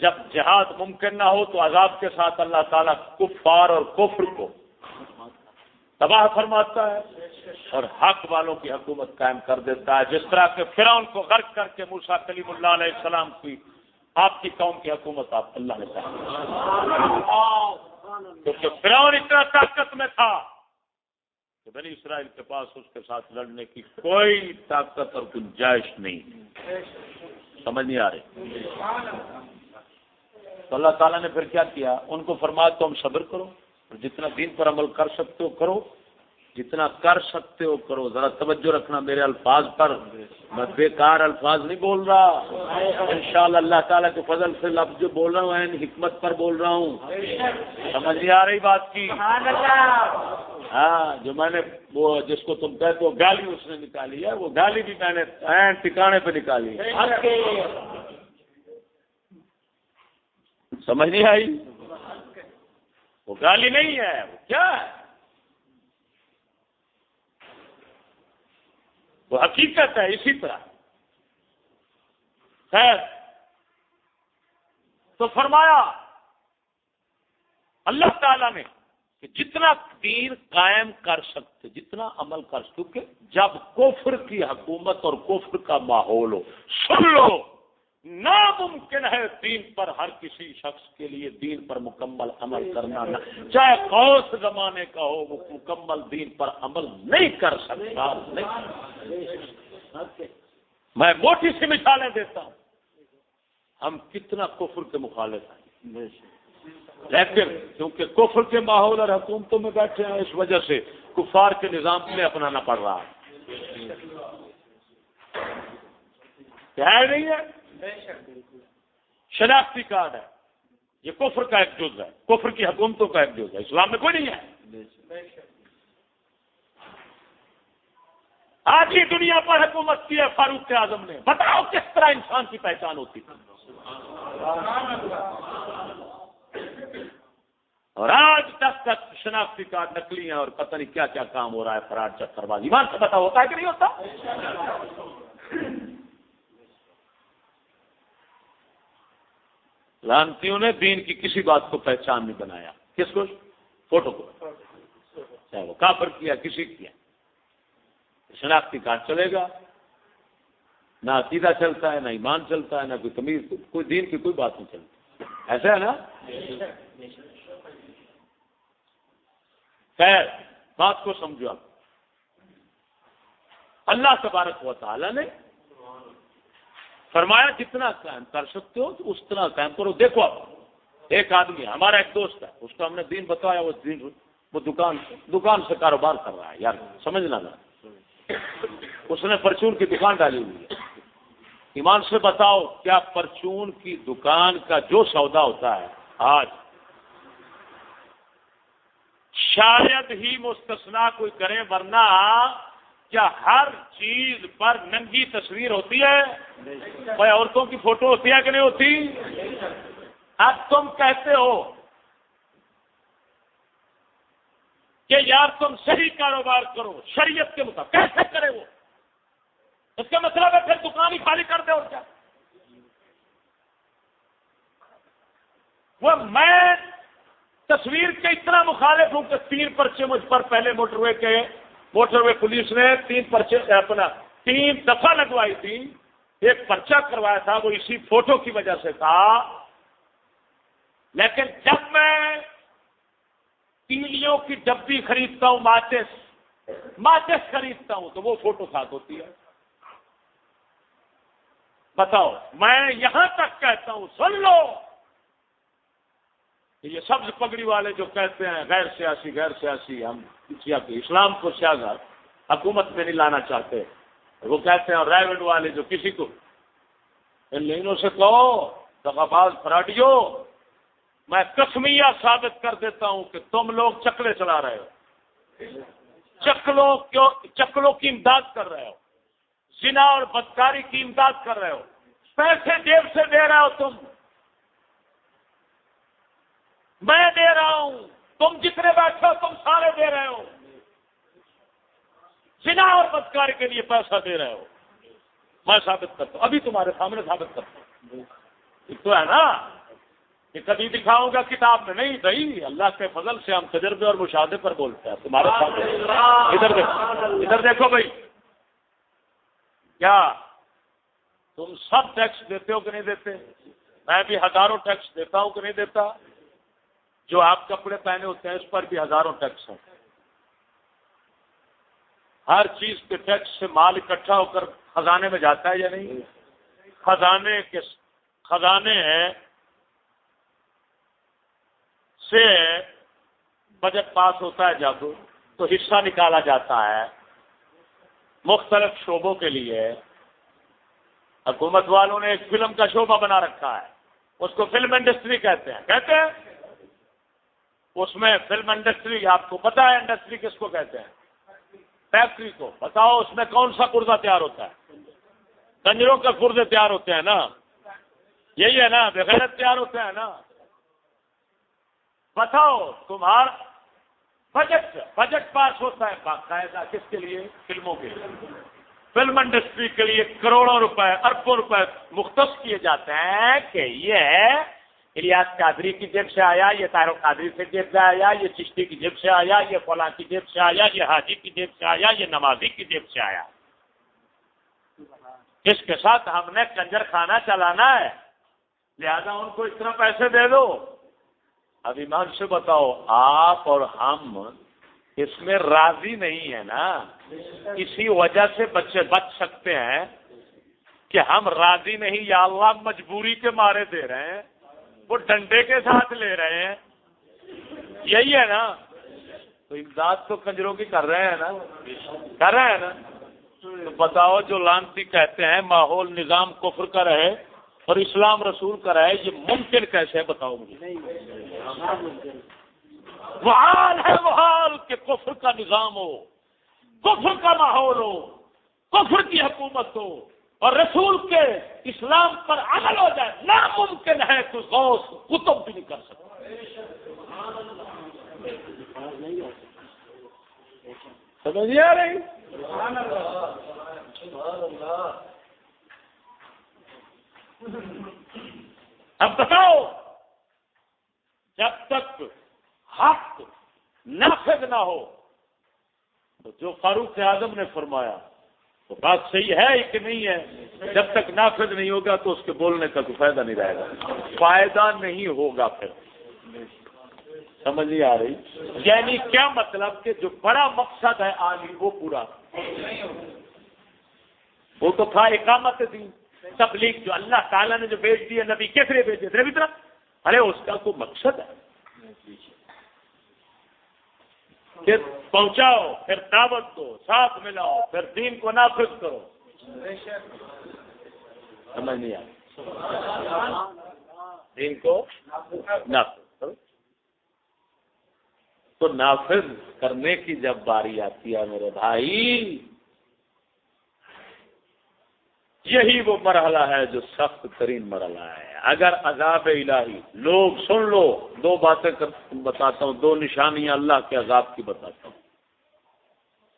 جب جہاد ممکن نہ ہو تو عذاب کے ساتھ اللہ تعالیٰ کفار اور کفر کو تباہ فرماتا ہے اور حق والوں کی حکومت قائم کر دیتا ہے۔ جس طرح کے فرعون کو غرق کر کے موسا کلیم اللہ علیہ السلام کی آپ کی قوم کی حکومت آپ اللہ نے کیونکہ فرعون اتنا طاقت میں تھا کہ بنی اسرائیل کے پاس اس کے ساتھ لڑنے کی کوئی طاقت اور گنجائش نہیں۔ سمجھ نہیں آ رہی۔ تو اللہ تعالیٰ نے پھر کیا کیا؟ ان کو فرمایا تم صبر کرو۔ جتنا دین پر عمل کر سکتے ہو کرو جتنا کر سکتے ہو کرو۔ ذرا توجہ رکھنا میرے الفاظ پر۔ میں بیکار الفاظ نہیں بول رہا۔ انشاءاللہ اللہ تعالیٰ کے فضل سے لفظ جو بول رہا ہوں حکمت پر بول رہا ہوں۔ سمجھ نہیں آ رہی بات کی؟ ہاں جو میں نے وہ جس کو تم کہتے ہو گالی اس نے نکالی ہے۔ وہ گالی بھی میں نے ٹھکانے پہ نکالی سمجھ نہیں آئی؟ وہ گالی نہیں ہے، وہ کیا ہے؟ وہ حقیقت ہے اسی طرح۔ خیر، تو فرمایا، اللہ تعالی نے کہ جتنا دین قائم کر سکتے، جتنا عمل کر سکتے، جب کفر کی حکومت اور کفر کا ماحول ہو، سن لو۔ ناممکن ہے دین پر ہر کسی شخص کے لیے دین پر مکمل عمل کرنا نہ، چاہے قوس زمانے کا ہو، وہ مکمل دین پر عمل نہیں کر سکتا میں موٹی سی مثالیں دیتا ہوں۔ ہم کتنا کفر کے مخالف ہیں۔ لیکن کیونکہ کفر کے ماحول اور حکومتوں میں بیٹھے ہیں، اس وجہ سے کفار کے نظام میں اپنانا پڑ رہا ہے۔ نہیں ہے شناختی کارڈ ہے۔ یہ کفر کا ایک جز ہے۔ کفر کی حکومتوں کا ایک جز ہے۔ اسلام میں کوئی نہیں ہے۔ آج ہی دنیا پر حکومت کی ہے فاروق کے اعظم نے۔ بتاؤ کس طرح انسان کی پہچان ہوتی تھی۔ اور آج تک تک شناختی کارڈ نکلی ہیں اور پتہ نہیں کیا کیا کام ہو رہا ہے فراڈ چکر بازی۔ مان سے پتا ہوتا ہے کہ نہیں ہوتا؟ لانتیوں نے دین کی کسی بات کو پہچان نہیں بنایا۔ کس کو؟ فوٹو کو۔ چاہے وہ کافر کیا، کسی کیا۔ شناختی کارڈ چلے گا۔ نہ عقیدہ چلتا ہے، نہ ایمان چلتا ہے، نہ کوئی تمیز، کوئی دین کی کوئی بات نہیں چلتی۔ ایسا ہے نا؟ خیر، بات کو سمجھو آپ۔ اللہ تبارک و تعالی نے فرمایا جتنا قائم کر سکتے ہو تو اس طرح قائم کرو۔ دیکھو آپ، ایک آدمی، ہمارا ایک دوست ہے، اس کو ہم نے دین بتایا، وہ دین، وہ دکان دکان سے کاروبار کر رہا ہے۔ یار سمجھنا نا اس نے پرچون کی دکان ڈالی ہوئی ہے۔ ایمان سے بتاؤ، کیا پرچون کی دکان کا جو سودا ہوتا ہے، آج شاید ہی مستثنا کوئی کرے، ورنہ کیا ہر چیز پر ننگی تصویر ہوتی ہے؟ بھائی عورتوں کی فوٹو ہوتی ہے کہ نہیں ہوتی؟ اب تم کہتے ہو کہ یار تم صحیح کاروبار کرو، شریعت کے مطابق، کیسے کرے وہ؟ اس کا مطلب ہے پھر دکان ہی خالی کر دے اور کیا؟ وہ میں تصویر کے اتنا مخالف ہوں کہ تین پرچے مجھ پر پہلے موٹر وے کے موٹر وے پولیس نے تین پرچے، اپنا تین دفعہ لگوائی تھی، ایک پرچہ کروایا تھا، وہ اسی فوٹو کی وجہ سے تھا۔ لیکن جب میں تیلیوں کی ڈبی خریدتا ہوں ماچس ماچس خریدتا ہوں، تو وہ فوٹو ساتھ ہوتی ہے۔ بتاؤ، میں یہاں تک کہتا ہوں، سن لو یہ سبز پگڑی والے جو کہتے ہیں، غیر سیاسی غیر سیاسی، ہم اسلام کو سیاست حکومت میں نہیں لانا چاہتے۔ وہ کہتے ہیں رائے والے جو کسی کو ان لینوں سے کہو دغاباز فراڈیو میں کسمیا ثابت کر دیتا ہوں کہ تم لوگ چکلے چلا رہے ہو۔ چکلوں چکلوں کی امداد کر رہے ہو۔ زنا اور بدکاری کی امداد کر رہے ہو۔ پیسے جیب سے دے رہے ہو تم۔ میں دے رہا ہوں۔ تم جتنے بیٹھے ہو تم سارے دے رہے ہو۔ سنا اور بدکار کے لیے پیسہ دے رہے ہو۔ میں ثابت کرتا ہوں ابھی تمہارے سامنے ثابت کرتا ہوں۔ تو ہے نا یہ کبھی دکھاؤں گا کتاب میں نہیں بھائی اللہ کے فضل سے ہم تجربے اور مشاہدے پر بولتے ہیں۔ تمہارے سامنے۔ ادھر دیکھو ادھر دیکھو بھائی۔ کیا؟ تم سب ٹیکس دیتے ہو کہ نہیں دیتے؟ میں بھی ہزاروں ٹیکس دیتا ہوں کہ نہیں دیتا؟ جو آپ کپڑے پہنے ہوتے ہیں، اس پر بھی ہزاروں ٹیکس ہیں۔ ہر چیز کے ٹیکس سے مال اکٹھا ہو کر خزانے میں جاتا ہے یا نہیں؟ خزانے کے خزانے سے بجٹ پاس ہوتا ہے جب تو حصہ نکالا جاتا ہے مختلف شعبوں کے لیے۔ حکومت والوں نے ایک فلم کا شعبہ بنا رکھا ہے، اس کو فلم انڈسٹری کہتے ہیں۔ کہتے ہیں اس میں فلم انڈسٹری، آپ کو پتا ہے انڈسٹری کس کو کہتے ہیں؟ فیکٹری کو۔ بتاؤ اس میں کون سا پرزہ تیار ہوتا ہے؟ کنجروں کے پرزے تیار ہوتے ہیں نا؟ یہی ہے نا بغیر تیار ہوتے ہیں نا۔ بتاؤ تمہارا بجٹ بجٹ پاس ہوتا ہے باقاعدہ کس کے لیے؟ فلموں کے لیے۔ فلم انڈسٹری کے لیے کروڑوں روپے، اربوں روپے مختص کیے جاتے ہیں کہ یہ الیاس قادری کی جیب سے آیا، یہ تارو قادری سے جیب سے آیا، یہ چشتی کی جیب سے آیا، یہ فلاں کی جیب سے آیا، یہ حاجی کی جیب سے آیا، یہ نمازی کی جیب سے آیا۔ اس کے ساتھ ہم نے کنجر کھانا چلانا ہے۔ لہذا ان کو اتنا پیسے دے دو۔ اب ایمان سے بتاؤ، آپ اور ہم اس میں راضی نہیں ہے نا؟ اسی وجہ سے بچے بچ سکتے ہیں کہ ہم راضی نہیں یا اللہ مجبوری کے مارے دے رہے ہیں۔ وہ ڈنڈے کے ساتھ لے رہے ہیں۔ یہی ہے نا۔ تو امداد تو کنجروں کی کر رہے ہیں نا۔ کر رہے ہیں نا۔ تو بتاؤ جو لانتی کہتے ہیں، ماحول نظام کفر کا رہے اور اسلام رسول کا رہے، یہ ممکن کیسے ہے بتاؤ مجھے؟ وہ حال ہے وہ حال کہ کفر کا نظام ہو، کفر کا ماحول ہو، کفر کی حکومت ہو۔ اور رسول کے اسلام پر عمل ہو جائے، ناممکن ہے تو غوث کتب بھی نہیں کر سکتا۔ سمجھ آ رہی؟ اب بتاؤ، جب تک حق نافذ نہ ہو، تو جو فاروق اعظم نے فرمایا تو بات صحیح ہے کہ نہیں ہے؟ جب تک نافذ نہیں ہوگا تو اس کے بولنے کا کوئی فائدہ نہیں رہے گا۔ فائدہ نہیں ہوگا پھر۔ سمجھ نہیں آ رہی؟ یعنی کیا مطلب کہ جو بڑا مقصد ہے آگے وہ پورا؟ وہ تو تھا اقامت دی تبلیغ جو اللہ تعالیٰ نے جو بیچ دی ہے، نبی کس لیے بھیج دیے طرح ارے اس کا کوئی مقصد ہے۔ پھر پہنچاؤ، پھر دعوت دو، ساتھ ملاؤ، پھر دین کو نافذ کرو۔ سمجھ نہیں آئی۔ دین کو نافذ کرو۔ تو نافذ کرنے کی جب باری آتی ہے میرے بھائی یہی وہ مرحلہ ہے جو سخت ترین مرحلہ ہے۔ اگر عذاب الہی، لوگ سن لو، دو باتیں بتاتا ہوں، دو نشانیاں اللہ کے عذاب کی بتاتا ہوں۔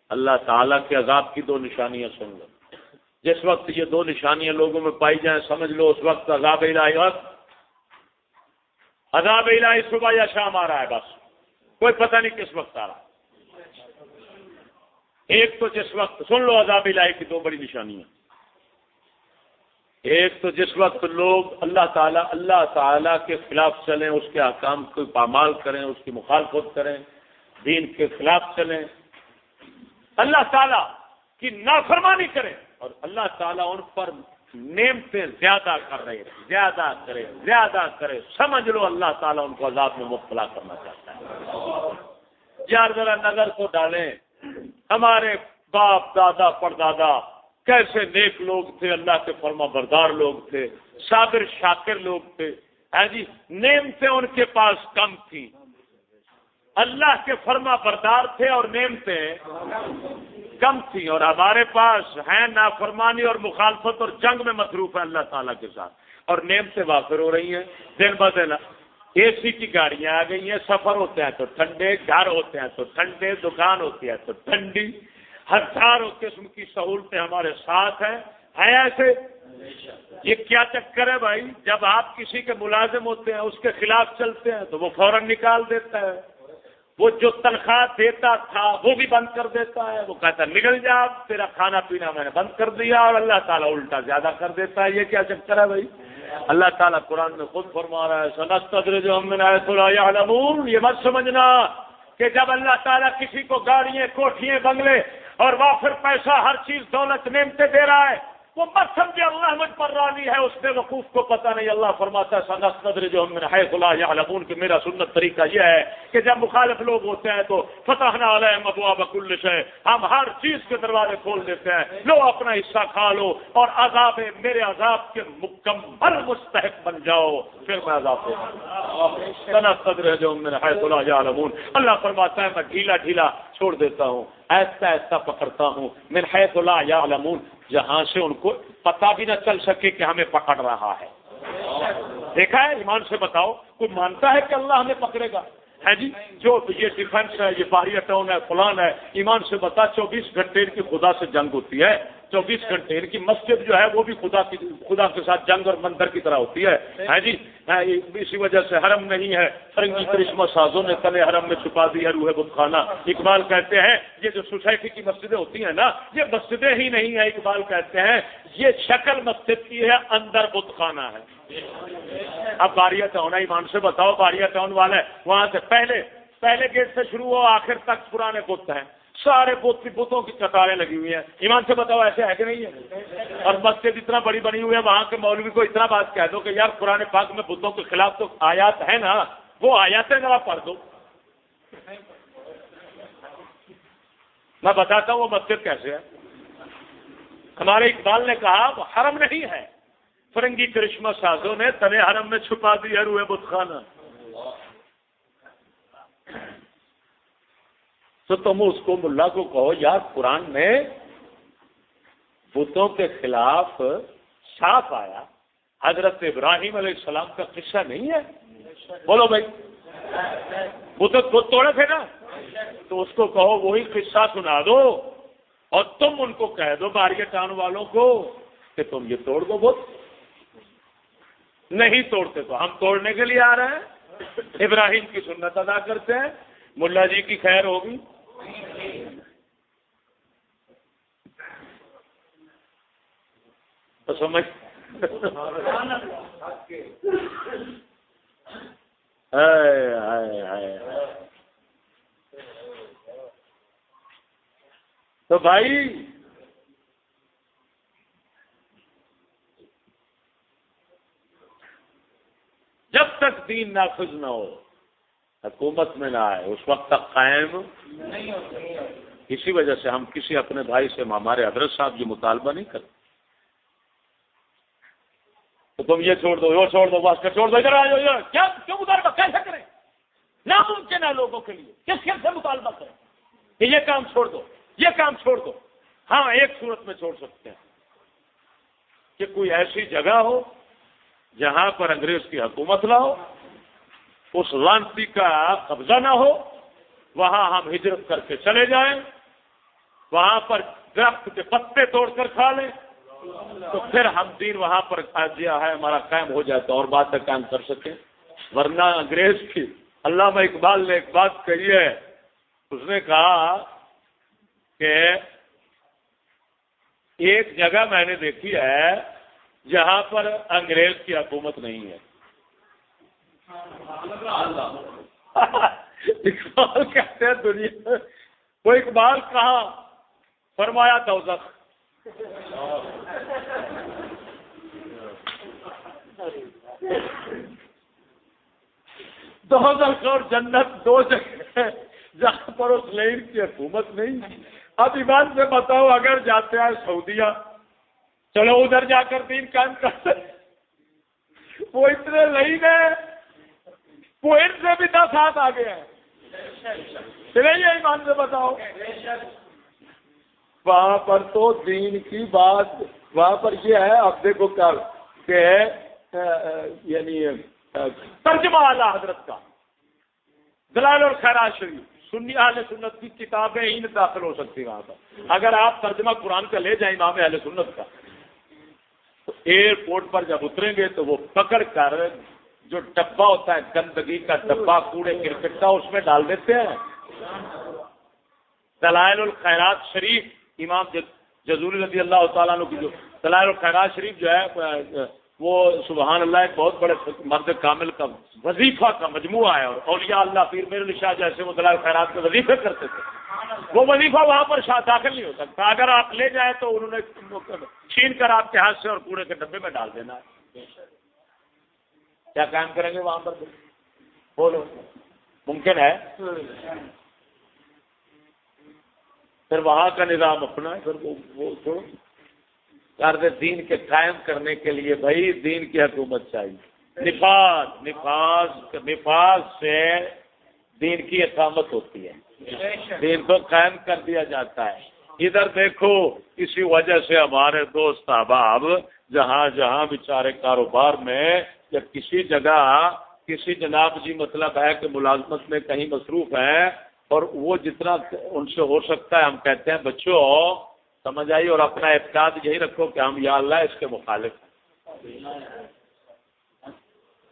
اللہ تعالی کے عذاب کی دو نشانیاں سن لو۔ جس وقت یہ دو نشانیاں لوگوں میں پائی جائیں، سمجھ لو اس وقت عذاب الہی وقت۔ عذاب الہی صبح یا شام آ رہا ہے بس۔ کوئی پتہ نہیں کس وقت آ رہا ایک تو جس وقت سن لو عذاب الہی کی دو بڑی نشانیاں۔ ایک تو جس وقت لوگ اللہ تعالیٰ اللہ تعالیٰ کے خلاف چلیں، اس کے احکام کو پامال کریں، اس کی مخالفت کریں، دین کے خلاف چلیں، اللہ تعالیٰ کی نافرمانی کریں اور اللہ تعالیٰ ان پر نعمتیں زیادہ کر رہے زیادہ کرے زیادہ کرے۔ سمجھ لو، اللہ تعالیٰ ان کو عذاب میں مبتلا کرنا چاہتا ہے۔ یار، ذرا نظر کو ڈالیں۔ ہمارے باپ، دادا، پردادا کیسے نیک لوگ تھے، اللہ کے فرما بردار لوگ تھے، صابر، شاکر لوگ تھے۔ ہاں جی نیم سے ان کے پاس کم تھی اللہ کے فرما بردار تھے اور نیم سے کم تھی اور ہمارے پاس ہیں نافرمانی اور مخالفت اور جنگ میں مصروف ہے اللہ تعالیٰ کے ساتھ۔ اور نیم سے وافر ہو رہی ہیں۔ دن ب دن اے سی کی گاڑیاں آ گئی ہیں۔ سفر ہوتے ہیں تو ٹھنڈے، گھر ہوتے ہیں تو ٹھنڈے، دکان ہوتی ہے تو ٹھنڈی۔ ہزاروں قسم کی سہولتیں ہمارے ساتھ ہیں۔ ہیں ایسے؟ یہ کیا چکر ہے بھائی؟ جب آپ کسی کے ملازم ہوتے ہیں، اس کے خلاف چلتے ہیں، تو وہ فوراً نکال دیتا ہے۔ وہ جو تنخواہ دیتا تھا، وہ بھی بند کر دیتا ہے۔ وہ کہتا ہے، نکل جا، تیرا کھانا پینا میں نے بند کر دیا اور اللہ تعالیٰ الٹا زیادہ کر دیتا ہے۔ یہ کیا چکر ہے بھائی؟ اللہ تعالیٰ قرآن میں خود فرما رہا ہے سنستر جو ہم نے یہ مت سمجھنا کہ جب اللہ تعالیٰ کسی کو گاڑیاں، کوٹھیاں، بنگلے اور وہ پھر پیسہ ہر چیز دولت نعمتیں دے رہا ہے۔ وہ مت سمجھے اللہ مجھ پر رانی ہے، اس بے وقوف کو پتہ نہیں۔ اللہ فرماتا ہے قدر جو ہم ہے خلا کہ میرا سنت طریقہ یہ ہے کہ جب مخالف لوگ ہوتے ہیں تو فتح نہ علیہ مدوا بکل ہے ہم ہر چیز کے دروازے کھول دیتے ہیں۔ لو اپنا حصہ کھا لو اور عذاب میرے عذاب کے مکمل مستحق بن جاؤ۔ پھر میں عذاب دوں صنعت قدر جو ہے خلا اللہ فرماتا ہے، میں ڈھیلا ڈھیلا چھوڑ دیتا ہوں، ایسا ایسا پکڑتا ہوں۔ میرے ہے خلا جہاں سے ان کو پتا بھی نہ چل سکے کہ ہمیں پکڑ رہا ہے۔ دیکھا ہے، ایمان سے بتاؤ، کوئی مانتا ہے کہ اللہ ہمیں پکڑے گا؟ ہے جی؟ جو یہ ڈیفینس ہے، یہ باہری ٹاؤن ہے، فلان ہے، ایمان سے بتا، چوبیس گھنٹے کی خدا سے جنگ ہوتی ہے۔ چوبیس گھنٹے کی مسجد جو ہے وہ بھی خدا کی خدا کے ساتھ جنگ اور مندر کی طرح ہوتی ہے۔ جی اسی وجہ سے حرم نہیں ہے۔ فرنگی کرشمہ سازوں نے تلے حرم میں چھپا دی ہے روح بت خانہ اقبال کہتے ہیں یہ جو سوسائٹی کی مسجدیں ہوتی ہیں نا یہ مسجدیں ہی نہیں ہیں اقبال کہتے ہیں یہ شکل مسجد کی ہے اندر بت خانہ ہے۔ اب باریا ٹاؤن ایمان سے بتاؤ باریا ٹاؤن والے وہاں سے پہلے پہلے گیٹ سے شروع ہو آخر تک پرانے بت ہیں۔ سارے بتوں کی قطاریں لگی ہوئی ہیں۔ ایمان سے بتاؤ، ایسے ہے کہ نہیں ہے؟ اور مسجد اتنا بڑی بنی ہوئی ہے، وہاں کے مولوی کو اتنا بات کہہ دو کہ یار پرانے پاک میں بتوں کے خلاف تو آیات ہے نا، وہ آیات ہے ذرا پڑھ دو۔ میں بتاتا ہوں وہ مسجد کیسے ہے۔ ہمارے اقبال نے کہا، وہ حرم نہیں ہے۔ فرنگی کرشمہ سازوں نے تنے حرم میں چھپا دی ہے روئے بت خانہ۔ تو تم اس کو ملا کو کہو یار قرآن میں بتوں کے خلاف صاف آیا۔ حضرت ابراہیم علیہ السلام کا قصہ نہیں ہے؟ بولو بھائی۔ بت بت توڑے تھے نا۔ تو اس کو کہو، وہی قصہ سنا دو۔ اور تم ان کو کہہ دو، باری ٹان والوں کو، کہ تم یہ توڑ دو بت۔ نہیں توڑتے تو ہم توڑنے کے لیے آ رہے ہیں۔ ابراہیم کی سنت ادا کرتے ہیں۔ ملا جی کی خیر ہوگی۔ تو سمجھ۔ تو بھائی جب تک دین نافذ نہ ہو حکومت میں نہ آئے اس وقت تک قائم۔ اسی وجہ سے ہم کسی اپنے بھائی سے ہمارے حضرت صاحب یہ مطالبہ نہیں کرتے۔ تو تم یہ چھوڑ دو، وہ چھوڑ دو، بس کا چھوڑ دو، ادھر آ جاؤ کیا؟ کیوں مطالبہ؟ کیسے کریں؟ ناممکن ہے لوگوں کے لیے۔ کس کس سے مطالبہ کریں؟ کہ یہ کام چھوڑ دو، یہ کام چھوڑ دو۔ ہاں ایک صورت میں چھوڑ سکتے ہیں۔ کہ کوئی ایسی جگہ ہو جہاں پر انگریز کی حکومت لاؤ اس لانتی کا قبضہ نہ ہو، وہاں ہم ہجرت کر کے چلے جائیں، وہاں پر درخت کے پتے توڑ کر کھا لیں۔ تو پھر ہم دین وہاں پر دیا ہے، ہمارا قائم ہو جائے تو اور بات ہے قائم کر سکیں ورنہ انگریز کی علامہ اقبال نے ایک بات کہی ہے، اس نے کہا کہ ایک جگہ میں نے دیکھی ہے جہاں پر انگریز کی حکومت نہیں ہے۔ اقبال کہتے ہیں دنیا وہ اقبال کہاں؟ فرمایا دوزخ۔ دوزخ اور جنت دو جگہ جہاں پر اس لائن کی حکومت نہیں۔ اب ایمان سے بتاؤ، اگر جاتے ہیں سعودیہ، چلو ادھر جا کر دین قائم کرتے وہ اتنے لائن ہے پوائنٹ سے بھی دس ہاتھ آگے ہیں۔ چلے ایمان سے بتاؤ۔ وہاں پر تو دین کی بات، وہاں پر یہ ہے اب دیکھو کل کہ یعنی ترجمہ اعلیٰ حضرت کا۔ دلال اور خیرات شریف۔ سنی اہل سنت کی کتابیں ہی داخل ہو سکتی وہاں پر۔ اگر آپ ترجمہ قرآن کا لے جائیں امام اہل سنت کا، تو ایئرپورٹ پر جب اتریں گے تو وہ پکڑ کر جو ڈبا ہوتا ہے، گندگی کا ڈبا کوڑے کرکٹ کا اس میں ڈال دیتے ہیں۔ دلائل الخیرات شریف۔ امام جزوری رضی اللہ تعالیٰ کی جو دلائل الخیرات شریف جو ہے، وہ سبحان اللہ ایک بہت بڑے مرد کامل کا وظیفہ کا مجموعہ ہے اور اولیاء اللہ پیر میرے شاہ جیسے مطلع خیرات کے وظیفے کرتے تھے۔ وہ وظیفہ وہاں پر شاہ داخل نہیں ہو سکتا۔ اگر آپ لے جائیں تو انہوں نے چھین کر آپ کے ہاتھ سے اور کوڑے کے ڈبے میں ڈال دینا ہے۔ کیا کام کریں گے وہاں پر؟ بولو۔ ممکن ہے؟ پھر وہاں کا نظام اپنا ہے۔ پھر وہ چھوڑو۔ کر دین کے قائم کرنے کے لیے بھائی دین کی حکومت چاہیے۔ نفاذ نفاذ نفاذ سے دین کی اقامت ہوتی ہے۔ دین کو قائم کر دیا جاتا ہے۔ ادھر دیکھو، اسی وجہ سے ہمارے دوست احباب جہاں جہاں بیچارے کاروبار میں یا کسی جگہ کسی جناب جی مطلب ہے کہ ملازمت میں کہیں مصروف ہیں اور وہ جتنا ان سے ہو سکتا ہے، ہم کہتے ہیں، بچوں، سمجھ آئی اور اپنا اعتقاد یہی رکھو کہ ہم یا اللہ اس کے مخالف ہیں۔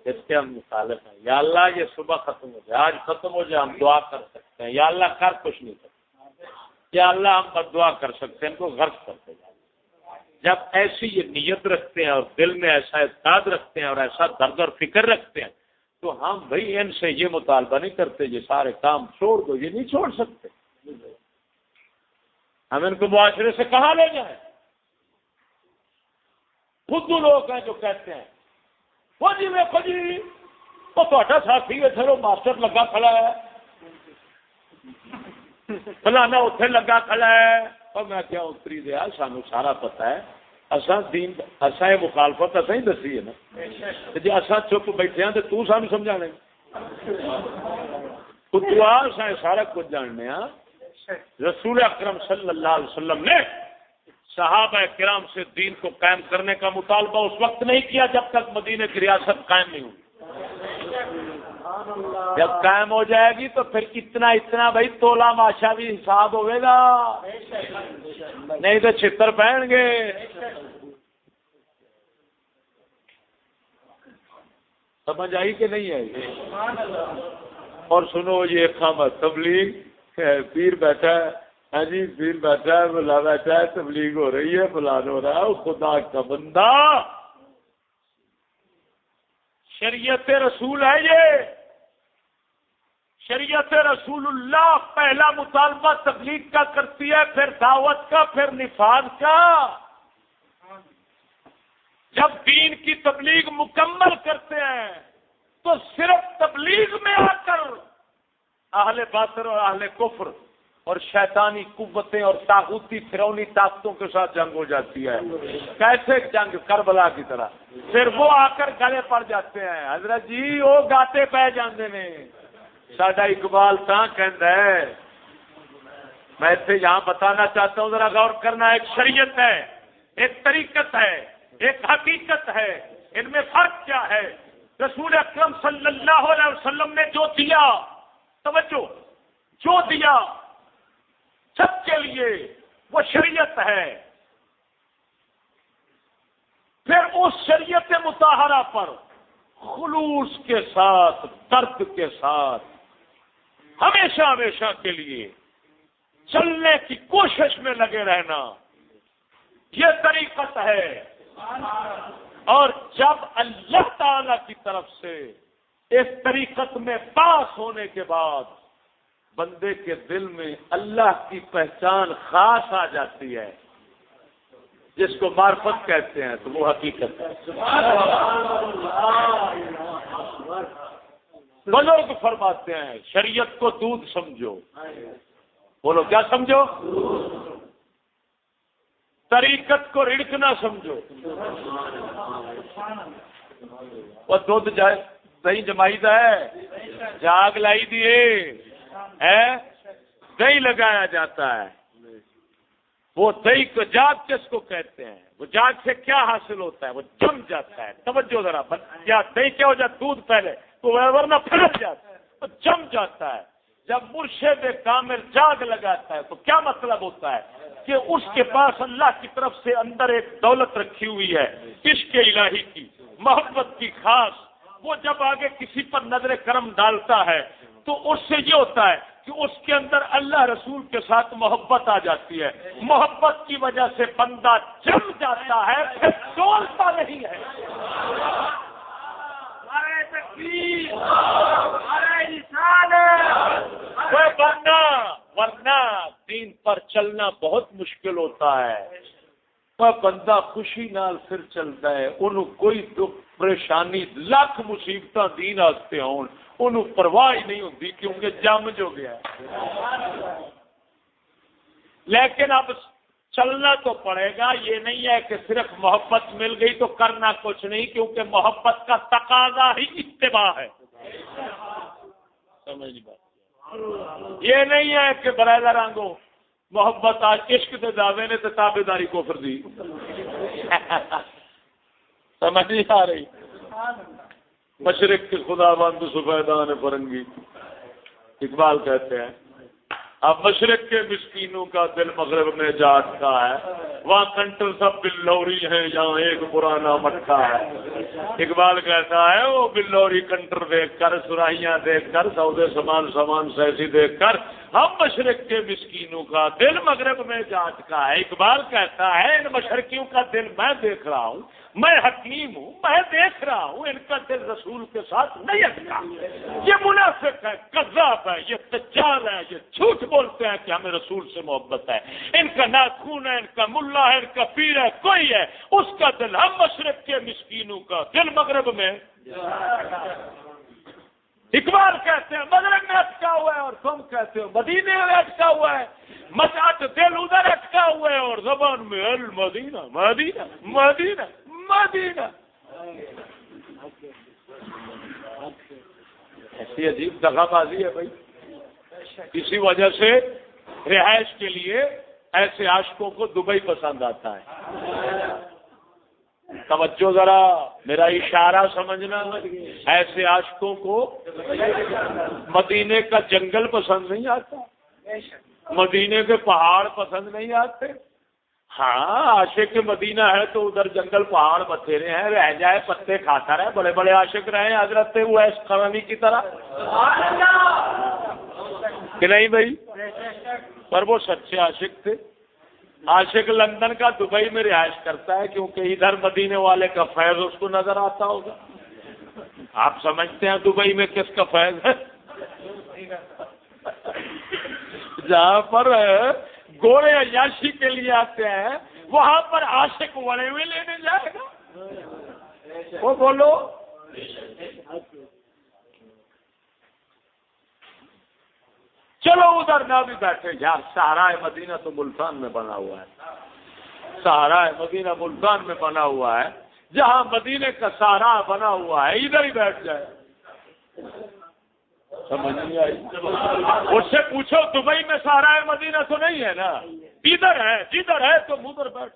اس کے ہم مخالف ہیں۔ یا اللہ، یہ صبح ختم ہو جائے۔ آج ختم ہو جائے، ہم دعا کر سکتے ہیں۔ یا اللہ کر کچھ نہیں سکتے یا اللہ، ہم بد دعا کر سکتے ہیں ان کو غرض کرتے جائیں۔ جب ایسی یہ نیت رکھتے ہیں اور دل میں ایسا اعتقاد رکھتے ہیں اور ایسا درد اور فکر رکھتے ہیں تو ہم بھائی ان سے یہ مطالبہ نہیں کرتے یہ سارے کام چھوڑ دو، یہ نہیں چھوڑ سکتے۔ ہم ان کو معاشرے سے کہاں لے جائیں؟ خود لوگ ہیں جو کہتے ہیں، وہ جی میں جی وہ تو ساتھی ہے چلو ماسٹر لگا کھڑا ہے۔ فلانا اتنے لگا کھڑا ہے۔ اور میں کیا اتری دیا سانو سارا پتا ہے۔ اصا دین مخالفت اصا ہی دسی ہے نا۔ جی اصا چپ بیٹھے ہیں تو سانو سمجھا سارا کچھ جاننے ہاں۔ رسول اکرم صلی اللہ علیہ وسلم نے صحابہ کرام سے دین کو قائم کرنے کا مطالبہ اس وقت نہیں کیا جب تک مدینہ کی ریاست قائم نہیں ہوئی۔ جب قائم ہو جائے گی تو پھر اتنا اتنا بھائی تولا ماشا بھی حساب ہوئے گا۔ نہیں تو چھتر پہن گے۔ سمجھ آئی کہ نہیں آئی؟ اور سنو یہ خام تبلیغ، پیر بیٹھا ہے۔ ہاں جی پیر بیٹھا ہے، بلا بیٹھا ہے، تبلیغ ہو رہی ہے، فلان ہو رہا ہے خدا کا بندہ۔ شریعت رسول ہے یہ۔ شریعت رسول اللہ پہلا مطالبہ تبلیغ کا کرتی ہے، پھر دعوت کا، پھر نفاذ کا۔ جب دین کی تبلیغ مکمل کرتے ہیں، تو صرف تبلیغ میں آ کر اہل باطر اور اہل کفر اور شیطانی قوتیں اور تاغوتی فرونی طاقتوں کے ساتھ جنگ ہو جاتی ہے۔ کیسے جنگ؟ کربلا کی طرح۔ پھر وہ آ کر گلے پڑ جاتے ہیں۔ حضرت جی وہ گاتے پہ جانے میں ساڈا اقبال ہے، میں اسے یہاں بتانا چاہتا ہوں، ذرا غور کرنا، ایک شریعت ہے، ایک طریقت ہے، ایک حقیقت ہے، ان میں فرق کیا ہے؟ رسول اکرم صلی اللہ علیہ وسلم نے جو دیا، توجہ، جو دیا، سب کے لیے وہ شریعت ہے۔ پھر اس شریعت متحرہ پر خلوص کے ساتھ، درد کے ساتھ ہمیشہ ہمیشہ کے لیے چلنے کی کوشش میں لگے رہنا۔ یہ طریقت ہے۔ اور جب اللہ تعالی کی طرف سے اس طریقت میں پاس ہونے کے بعد بندے کے دل میں اللہ کی پہچان خاص آ جاتی ہے، جس کو معرفت کہتے ہیں، تو وہ حقیقت ہے۔ بزرگ فرماتے ہیں، شریعت کو دودھ سمجھو۔ بولو، کیا سمجھو؟ طریقت کو رڑک نہ سمجھو۔ وہ دودھ جائے دہی جمائی ہے۔ جاگ لائی دیے دہی لگایا جاتا ہے۔ وہ دہی کو، جاگ کس کو کہتے ہیں؟ وہ جاگ سے کیا حاصل ہوتا ہے؟ وہ جم جاتا ہے۔ توجہ ذرا کیا دہی کیا ہو جاتا دودھ پہلے۔ تو ورنہ پھٹ جاتا ہے تو جم جاتا ہے۔ جب مرشد کامل جاگ لگاتا ہے تو کیا مطلب ہوتا ہے؟ کہ اس کے پاس اللہ کی طرف سے اندر ایک دولت رکھی ہوئی ہے، عشق الہی کی، محبت کی خاص۔ وہ جب آگے کسی پر نظر کرم ڈالتا ہے تو اس سے یہ ہوتا ہے کہ اس کے اندر اللہ رسول کے ساتھ محبت آ جاتی ہے۔ محبت کی وجہ سے بندہ جم جاتا ہے، پھر ڈولتا نہیں ہے۔ ورنہ ورنہ دین پر چلنا بہت مشکل ہوتا ہے۔ بندہ خوشی نال پھر چلتا ہے، انہوں کوئی دکھ، پریشانی، لاکھ مصیبت دین آستے ہون، انہوں پرواہ ہی نہیں ہوتی کیونکہ جم جو گیا لیکن اب چلنا تو پڑے گا، یہ نہیں ہے کہ صرف محبت مل گئی تو کرنا کچھ نہیں، کیونکہ محبت کا تقاضا ہی اتباع ہے۔ سمجھ بات۔ یہ نہیں ہے کہ برائے رنگو محبت آج عشق کے دعوے نے تو تابے داری کو پھر دی۔ سمجھ نہیں آ رہی۔ مشرق کے خدا بند سفیدان فرنگی۔ اقبال کہتے ہیں اب مشرق کے مسکینوں کا دل مغرب میں جاٹتا ہے۔ وہاں کنٹر سب بلوری ہیں جہاں ایک پرانا مٹکا ہے۔ اقبال کہتا ہے وہ بلوری کنٹر دیکھ کر سراہیاں دیکھ کر، سودے سامان سامان سیسی دیکھ کر، ہم مشرق کے مسکینوں کا دل مغرب میں جاٹ کا ہے۔ اقبال کہتا ہے، ان مشرقیوں کا دل میں دیکھ رہا ہوں۔ میں حکیم ہوں، میں دیکھ رہا ہوں، ان کا دل رسول کے ساتھ نہیں اٹکا یہ منافق ہے، کذاب ہے، یہ تجار ہے، یہ جھوٹ بولتے ہیں کہ ہمیں رسول سے محبت ہے۔ ان کا ناخون ہے، ان کا ملا ہے، ان کا پیر ہے، کوئی ہے۔ اس کا دل ہم مشرق کے مسکینوں کا دل مغرب میں اقبال کہتے ہیں، مغرب میں اٹکا ہوا ہے اور تم کہتے ہو، مدینے میں اٹکا ہوا ہے۔ مساط دل ادھر اٹکا ہوا ہے اور زبان میں، المدینہ، مدینہ مدینہ۔ مدینہ۔ ایسی عجیب دگا بازی ہے بھائی۔ اسی وجہ سے رہائش کے لیے ایسے عاشقوں کو دبئی پسند آتا ہے۔ توجہ ذرا، میرا اشارہ سمجھنا۔ ایسے عاشقوں کو مدینے کا جنگل پسند نہیں آتا۔ مدینے کے پہاڑ پسند نہیں آتے۔ ہاں عاشق مدینہ ہے تو ادھر جنگل پہاڑ بتھیرے ہیں، رہ جائے، پتے کھاتا رہے، بڑے بڑے عاشق رہے حضرت وہ قرانی کی طرح۔ کہ نہیں بھائی؟ پر وہ سچے عاشق تھے۔ عاشق لندن کا دبئی میں رہائش کرتا ہے، کیونکہ ادھر مدینے والے کا فیض اس کو نظر آتا ہوگا۔ آپ سمجھتے ہیں دبئی میں کس کا فیض ہے؟ جہاں پر گورے عیاشی کے لیے آتے ہیں، وہاں پر عاشق وڑے ہوئے لینے جائے گا۔ وہ بولو۔ چلو ادھر نہ بھی بیٹھے۔ یار، سہارا مدینہ تو ملتان میں بنا ہوا ہے۔ سہارا مدینہ ملتان میں بنا ہوا ہے۔ جہاں مدینے کا سہارا بنا ہوا ہے، ادھر ہی بیٹھ جائے۔ سمجھ نہیں آئی۔ اس سے پوچھو دبئی میں سہارا مدینہ تو نہیں ہے نا؟ ادھر ہے؟ جدھر ہے تو ادھر بیٹھ۔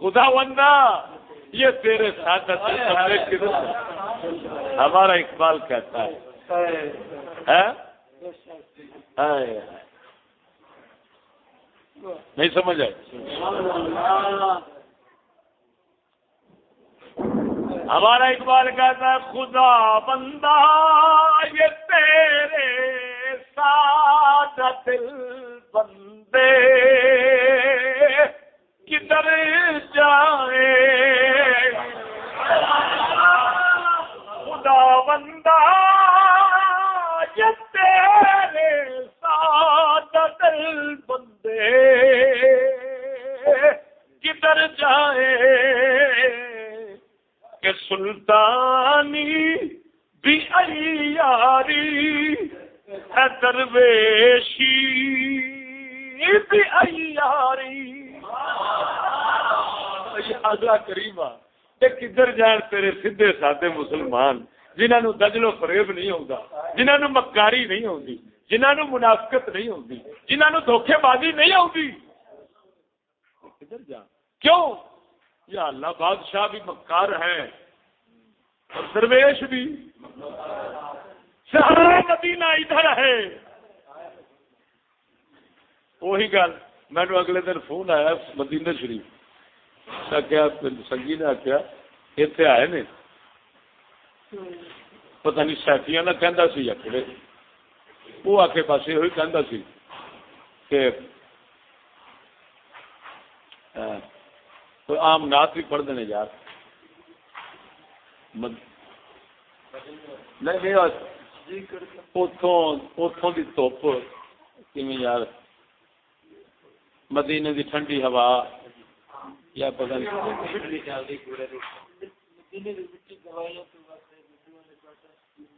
خدا بندہ یہ تیرے ساتھ ہمارا اقبال کہتا ہے۔ نہیں سمجھ آئے ہمارا اقبال کہتا ہے، خدا بندہ، یہ تیرے ساتھ دل بندے۔ کدھر جائے؟ خدا بندہ تیرے ساتھ دل بندے۔ کدھر جائے؟ کہ سلطانی بھی ایاری ہے درویشی، بھی ایاری کریم کدھر جان تیرے سیدے سادے مسلمان جنہوں دجلو فریب نہیں ہوتا جنہوں مکاری نہیں ہوتی جنہوں منافقت نہیں ہوتی جنہوں دھوکھے بازی نہیں آتی کدھر جان؟ کیوں؟ یا اللہ بادشاہ بھی مکار ہے اور درویش بھی سارا مدینہ ادھر ہے۔ وہی گل میں اگلے دن فون آیا مدینہ شریف۔ کیا سنگی نے آخیا اتنے آئے نے۔ پتہ نہیں سیفیاں کا کہہ سی اکڑے وہ آ کے پاس یہ کہہ سی کہ کوئی آم نات بھی پڑھتے ہیں یار۔ نہیں اتوں کی دھوپ۔ یار؟ مدینے کی ٹھنڈی ہوا۔ یا پتا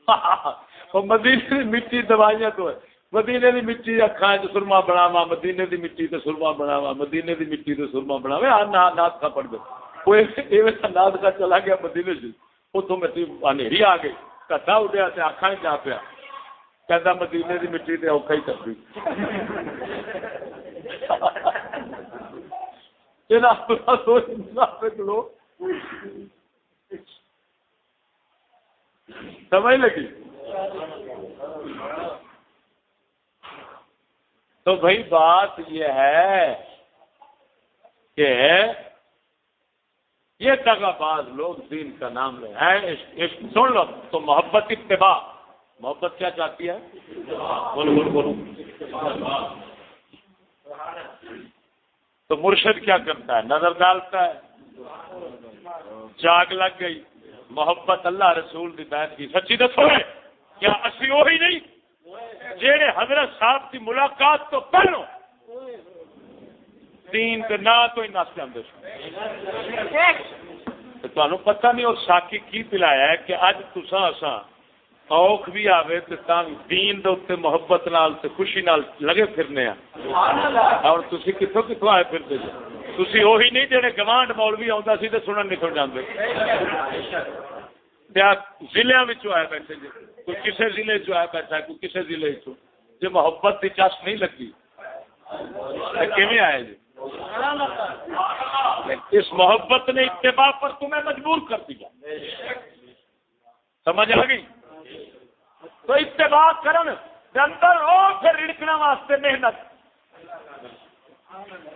مدینے مٹی دوائیاں تو ہے۔ مدینے دی مٹی اکھاں تے سرما بناوا مدینے دی مٹی تے سرما بناوا مدینے دی مٹی تے سرما بناوے ہاں نات کا پڑھ دے۔ کوئی ایویں نات کا چلا گیا مدینے سے اتوں مٹی انیری آ گئی۔ کٹا اڈیا تے اکھاں جا پیا۔ کہندا مدینے دی مٹی تے اوکھا ہی کر دی سمجھ لگی؟ تو بھائی بات یہ ہے کہ یہ دگا باز لوگ دین کا نام لے ہیں۔ سن لو، تو محبت اتباع۔ محبت کیا چاہتی ہے؟ بولو بولو بولو۔ تو مرشد کیا کرتا ہے؟ نظر ڈالتا ہے۔ جاگ لگ گئی۔ محبت اللہ رسول دی بیت کی۔ سچی دسو۔ کیا اسی وہی نہیں؟ جیڑے حضرت صاحب کی ملاقات تو پہلو تین کے نہ تو ہی نس جاتے تمہیں پتہ نہیں اور ساکی کی پلایا ہے کہ اج تسا اساں اوکھ بھی آوے تے تاں دین دے اوتے محبت نال تے خوشی نال لگے پھرنے ہیں اور تسی کتھوں کتھوں آئے پھرتے جے تسی وہی نہیں جڑے گوانڈ مولوی آوندا سی تے سنن نکل جاندے۔ ضلع آئے بیٹھے جی کوئی کسی ضلع چ آیا بیٹھا کوئی کسی ضلع چ جی محبت کی چس نہیں لگی کیون آئے جی اس محبت نے اتباع پر تمہیں مجبور کر دیا سمجھ آ گئی تو اتباع کرن اندر ہو پھر رڑکنے واسطے محنت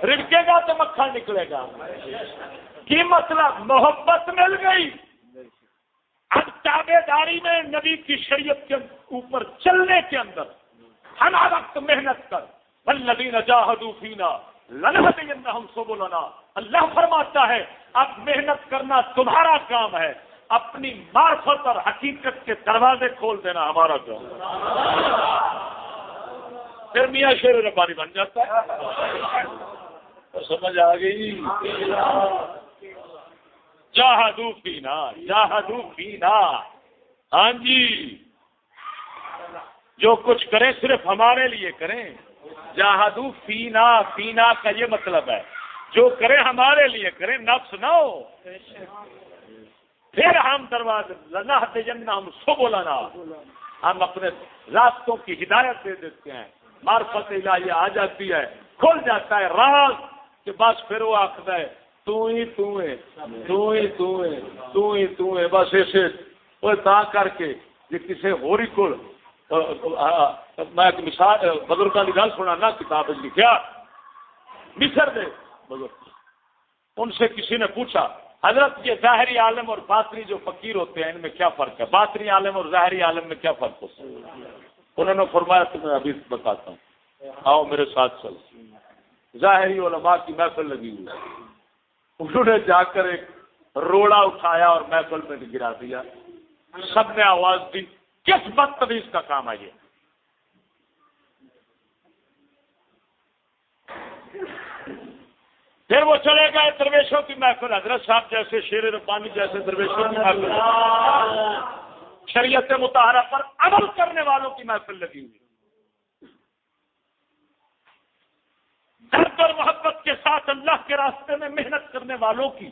رڑکے گا تو مکھن نکلے گا کی مطلب محبت مل گئی اب تابے داری میں نبی کی شریعت کے اوپر چلنے کے اندر ہر وقت محنت کر۔ الذین جاہدوا فینا لنہدینہم سبلنا۔ اللہ فرماتا ہے، اب محنت کرنا تمہارا کام ہے۔ اپنی معرفت اور حقیقت کے دروازے کھول دینا ہمارا کام پھر میاں شیر ربانی بن جاتا ہے۔ سمجھ آ گئی۔ جاہدو پینا جاہدو پینا ہاں جی۔ جو کچھ کریں صرف ہمارے لیے کریں۔ جاہدو پینا پینا کا یہ مطلب ہے۔ جو کریں ہمارے لیے کریں، نفس نہ ہو۔ پھر ہم دروازے، لنا ہم سو بولانا ہم اپنے راستوں کی ہدایت دے دیتے ہیں۔ مارفت الہی آ جاتی ہے، کھل جاتا ہے۔ راز کہ بس پھر وہ آخر ہے۔ تو ہی تو ہے تو ہی تو ہے تو ہی تو ہے بس ایسے وہ تا کر کے جی کسی ہوری میں ایک مثال بزرگوں کی گل سنا کتاب لکھیا مصر دے بزرگ ان سے کسی نے پوچھا حضرت یہ ظاہری عالم اور باطری جو فقیر ہوتے ہیں ان میں کیا فرق ہے باطری عالم اور ظاہری عالم میں کیا فرق ہوتا ہے انہوں نے فرمایا تو میں ابھی بتاتا ہوں آؤ میرے ساتھ چل ظاہری علماء کی محفل لگی ہوئی انہوں نے جا کر ایک روڑا اٹھایا اور محفل میں گرا دیا۔ سب نے آواز دی، کس بدتمیز کا کام ہے یہ؟ پھر وہ چلے گئے درویشوں کی محفل، حضرت صاحب جیسے شیر ربانی جیسے درویشوں کی محفل۔ شریعت متحرہ پر عمل کرنے والوں کی محفل لگی ہوئی۔ درد اور محبت کے ساتھ اللہ کے راستے میں محنت کرنے والوں کی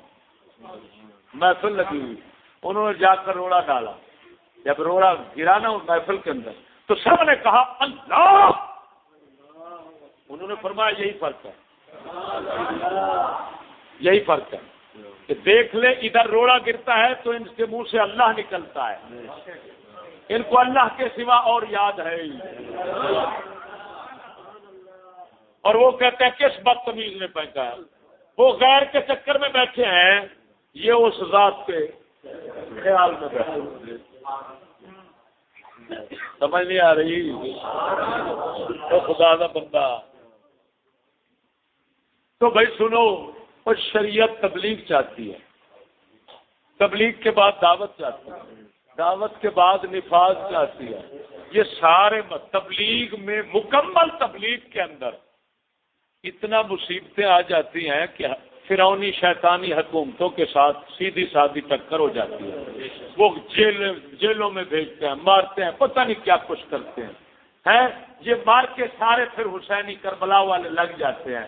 محفل لگی ہوئی۔ انہوں نے جا کر روڑا ڈالا۔ جب روڑا گرانا محفل کے اندر، تو سب نے کہا، اللہ! انہوں نے فرمایا، یہی فرق ہے۔ یہی فرق ہے۔ کہ دیکھ لے، ادھر روڑا گرتا ہے تو ان کے منہ سے اللہ نکلتا ہے۔ ان کو اللہ کے سوا اور یاد ہے اور وہ کہتے ہیں کس بدتمیز نے پہنچا وہ غیر کے چکر میں بیٹھے ہیں، یہ اس ذات کے خیال میں بیٹھے سمجھ نہیں آ رہی؟ تو خدا کا بندہ۔ تو بھائی سنو، وہ شریعت تبلیغ چاہتی ہے۔ تبلیغ کے بعد دعوت چاہتی ہے۔ دعوت کے بعد نفاذ چاہتی ہے۔ یہ سارے تبلیغ میں مکمل تبلیغ کے اندر۔ اتنا مصیبتیں آ جاتی ہیں کہ فرونی شیطانی حکومتوں کے ساتھ سیدھی سادھی ٹکر ہو جاتی ہے۔ وہ جیل جیلوں میں بھیجتے ہیں، مارتے ہیں، پتہ نہیں کیا کچھ کرتے ہیں۔ ہیں؟ یہ مار کے سارے پھر حسینی کربلا والے لگ جاتے ہیں۔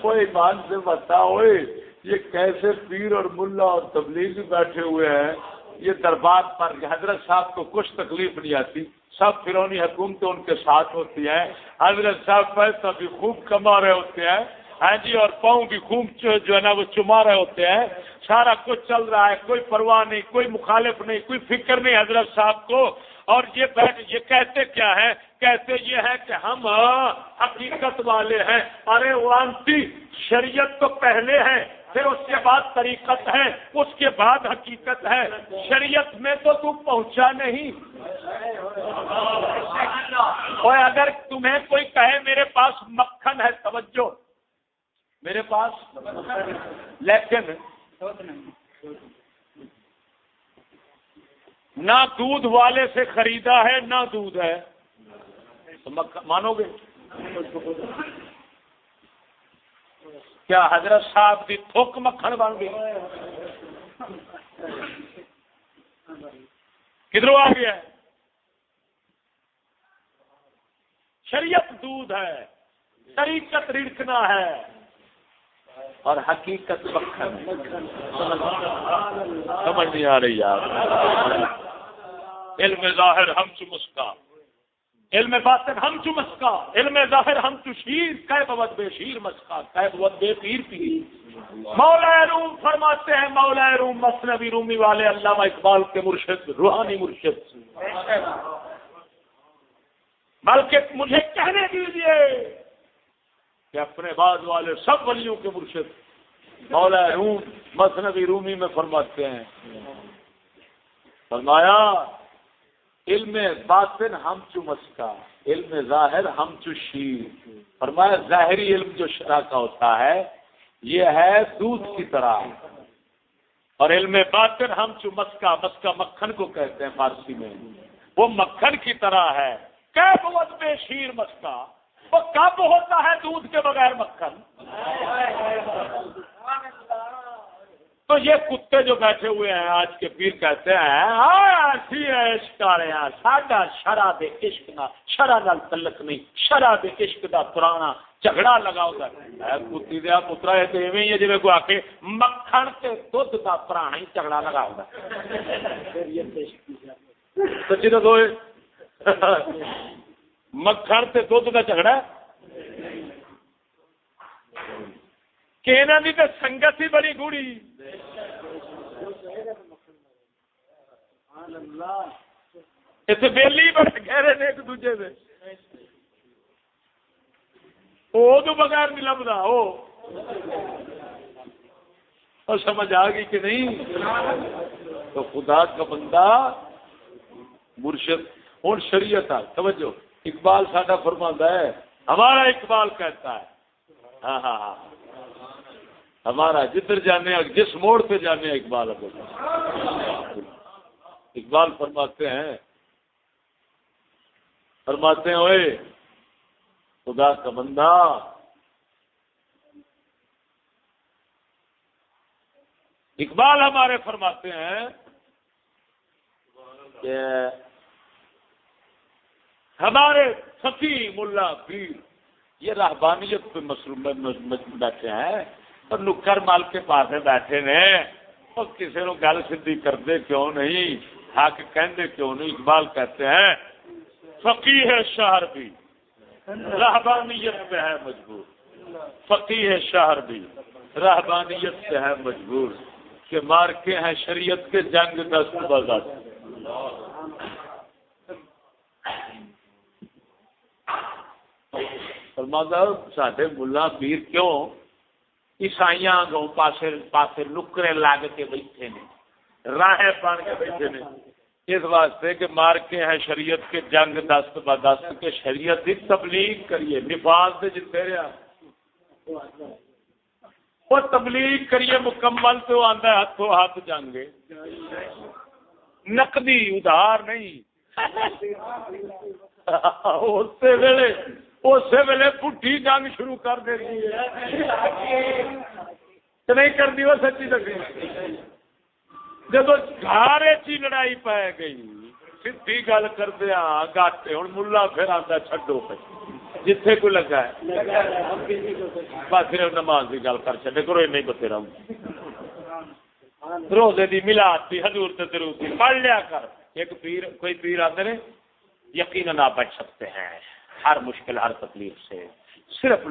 کوئی مان سے بتا ہوئے یہ کیسے پیر اور ملا اور تبلیغ بیٹھے ہوئے ہیں؟ یہ دربار پر حضرت صاحب کو کچھ تکلیف نہیں آتی۔ سب فرونی حکومتیں ان کے ساتھ ہوتی ہیں۔ حضرت صاحب پیسہ بھی خوب کما رہے ہوتے ہیں۔ ہاں جی اور پاؤں بھی خوب جو ہے نا، وہ چما رہے ہوتے ہیں۔ سارا کچھ چل رہا ہے، کوئی پرواہ نہیں، کوئی مخالف نہیں، کوئی فکر نہیں حضرت صاحب کو۔ اور یہ بیٹھ یہ کہتے کیا ہے کہتے یہ ہے کہ ہم حقیقت والے ہیں۔ ارے وانتی شریعت تو پہلے ہے پھر اس کے بعد طریقت ہے، اس کے بعد حقیقت ہے۔ شریعت میں تو تم پہنچا نہیں۔ اور اگر تمہیں کوئی کہے میرے پاس مکھن ہے، توجہ۔ میرے پاس۔ لیکن نہ دودھ والے سے خریدا ہے، نہ دودھ ہے۔ مانو گے؟ کیا حضرت صاحب کی تھوک مکھن بن گئی؟ کدھر آ گیا شریعت دودھ ہے طریقت رڑکنا ہے، اور حقیقت مکھن سمجھ نہیں آ رہی یار۔ علم ظاہر ہم چمسکا علم باطن ہم چمسکا علم ظاہر ہم چشیر کہ بوت بے شیر مسکا کہ بوت بے پیر پیر۔ مولا روم فرماتے ہیں، مولا روم مصنوی رومی والے علامہ اقبال کے مرشد، روحانی مرشد۔ بلکہ مجھے کہنے دیجیے کہ اپنے بعد والے سب ولیوں کے مرشد مولا روم مصنوی رومی میں فرماتے ہیں۔ فرمایا علم باطن ہم چمس کا علم ظاہر ہم چشیر فرمایا، ظاہری علم جو شرح کا ہوتا ہے، یہ ہے دودھ کی طرح۔ اور علم باطن ہم چمس کا مسکا مکھن کو کہتے ہیں فارسی میں۔ وہ مکھن کی طرح ہے۔ کہ بہت بے شیر مسکا؟ وہ کب ہوتا ہے دودھ کے بغیر مکھن؟ تو یہ کتے جو بیٹھے ہوئے ہیں آج کے پیر کہتے ہیں ساڈا شراب عشق نہ شرح نال تلک نہیں شراب عشق دا پرانا جھگڑا لگا کتی دیا پترا ہے تو ایویں ہی ہے جی کو آ کے مکھن کے دھد کا پرانا ہی جھگڑا لگا سچی جی دسو مکھن سے دھد کا جھگڑا کہ انہوں تو سنگت ہی بڑی گوڑی۔ اتنے بہلی بڑے گہرے نے ایک دوجے سے وہ تو بغیر نہیں لبدا وہ سمجھ آ گئی کہ نہیں؟ تو خدا کا بندہ مرشد ہوں شریعت آ سمجھو اقبال ساڈا فرما ہے، ہمارا اقبال کہتا ہے۔ ہاں ہاں ہاں۔ ہمارا جدھر جانے جس موڑ پہ جانے اقبال اقبال فرماتے ہیں فرماتے ہیں خدا کا بندہ، اقبال ہمارے فرماتے ہیں کہ ہمارے سفی ملا پیر، یہ رحبانیت پہ مصروف بیٹھے ہیں۔ اور نکر مال کے پاس بیٹھے نے۔ اور کسی نو گل سی کرتے کیوں نہیں؟ حق کہندے کیوں نہیں؟ اقبال کہتے ہیں فقی ہے شہر بھی۔ رحبانیت پہ ہے مجبور۔ فقی ہے شہر بھی۔ رحبانیت پہ ہے مجبور کہ مار کے ہیں شریعت کے جنگ دست بازار سڈے ملا پیر کیوں؟ عیسائی گو پاسے پاسے نکرے لگ کے بیٹھے نے راہ بن کے بیٹھے نے۔ اس واسطے کہ مار کے ہیں شریعت کے جنگ دست بدست کے، شریعت کی تبلیغ کریے، نفاذ سے جتنے رہا۔ وہ تبلیغ کریے مکمل تو آتا ہے ہاتھوں ہاتھ جنگ نقدی ادھار نہیں۔ اسی ویلے اسی ویلے پٹھی جنگ شروع کر دے نہیں کر دی وہ سچی سکتی جب گھر چی لڑائی پی گئی سی گل کردیا گٹ ہوں ملا پھر آتا چڈو پہ جتھے کوئی لگا ہے۔ بس پھر نماز کی گل کر چلے کرو نہیں بتے رہوں۔ روزے دی ملاد تھی حضور تے درود تھی پڑھ لیا کر۔ ایک پیر، کوئی پیر آتے نے، یقینا آپ بچ سکتے ہیں۔ ہر مشکل ہر تکلیف سے صرف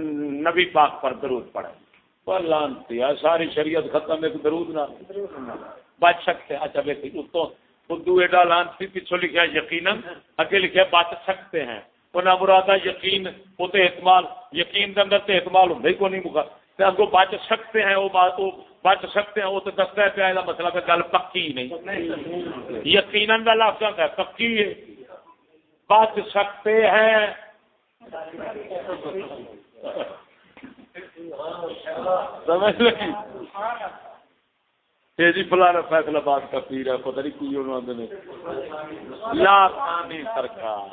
نبی پاک پر درود پڑھیں۔ لانتی ساری شریعت ختم ایک درود نہ۔ بچ سکتے اچھا ویسے اتوں اردو ایڈا لانتی پیچھو لکھا یقیناً۔ اگے لکھا بچ سکتے ہیں۔ وہ نہ مرادہ یقین وہ تو احتمال یقین کے اندر تو احتمال ہوں کو نہیں مکا۔ اگو بچ سکتے ہیں وہ بچ سکتے ہیں وہ تو دستا ہے پیا مطلب ہے گل پکی نہیں۔ یقیناً کا لفظ ہے پکی ہے۔ بچ سکتے ہیں۔ سمجھ لگی؟ جی فلانا فیصلہ باد کا پیر ہے، پتہ نہیں کی انہوں نے لا پانی سرکار۔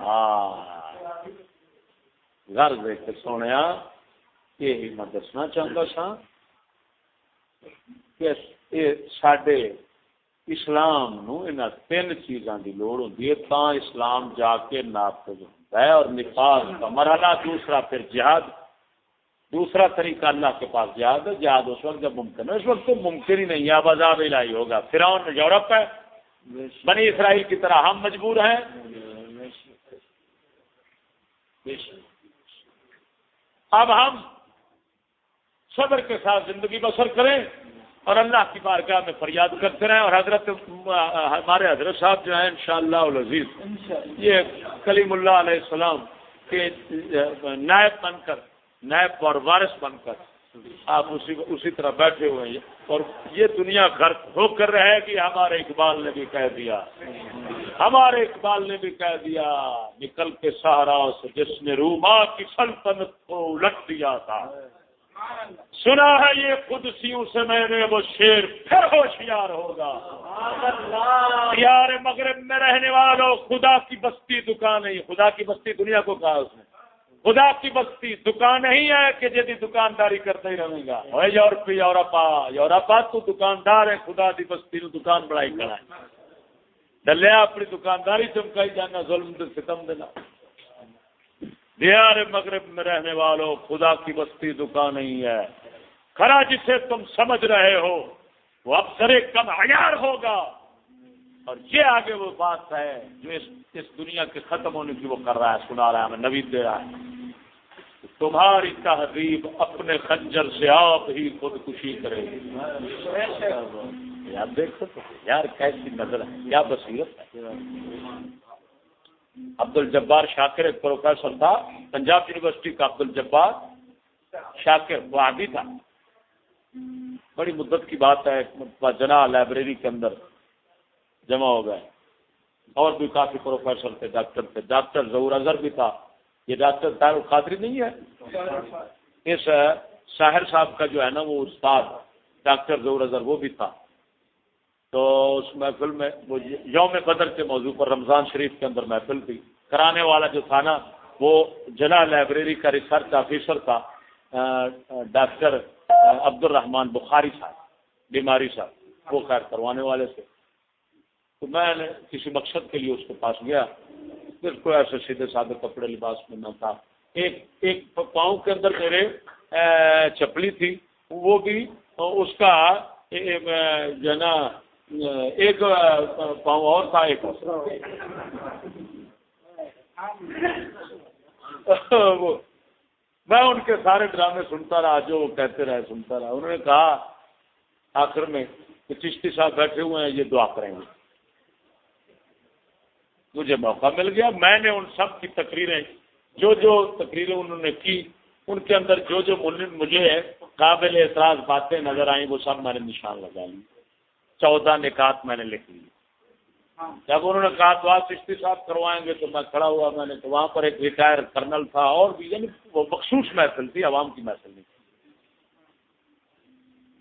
ہاں۔ گھر دیکھ سونے یہی میں دسنا چاہتا سا کہ سڈے اسلام نو ان تین چیزاں کی لوڑ ہوتی ہے تا اسلام جا کے نافذ ہوتا ہے اور نفاذ کا مرحلہ، دوسرا پھر جہاد۔ دوسرا طریقہ اللہ کے پاس جہاد ہے، جہاد اس وقت جب ممکن ہے۔ اس وقت تو ممکن ہی نہیں ہے اب عذاب الہی ہوگا۔ فرعون یورپ ہے، بنی اسرائیل کی طرح ہم مجبور ہیں۔ اب ہم صبر کے ساتھ زندگی بسر کریں۔ اور اللہ کی بارگاہ میں فریاد کرتے رہیں اور حضرت، ہمارے حضرت صاحب جو ہیں، انشاءاللہ العزیز، یہ کلیم اللہ علیہ السلام کے، نائب بن کر، نائب اور وارث بن کر آپ اسی اسی طرح بیٹھے ہوئے ہیں۔ اور یہ دنیا غرق ہو کر رہے گی ہمارے اقبال نے بھی کہہ دیا۔ ہمارے اقبال نے بھی کہہ دیا، نکل کے سہارا سے جس نے روما کی سلطنت کو الٹ دیا تھا۔ سنا ہے یہ خود سیوں سے میں نے وہ شیر پھر ہوشیار ہوگا۔ یار مغرب میں رہنے والوں خدا کی بستی دکان نہیں خدا کی بستی دنیا کو کہا اس نے خدا کی بستی دکان نہیں ہے کہ جی دکانداری کرتا ہی رہے گا۔ یورپی یورپا یورپا تو دکاندار ہے خدا کی بستی نو دکان بڑائی کرا ڈلیا اپنی دکانداری چمکائی جانا ظلم دے ستم دینا۔ دیار مغرب میں رہنے والوں، خدا کی بستی دکان نہیں ہے۔ کھڑا جسے تم سمجھ رہے ہو، وہ اب سرے کم ہزار ہوگا۔ اور یہ آگے وہ بات ہے جو اس اس دنیا کے ختم ہونے کی وہ کر رہا ہے، سنا رہا ہے ہمیں نوید دے رہا ہے تمہاری تحریب اپنے خنجر سے آپ ہی خودکشی کرے گی۔ یار دیکھ سکتے یار کیسی نظر ہے، کیا بصیرت ہے۔ عبد الجبار شاکر ایک پروفیسر تھا، پنجاب یونیورسٹی کا عبد الجبار شاکر، وہ آدھی تھا۔ بڑی مدت کی بات ہے جنا لائبریری کے اندر جمع ہو گئے۔ اور بھی کافی پروفیسر تھے، ڈاکٹر تھے۔ ڈاکٹر ظہور اظہر بھی تھا۔ یہ ڈاکٹر طاہر القادری نہیں ہے؟ اس شاہر صاحب کا جو ہے نا، وہ استاد ڈاکٹر ظہور اظہر، وہ بھی تھا۔ تو اس محفل میں وہ یوم بدر کے موضوع پر رمضان شریف کے اندر محفل تھی۔ کرانے والا جو تھا نا، وہ جنا لائبریری کا ریسرچ آفیسر تھا ڈاکٹر عبد الرحمان بخاری صاحب، بیماری صاحب، وہ خیر کروانے والے تھے۔ تو میں نے کسی مقصد کے لیے اس کے پاس گیا۔ پھر کوئی ایسے سیدھے سادے کپڑے لباس میں نہ تھا۔ ایک ایک پاؤں کے اندر میرے چپلی تھی۔ وہ بھی اس کا جو ہے نا ایک پاؤں اور تھا، ایک میں ان کے سارے ڈرامے سنتا رہا، جو وہ کہتے رہے، سنتا رہا۔ انہوں نے کہا، آخر میں کہ چشتی صاحب بیٹھے ہوئے ہیں، یہ دعا کریں گے۔ مجھے موقع مل گیا۔ میں نے ان سب کی تقریریں، جو جو تقریریں انہوں نے کی، ان کے اندر جو جو مجھے قابل اعتراض باتیں نظر آئیں، وہ سب میں نے نشان لگا لی۔ چودہ نکات میں نے لکھ لی۔ جب انہوں نے کہا دعا چشتی صاحب کروائیں گے تو میں کھڑا ہوا میں نے تو وہاں پر ایک ریٹائر کرنل تھا اور بھی یعنی وہ مخصوص محفل تھی عوام کی محفل نہیں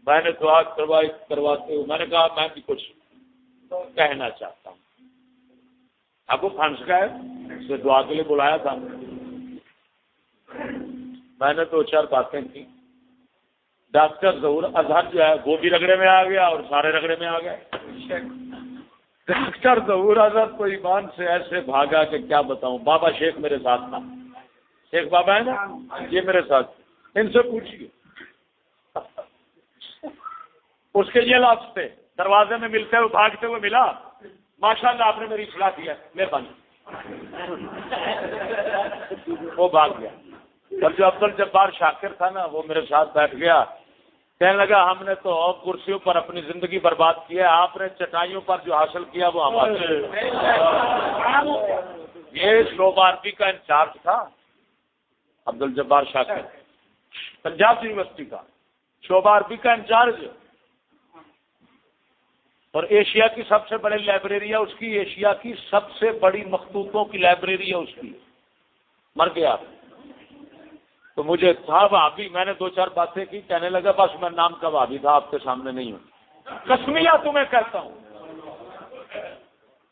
میں نے دعا کروائی کرواتے ہوئے میں نے کہا میں بھی کچھ کہنا چاہتا ہوں۔ اب وہ پھنس گئے اسے دعا کے لیے بلایا تھا۔ میں نے دو چار باتیں کی۔ ڈاکٹر ظہور اظہر جو ہے وہ بھی رگڑے میں آ گیا اور سارے رگڑے میں آ گئے ڈاکٹر ظہور اظہر تو ایمان سے ایسے بھاگا کہ کیا بتاؤں؟ بابا شیخ میرے ساتھ تھا۔ شیخ بابا ہے نا؟ یہ میرے ساتھ۔ ان سے پوچھیے اس کے یہ لفظ تھے دروازے میں ملتے ہوئے بھاگتے ہوئے ملا۔ ماشاء اللہ آپ نے میری اصلاح کیا میں بند۔ وہ بھاگ گیا۔ اور جو عبد الجبار شاکر تھا نا، وہ میرے ساتھ بیٹھ گیا۔ کہنے لگا، ہم نے تو کرسیوں پر اپنی زندگی برباد کی ہے، آپ نے چٹائیوں پر جو حاصل کیا وہ ہمارے یہ شوبہ عربی کا انچارج تھا عبد الجبار شاکر پنجاب یونیورسٹی کا۔ شوبہ عربی کا انچارج۔ اور ایشیا کی سب سے بڑی لائبریری ہے، اس کی ایشیا کی سب سے بڑی مخطوطوں کی لائبریری ہے، اس کی۔ مر گیا۔ تو مجھے تھا بھابھی، میں نے دو چار باتیں کی، کہنے لگا بس میں نام کا بھابھی تھا، آپ کے سامنے نہیں ہوں۔ کسمیا تمہیں کہتا ہوں۔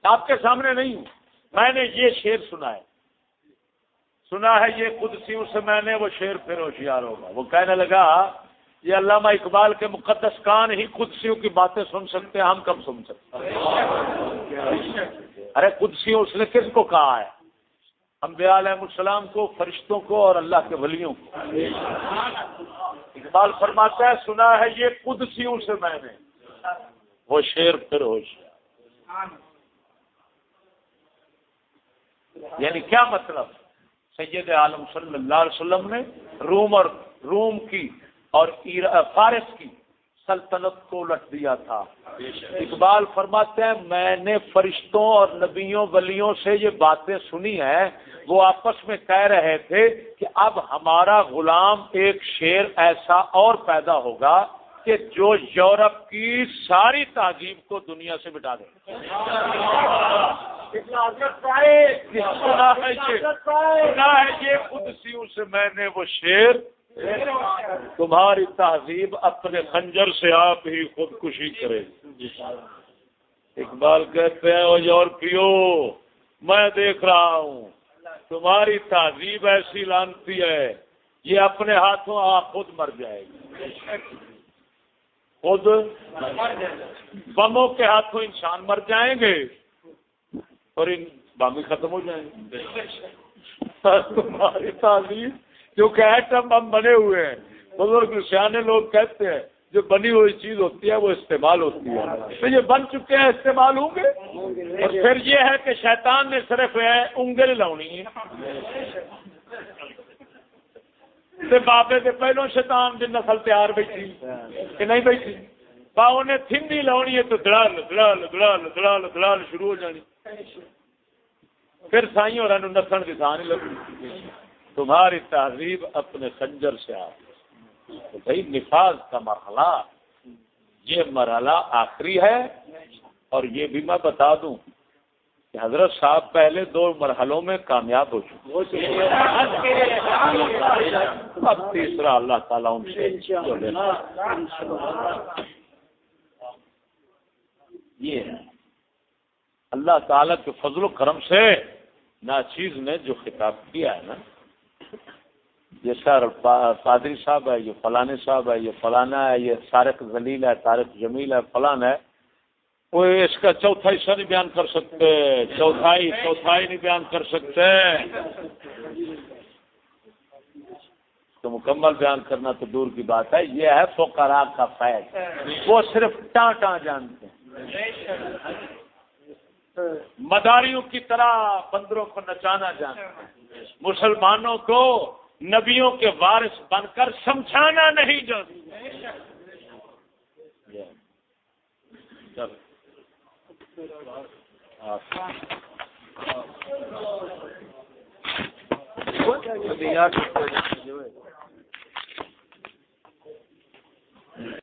آپ کے سامنے نہیں ہوں۔ میں نے یہ شیر سنا ہے۔ سنا ہے یہ خود سے میں نے وہ شیر پھر ہوشیار ہوگا۔ وہ کہنے لگا، یہ علامہ اقبال کے مقدس کان ہی قدسیوں کی باتیں سن سکتے ہیں، ہم کب سن سکتے ہیں؟ ارے قدسیوں، اس نے کس کو کہا ہے؟ انبیاء علیہ السلام کو، فرشتوں کو اور اللہ کے ولیوں کو۔ اقبال فرماتا ہے، سنا ہے یہ قدسیوں سے میں نے۔ وہ شیر پھر ہوش یعنی کیا مطلب؟ سید عالم صلی اللہ علیہ وسلم نے روم اور، روم کی اور فارس کی سلطنت کو لٹ دیا تھا۔ اقبال فرماتے ہیں میں نے فرشتوں اور نبیوں ولیوں سے یہ باتیں سنی ہیں۔ وہ آپس میں کہہ رہے تھے کہ اب ہمارا غلام ایک شیر ایسا اور پیدا ہوگا کہ جو یورپ کی ساری تہذیب کو دنیا سے مٹا دے۔ یہ؟ قدسیوں سے میں نے وہ شیر تمہاری تہذیب اپنے خنجر سے آپ ہی خودکشی کرے اقبال کہتے ہیں اور پیو، میں دیکھ رہا ہوں، تمہاری تہذیب ایسی لانتی ہے، یہ اپنے ہاتھوں آپ خود مر جائے گی۔ خود بموں کے ہاتھوں انسان مر جائیں گے اور ان بم ختم ہو جائیں گے۔ تمہاری تہذیب کیونکہ ایٹم بم بنے ہوئے ہیں۔ بزرگ سیانے لوگ کہتے ہیں، جو بنی ہوئی چیز ہوتی ہے، وہ استعمال ہوتی ہے۔ تو یہ بن چکے ہیں، استعمال ہوں گے؟ اور پھر یہ ہے کہ شیطان نے صرف انگل لاؤنی ہے۔ بابے کے پہلو شیطان کی نسل تیار بیٹھی۔ کہ نہیں بیٹھی؟ باؤ نے تھندی لاؤنی ہے تو دڑال دڑال دڑال دڑال دڑال شروع ہو جانی۔ پھر سائی اور نسن کی تھان نہیں لگی تمہاری تہذیب اپنے خنجر سے آ تو بھائی نفاذ کا مرحلہ یہ مرحلہ آخری ہے۔ اور یہ بھی میں بتا دوں کہ حضرت صاحب پہلے دو مرحلوں میں کامیاب ہو چکے اب تیسرا اللہ تعالیٰ ان سے یہ اللہ تعالیٰ کے فضل و کرم سے ناچیز نے جو خطاب کیا ہے نا یہ سر قادری صاحب ہے، یہ فلانے صاحب ہے، یہ فلانا ہے، یہ سارق ذلیل ہے، طارق جمیل ہے، فلان ہے۔ وہ اس کا چوتھا حصہ نہیں بیان کر سکتے، چوتھائی چوتھائی نہیں بیان کر سکتے۔ تو مکمل بیان کرنا تو دور کی بات ہے، یہ ہے فقراء کا فیض۔ وہ صرف ٹاں ٹاں جانتے ہیں۔ مداریوں کی طرح بندروں کو نچانا جانتے ہیں۔ مسلمانوں کو نبیوں کے وارث بن کر سمجھانا نہیں جانتے